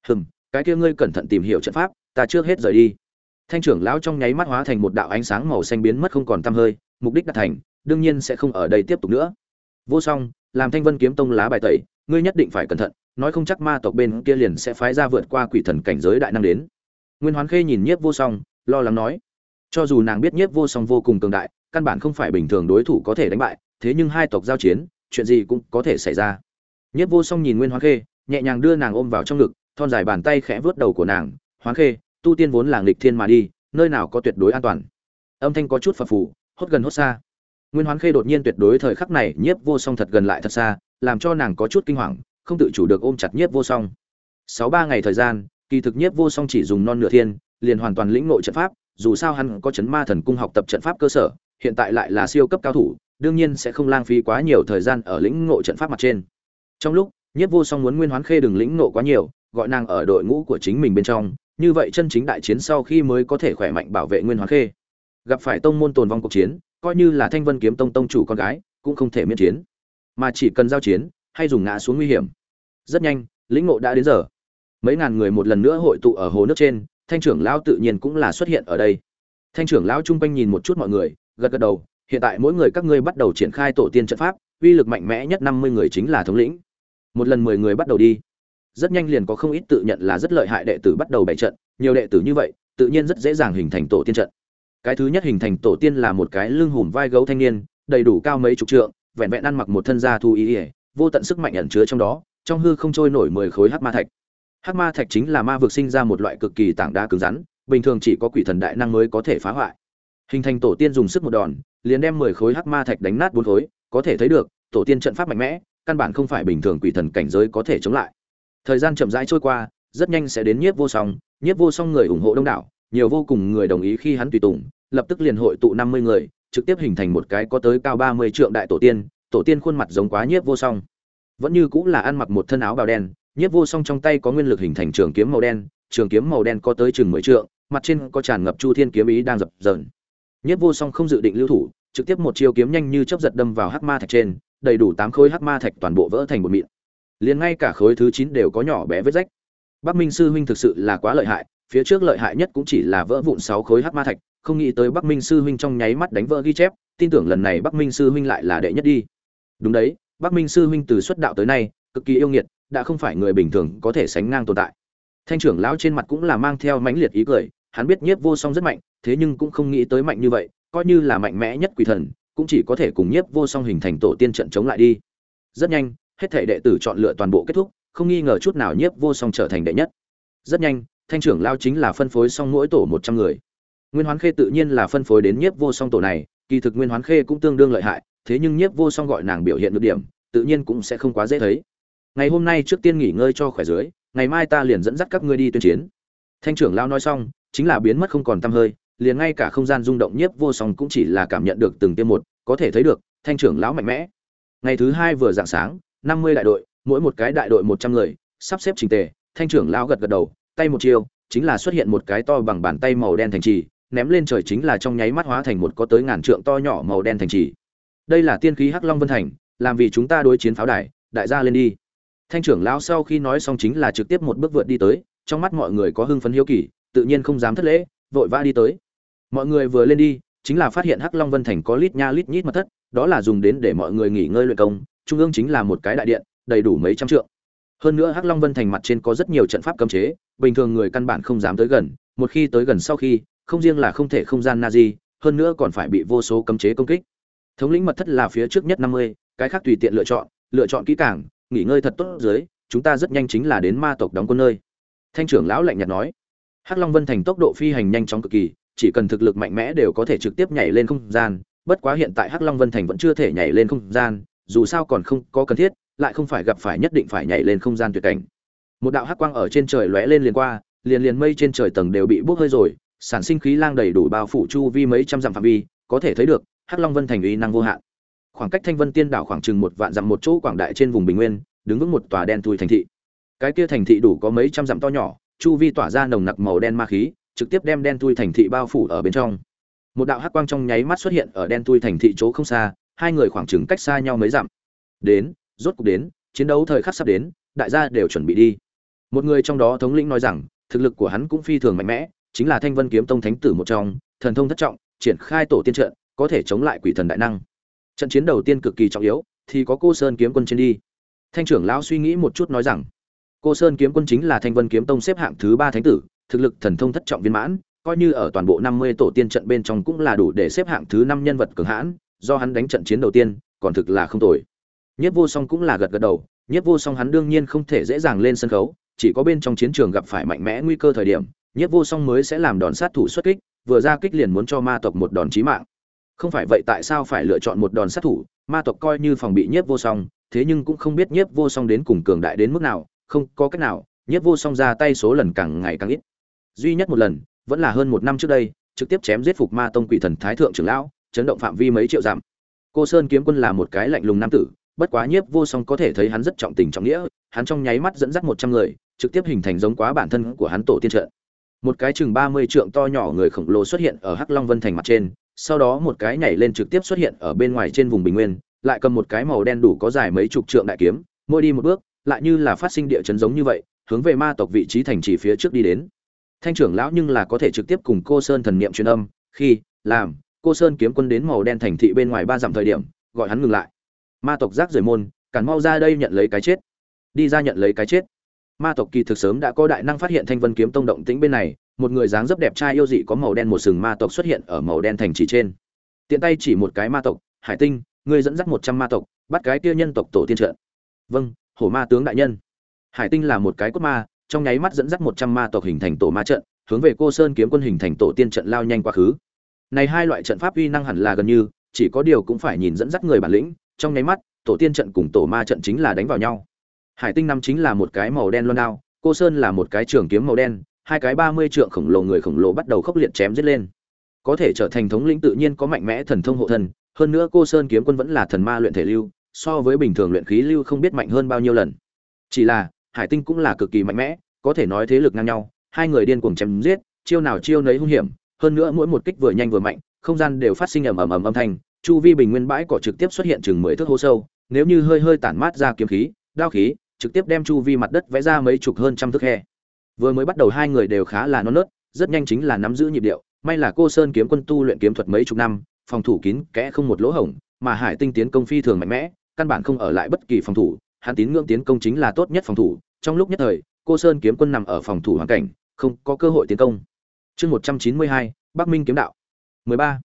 Hừm, cái kia ngươi cẩn thận tìm hiểu trận pháp, ta trước hết rời đi thanh trưởng lão trong nháy mắt hóa thành một đạo ánh sáng màu xanh biến mất không còn tăm hơi, mục đích đạt thành, đương nhiên sẽ không ở đây tiếp tục nữa. Vô song, làm thanh vân kiếm tông lá bài tẩy, ngươi nhất định phải cẩn thận, nói không chắc ma tộc bên kia liền sẽ phái ra vượt qua quỷ thần cảnh giới đại năng đến. Nguyên hoán khê nhìn nhiếp vô song, lo lắng nói, cho dù nàng biết nhiếp vô song vô cùng cường đại, căn bản không phải bình thường đối thủ có thể đánh bại, thế nhưng hai tộc giao chiến, chuyện gì cũng có thể xảy ra. Nhiếp vô song nhìn nguyên hoán khê, nhẹ nhàng đưa nàng ôm vào trong ngực, thon dài bàn tay khẽ vớt đầu của nàng, hoán khê tu tiên vốn là nghịch thiên mà đi, nơi nào có tuyệt đối an toàn. Âm thanh có chút phập phù, hốt gần hốt xa. Nguyên hoán khê đột nhiên tuyệt đối thời khắc này nhiếp vô song thật gần lại thật xa, làm cho nàng có chút kinh hoàng, không tự chủ được ôm chặt nhiếp vô song. Sáu ba ngày thời gian, kỳ thực nhiếp vô song chỉ dùng non nửa thiên, liền hoàn toàn lĩnh nội trận pháp, dù sao hắn có chấn ma thần cung học tập trận pháp cơ sở, hiện tại lại là siêu cấp cao thủ, đương nhiên sẽ không lãng phí quá nhiều thời gian ở lĩnh ngộ trận pháp mặt trên. Trong lúc, nhiếp vô song muốn nguyên hoán khê đừng lĩnh ngộ quá nhiều, gọi nàng ở đội ngũ của chính mình bên trong như vậy chân chính đại chiến sau khi mới có thể khỏe mạnh bảo vệ nguyên hóa khê. Gặp phải tông môn tồn vong cuộc chiến, coi như là thanh vân kiếm tông tông chủ con gái, cũng không thể miễn chiến. Mà chỉ cần giao chiến, hay dùng ngã xuống nguy hiểm. Rất nhanh, lĩnh ngộ đã đến giờ. Mấy ngàn người một lần nữa hội tụ ở hồ nước trên, thanh trưởng lão tự nhiên cũng là xuất hiện ở đây. Thanh trưởng lão trung quanh nhìn một chút mọi người, gật gật đầu, hiện tại mỗi người các ngươi bắt đầu triển khai tổ tiên trận pháp, uy lực mạnh mẽ nhất năm mươi người chính là thống lĩnh. Một lần mười người bắt đầu đi rất nhanh liền có không ít tự nhận là rất lợi hại đệ tử bắt đầu bày trận nhiều đệ tử như vậy tự nhiên rất dễ dàng hình thành tổ tiên trận. Cái thứ nhất hình thành tổ tiên là một cái lưng hùm vai gấu thanh niên đầy đủ cao mấy chục trượng vẹn vẹn ăn mặc một thân da thu y, vô tận sức mạnh ẩn chứa trong đó trong hư không trôi nổi mười khối hắc ma thạch. Hắc ma thạch chính là ma vực sinh ra một loại cực kỳ tảng đá cứng rắn bình thường chỉ có quỷ thần đại năng mới có thể phá hoại. Hình thành tổ tiên dùng sức một đòn liền đem mười khối hắc ma thạch đánh nát bốn khối có thể thấy được tổ tiên trận pháp mạnh mẽ căn bản không phải bình thường quỷ thần cảnh giới có thể chống lại thời gian chậm rãi trôi qua, rất nhanh sẽ đến nhiếp vô song. Nhiếp vô song người ủng hộ đông đảo, nhiều vô cùng người đồng ý khi hắn tùy tùng, lập tức liền hội tụ năm mươi người, trực tiếp hình thành một cái có tới cao ba mươi trượng đại tổ tiên tổ tiên khuôn mặt giống quá nhiếp vô song. Vẫn như cũng là ăn mặc một thân áo bào đen, nhiếp vô song trong tay có nguyên lực hình thành trường kiếm màu đen, trường kiếm màu đen có tới chừng mười trượng, mặt trên có tràn ngập chu thiên kiếm ý đang dập dờn. Nhiếp vô song không dự định lưu thủ, trực tiếp một chiêu kiếm nhanh như chớp giật đâm vào hắc ma thạch trên, đầy đủ tám khối hắc ma thạch toàn bộ vỡ thành một mịn liền ngay cả khối thứ chín đều có nhỏ bé vết rách. Bắc minh sư huynh thực sự là quá lợi hại, phía trước lợi hại nhất cũng chỉ là vỡ vụn sáu khối hắc ma thạch, không nghĩ tới bắc minh sư huynh trong nháy mắt đánh vỡ ghi chép, tin tưởng lần này bắc minh sư huynh lại là đệ nhất đi. Đúng đấy, bắc minh sư huynh từ xuất đạo tới nay, cực kỳ yêu nghiệt, đã không phải người bình thường có thể sánh ngang tồn tại. Thanh trưởng lão trên mặt cũng là mang theo mãnh liệt ý cười, hắn biết nhiếp vô song rất mạnh, thế nhưng cũng không nghĩ tới mạnh như vậy, coi như là mạnh mẽ nhất quỷ thần, cũng chỉ có thể cùng nhiếp vô song hình thành tổ tiên trận chống lại đi. Rất nhanh hết thảy đệ tử chọn lựa toàn bộ kết thúc, không nghi ngờ chút nào nhiếp vô song trở thành đệ nhất. Rất nhanh, thanh trưởng lao chính là phân phối xong mỗi tổ một trăm người. Nguyên hoán khê tự nhiên là phân phối đến nhiếp vô song tổ này, kỳ thực nguyên hoán khê cũng tương đương lợi hại, thế nhưng nhiếp vô song gọi nàng biểu hiện được điểm, tự nhiên cũng sẽ không quá dễ thấy. Ngày hôm nay trước tiên nghỉ ngơi cho khỏe dưới, ngày mai ta liền dẫn dắt các ngươi đi tuyên chiến. Thanh trưởng lao nói xong, chính là biến mất không còn tăm hơi, liền ngay cả không gian rung động nhiếp vô song cũng chỉ là cảm nhận được từng tiêm một, có thể thấy được, thanh trưởng lão mạnh mẽ. Ngày thứ hai vừa dạng sáng năm mươi đại đội, mỗi một cái đại đội một trăm người, sắp xếp trình tề, thanh trưởng lão gật gật đầu, tay một chiêu, chính là xuất hiện một cái to bằng bàn tay màu đen thành trì, ném lên trời chính là trong nháy mắt hóa thành một có tới ngàn trượng to nhỏ màu đen thành trì. Đây là tiên khí hắc long vân thành, làm vì chúng ta đối chiến pháo đài, đại gia lên đi. Thanh trưởng lão sau khi nói xong chính là trực tiếp một bước vượt đi tới, trong mắt mọi người có hưng phấn hiếu kỳ, tự nhiên không dám thất lễ, vội vã đi tới. Mọi người vừa lên đi, chính là phát hiện hắc long vân thành có lít nha lít nhít mật thất, đó là dùng đến để mọi người nghỉ ngơi luyện công trung ương chính là một cái đại điện, đầy đủ mấy trăm trượng. Hơn nữa hắc long vân thành mặt trên có rất nhiều trận pháp cấm chế, bình thường người căn bản không dám tới gần, một khi tới gần sau khi, không riêng là không thể không gian na di, hơn nữa còn phải bị vô số cấm chế công kích. Thống lĩnh mật thất là phía trước nhất năm mươi, cái khác tùy tiện lựa chọn lựa chọn kỹ càng, nghỉ ngơi thật tốt dưới, chúng ta rất nhanh chính là đến ma tộc đóng quân nơi. Thanh trưởng lão lạnh nhạt nói. Hắc long vân thành tốc độ phi hành nhanh chóng cực kỳ, chỉ cần thực lực mạnh mẽ đều có thể trực tiếp nhảy lên không gian, bất quá hiện tại hắc long vân thành vẫn chưa thể nhảy lên không gian dù sao còn không có cần thiết, lại không phải gặp phải nhất định phải nhảy lên không gian tuyệt cảnh. Một đạo hắc quang ở trên trời lóe lên liền qua, liền liền mây trên trời tầng đều bị bốc hơi rồi, sản sinh khí lang đầy đủ bao phủ chu vi mấy trăm dặm phạm vi, có thể thấy được, hắc long vân thành uy năng vô hạn. Khoảng cách thanh vân tiên đảo khoảng chừng một vạn dặm một chỗ quảng đại trên vùng bình nguyên, đứng vững một tòa đen thui thành thị. Cái kia thành thị đủ có mấy trăm dặm to nhỏ, chu vi tỏa ra nồng nặc màu đen ma khí, trực tiếp đem đen thui thành thị bao phủ ở bên trong. Một đạo hắc quang trong nháy mắt xuất hiện ở đen thui thành thị chỗ không xa hai người khoảng chừng cách xa nhau mấy dặm. Đến, rốt cục đến, chiến đấu thời khắc sắp đến, đại gia đều chuẩn bị đi. Một người trong đó thống lĩnh nói rằng, thực lực của hắn cũng phi thường mạnh mẽ, chính là thanh vân kiếm tông thánh tử một trong, thần thông thất trọng, triển khai tổ tiên trận, có thể chống lại quỷ thần đại năng. Trận chiến đầu tiên cực kỳ trọng yếu, thì có cô sơn kiếm quân trên đi. Thanh trưởng lão suy nghĩ một chút nói rằng, cô sơn kiếm quân chính là thanh vân kiếm tông xếp hạng thứ ba thánh tử, thực lực thần thông thất trọng viên mãn, coi như ở toàn bộ năm mươi tổ tiên trận bên trong cũng là đủ để xếp hạng thứ năm nhân vật cường hãn do hắn đánh trận chiến đầu tiên, còn thực là không tồi. Nhất vô song cũng là gật gật đầu, nhất vô song hắn đương nhiên không thể dễ dàng lên sân khấu, chỉ có bên trong chiến trường gặp phải mạnh mẽ nguy cơ thời điểm, nhất vô song mới sẽ làm đòn sát thủ xuất kích, vừa ra kích liền muốn cho ma tộc một đòn chí mạng. Không phải vậy tại sao phải lựa chọn một đòn sát thủ, ma tộc coi như phòng bị nhiếp vô song, thế nhưng cũng không biết nhiếp vô song đến cùng cường đại đến mức nào, không có cách nào nhiếp vô song ra tay số lần càng ngày càng ít. Duy nhất một lần, vẫn là hơn một năm trước đây, trực tiếp chém giết phục ma tông quỷ thần thái thượng trưởng lão chấn động phạm vi mấy triệu dặm. Cô sơn kiếm quân là một cái lạnh lùng nam tử, bất quá nhiếp vô song có thể thấy hắn rất trọng tình trọng nghĩa, hắn trong nháy mắt dẫn dắt một trăm người, trực tiếp hình thành giống quá bản thân của hắn tổ tiên trận. Một cái chừng ba mươi trượng to nhỏ người khổng lồ xuất hiện ở hắc long vân thành mặt trên, sau đó một cái nhảy lên trực tiếp xuất hiện ở bên ngoài trên vùng bình nguyên, lại cầm một cái màu đen đủ có dài mấy chục trượng đại kiếm, mỗi đi một bước, lại như là phát sinh địa chấn giống như vậy, hướng về ma tộc vị trí thành trì phía trước đi đến. Thanh trưởng lão nhưng là có thể trực tiếp cùng cô sơn thần niệm truyền âm, khi, làm cô sơn kiếm quân đến màu đen thành thị bên ngoài ba dặm thời điểm, gọi hắn ngừng lại. Ma tộc giác rời môn, cản mau ra đây nhận lấy cái chết. Đi ra nhận lấy cái chết. Ma tộc kỳ thực sớm đã có đại năng phát hiện thanh vân kiếm tông động tĩnh bên này, một người dáng dấp đẹp trai yêu dị có màu đen một sừng ma tộc xuất hiện ở màu đen thành trì trên. Tiện tay chỉ một cái ma tộc, hải tinh người dẫn dắt một trăm ma tộc, bắt cái kia nhân tộc tổ tiên trận vâng hổ ma tướng đại nhân. Hải tinh là một cái cốt ma, trong nháy mắt dẫn dắt một trăm ma tộc hình thành tổ ma trận, hướng về cô sơn kiếm quân hình thành tổ tiên trận lao nhanh quá khứ này hai loại trận pháp uy năng hẳn là gần như, chỉ có điều cũng phải nhìn dẫn dắt người bản lĩnh, trong nháy mắt, tổ tiên trận cùng tổ ma trận chính là đánh vào nhau. Hải tinh năm chính là một cái màu đen loan đao, cô sơn là một cái trường kiếm màu đen, hai cái ba mươi trượng khổng lồ người khổng lồ bắt đầu khốc liệt chém giết lên. Có thể trở thành thống lĩnh tự nhiên có mạnh mẽ thần thông hộ thân hơn nữa cô sơn kiếm quân vẫn là thần ma luyện thể lưu, so với bình thường luyện khí lưu không biết mạnh hơn bao nhiêu lần. Chỉ là, hải tinh cũng là cực kỳ mạnh mẽ, có thể nói thế lực ngang nhau, hai người điên cuồng chém giết, chiêu nào chiêu nấy hung hiểm hơn nữa mỗi một kích vừa nhanh vừa mạnh, không gian đều phát sinh ầm ầm ầm âm thanh, chu vi bình nguyên bãi cỏ trực tiếp xuất hiện chừng mười thước hố sâu, nếu như hơi hơi tản mát ra kiếm khí, đao khí, trực tiếp đem chu vi mặt đất vẽ ra mấy chục hơn trăm thước khe vừa mới bắt đầu hai người đều khá là non nớt, rất nhanh chính là nắm giữ nhịp điệu, may là cô sơn kiếm quân tu luyện kiếm thuật mấy chục năm, phòng thủ kín, kẽ không một lỗ hổng, mà hải tinh tiến công phi thường mạnh mẽ, căn bản không ở lại bất kỳ phòng thủ, hắn tín ngưỡng tiến công chính là tốt nhất phòng thủ, trong lúc nhất thời, cô sơn kiếm quân nằm ở phòng thủ hoàn cảnh, không có cơ hội tiến công chương một trăm chín mươi hai, bắc minh kiếm đạo. mười ba.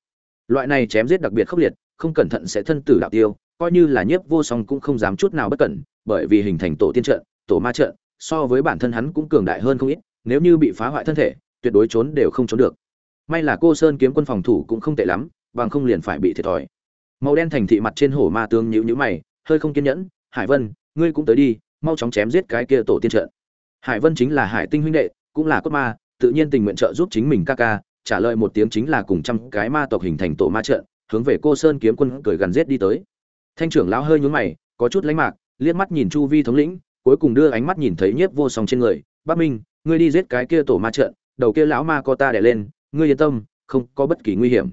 Loại này chém giết đặc biệt khốc liệt, không cẩn thận sẽ thân tử đạo tiêu, coi như là nhiếp vô song cũng không dám chút nào bất cẩn, bởi vì hình thành tổ tiên trận, tổ ma trận, so với bản thân hắn cũng cường đại hơn không ít, nếu như bị phá hoại thân thể, tuyệt đối trốn đều không trốn được. May là cô sơn kiếm quân phòng thủ cũng không tệ lắm, bằng không liền phải bị thiệt thòi. Màu đen thành thị mặt trên hổ ma tướng nhíu nhíu mày, hơi không kiên nhẫn, hải vân, ngươi cũng tới đi, mau chóng chém giết cái kia tổ tiên trận. Hải vân chính là hải tinh huynh đệ, cũng là cốt ma tự nhiên tình nguyện trợ giúp chính mình ca ca, trả lời một tiếng chính là cùng trăm cái ma tộc hình thành tổ ma trận, hướng về cô sơn kiếm quân cười gần giết đi tới. Thanh trưởng lão hơi nhướng mày, có chút lánh mạc, liếc mắt nhìn chu vi thống lĩnh, cuối cùng đưa ánh mắt nhìn thấy nhiếp vô song trên người. "Bác minh, ngươi đi giết cái kia tổ ma trận, đầu kia lão ma có ta đè lên, ngươi yên tâm, không có bất kỳ nguy hiểm.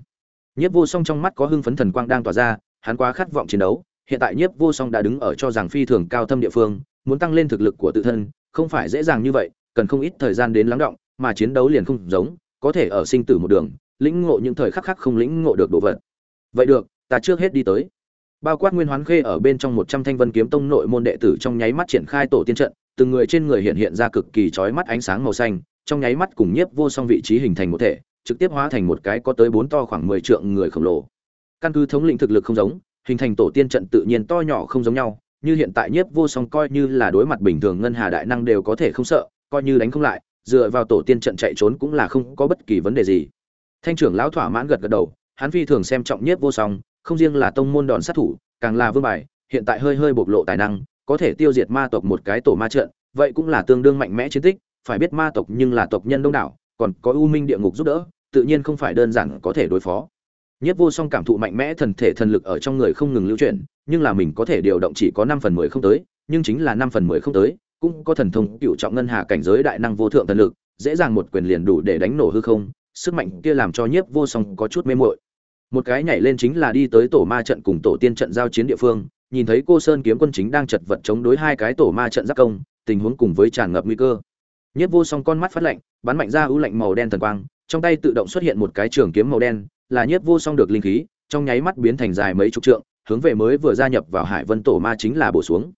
Nhiếp vô song trong mắt có hưng phấn thần quang đang tỏa ra, hắn quá khát vọng chiến đấu. Hiện tại nhiếp vô song đã đứng ở cho rằng phi thường cao thâm địa phương, muốn tăng lên thực lực của tự thân, không phải dễ dàng như vậy, cần không ít thời gian đến lắng động mà chiến đấu liền không giống, có thể ở sinh tử một đường, lĩnh ngộ những thời khắc khắc không lĩnh ngộ được đồ vật. Vậy được, ta trước hết đi tới. Bao quát nguyên hoán khê ở bên trong một trăm thanh vân kiếm tông nội môn đệ tử trong nháy mắt triển khai tổ tiên trận, từng người trên người hiện hiện ra cực kỳ chói mắt ánh sáng màu xanh, trong nháy mắt cùng nhiếp vô song vị trí hình thành một thể, trực tiếp hóa thành một cái có tới bốn to khoảng mười trượng người khổng lồ. Căn cứ thống lĩnh thực lực không giống, hình thành tổ tiên trận tự nhiên to nhỏ không giống nhau, như hiện tại nhiếp vô song coi như là đối mặt bình thường ngân hà đại năng đều có thể không sợ, coi như đánh không lại dựa vào tổ tiên trận chạy trốn cũng là không có bất kỳ vấn đề gì. Thanh trưởng lão thỏa mãn gật gật đầu, hắn phi thường xem trọng nhiếp vô song, không riêng là tông môn đòn sát thủ, càng là vương bài, hiện tại hơi hơi bộc lộ tài năng, có thể tiêu diệt ma tộc một cái tổ ma trận, vậy cũng là tương đương mạnh mẽ chiến tích, phải biết ma tộc nhưng là tộc nhân đông đảo, còn có u minh địa ngục giúp đỡ, tự nhiên không phải đơn giản có thể đối phó. Nhất vô song cảm thụ mạnh mẽ thần thể thần lực ở trong người không ngừng lưu chuyển, nhưng là mình có thể điều động chỉ có năm phần mười không tới, nhưng chính là năm phần mười không tới cũng có thần thông, cựu trọng ngân hà cảnh giới đại năng vô thượng thần lực, dễ dàng một quyền liền đủ để đánh nổ hư không, sức mạnh kia làm cho nhiếp vô song có chút mê mội một cái nhảy lên chính là đi tới tổ ma trận cùng tổ tiên trận giao chiến địa phương, nhìn thấy cô sơn kiếm quân chính đang chật vật chống đối hai cái tổ ma trận giác công, tình huống cùng với tràn ngập nguy cơ. Nhiếp vô song con mắt phát lạnh, bắn mạnh ra ưu lạnh màu đen thần quang, trong tay tự động xuất hiện một cái trường kiếm màu đen, là nhiếp vô song được linh khí, trong nháy mắt biến thành dài mấy chục trượng, hướng về mới vừa gia nhập vào hải vân tổ ma chính là bổ xuống.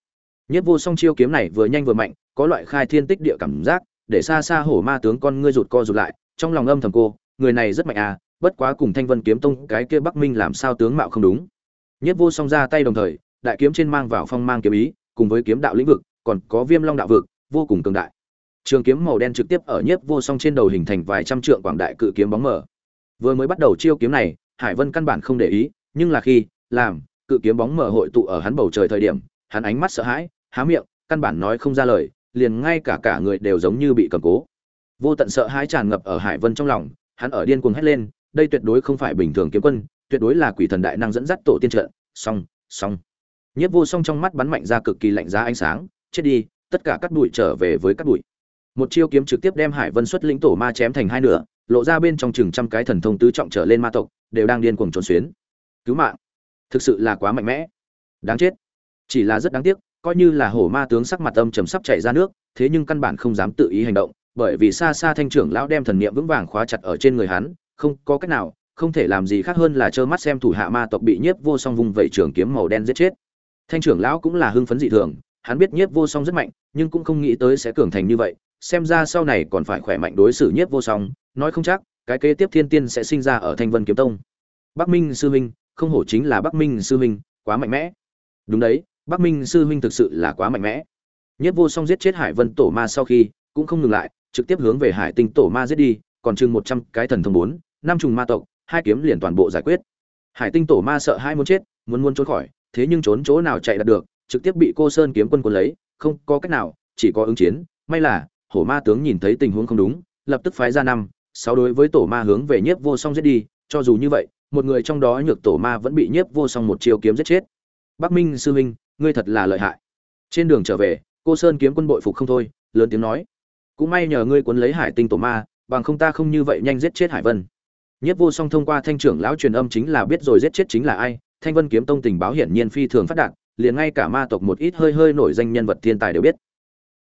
Nhất vô song chiêu kiếm này vừa nhanh vừa mạnh, có loại khai thiên tích địa cảm giác, để xa xa hổ ma tướng con ngươi rụt co rụt lại, trong lòng âm thầm cô, người này rất mạnh à bất quá cùng thanh vân kiếm tông cái kia bắc minh làm sao tướng mạo không đúng. Nhất vô song ra tay đồng thời, đại kiếm trên mang vào phong mang kiếm ý, cùng với kiếm đạo lĩnh vực, còn có viêm long đạo vực, vô cùng cường đại. Trường kiếm màu đen trực tiếp ở nhất vô song trên đầu hình thành vài trăm trượng quảng đại cự kiếm bóng mở vừa mới bắt đầu chiêu kiếm này, hải vân căn bản không để ý, nhưng là khi làm, cự kiếm bóng mở hội tụ ở hắn bầu trời thời điểm, hắn ánh mắt sợ hãi há miệng, căn bản nói không ra lời, liền ngay cả cả người đều giống như bị cầm cố. Vô tận sợ hãi tràn ngập ở hải vân trong lòng, hắn ở điên cuồng hét lên, đây tuyệt đối không phải bình thường kiếm quân, tuyệt đối là quỷ thần đại năng dẫn dắt tổ tiên trận. Song song nhiếp vô song trong mắt bắn mạnh ra cực kỳ lạnh giá ánh sáng, chết đi, tất cả các bụi trở về với các bụi. Một chiêu kiếm trực tiếp đem hải vân xuất lĩnh tổ ma chém thành hai nửa, lộ ra bên trong chừng trăm cái thần thông tứ trọng trở lên ma tộc, đều đang điên cuồng trốn xuyến. Cứu mạng. Thực sự là quá mạnh mẽ. Đáng chết. Chỉ là rất đáng tiếc coi như là hổ ma tướng sắc mặt âm trầm sắp chảy ra nước, thế nhưng căn bản không dám tự ý hành động, bởi vì xa xa thanh trưởng lão đem thần niệm vững vàng khóa chặt ở trên người hắn, không có cách nào, không thể làm gì khác hơn là trơ mắt xem thủ hạ ma tộc bị nhiếp vô song vùng vẩy trường kiếm màu đen giết chết. Thanh trưởng lão cũng là hưng phấn dị thường, hắn biết nhiếp vô song rất mạnh, nhưng cũng không nghĩ tới sẽ cường thành như vậy, xem ra sau này còn phải khỏe mạnh đối xử nhiếp vô song, nói không chắc, cái kế tiếp thiên tiên sẽ sinh ra ở thanh vân kiếm tông. Bắc minh sư huynh, không hổ chính là bắc minh sư huynh, quá mạnh mẽ. Đúng đấy bắc minh sư huynh thực sự là quá mạnh mẽ. Nhiếp vô song giết chết hải vân tổ ma sau khi, cũng không ngừng lại, trực tiếp hướng về hải tinh tổ ma giết đi, còn chừng một trăm cái thần thông bốn, năm trùng ma tộc, hai kiếm liền toàn bộ giải quyết. Hải tinh tổ ma sợ hai muốn chết, muốn muốn trốn khỏi, thế nhưng trốn chỗ nào chạy là được, trực tiếp bị cô sơn kiếm quân cuốn lấy, không có cách nào, chỉ có ứng chiến. May là, hổ ma tướng nhìn thấy tình huống không đúng, lập tức phái ra năm, sáu đối với tổ ma hướng về nhiếp vô song giết đi, cho dù như vậy, một người trong đó nhược tổ ma vẫn bị nhiếp vô song một chiều kiếm giết chết. Bắc minh sư huynh ngươi thật là lợi hại. Trên đường trở về, cô sơn kiếm quân bội phục không thôi, lớn tiếng nói. Cũng may nhờ ngươi cuốn lấy hải tinh tổ ma, bằng không ta không như vậy nhanh giết chết hải vân. Nhất vô song thông qua thanh trưởng lão truyền âm chính là biết rồi giết chết chính là ai, thanh vân kiếm tông tình báo hiển nhiên phi thường phát đạt, liền ngay cả ma tộc một ít hơi hơi nổi danh nhân vật thiên tài đều biết.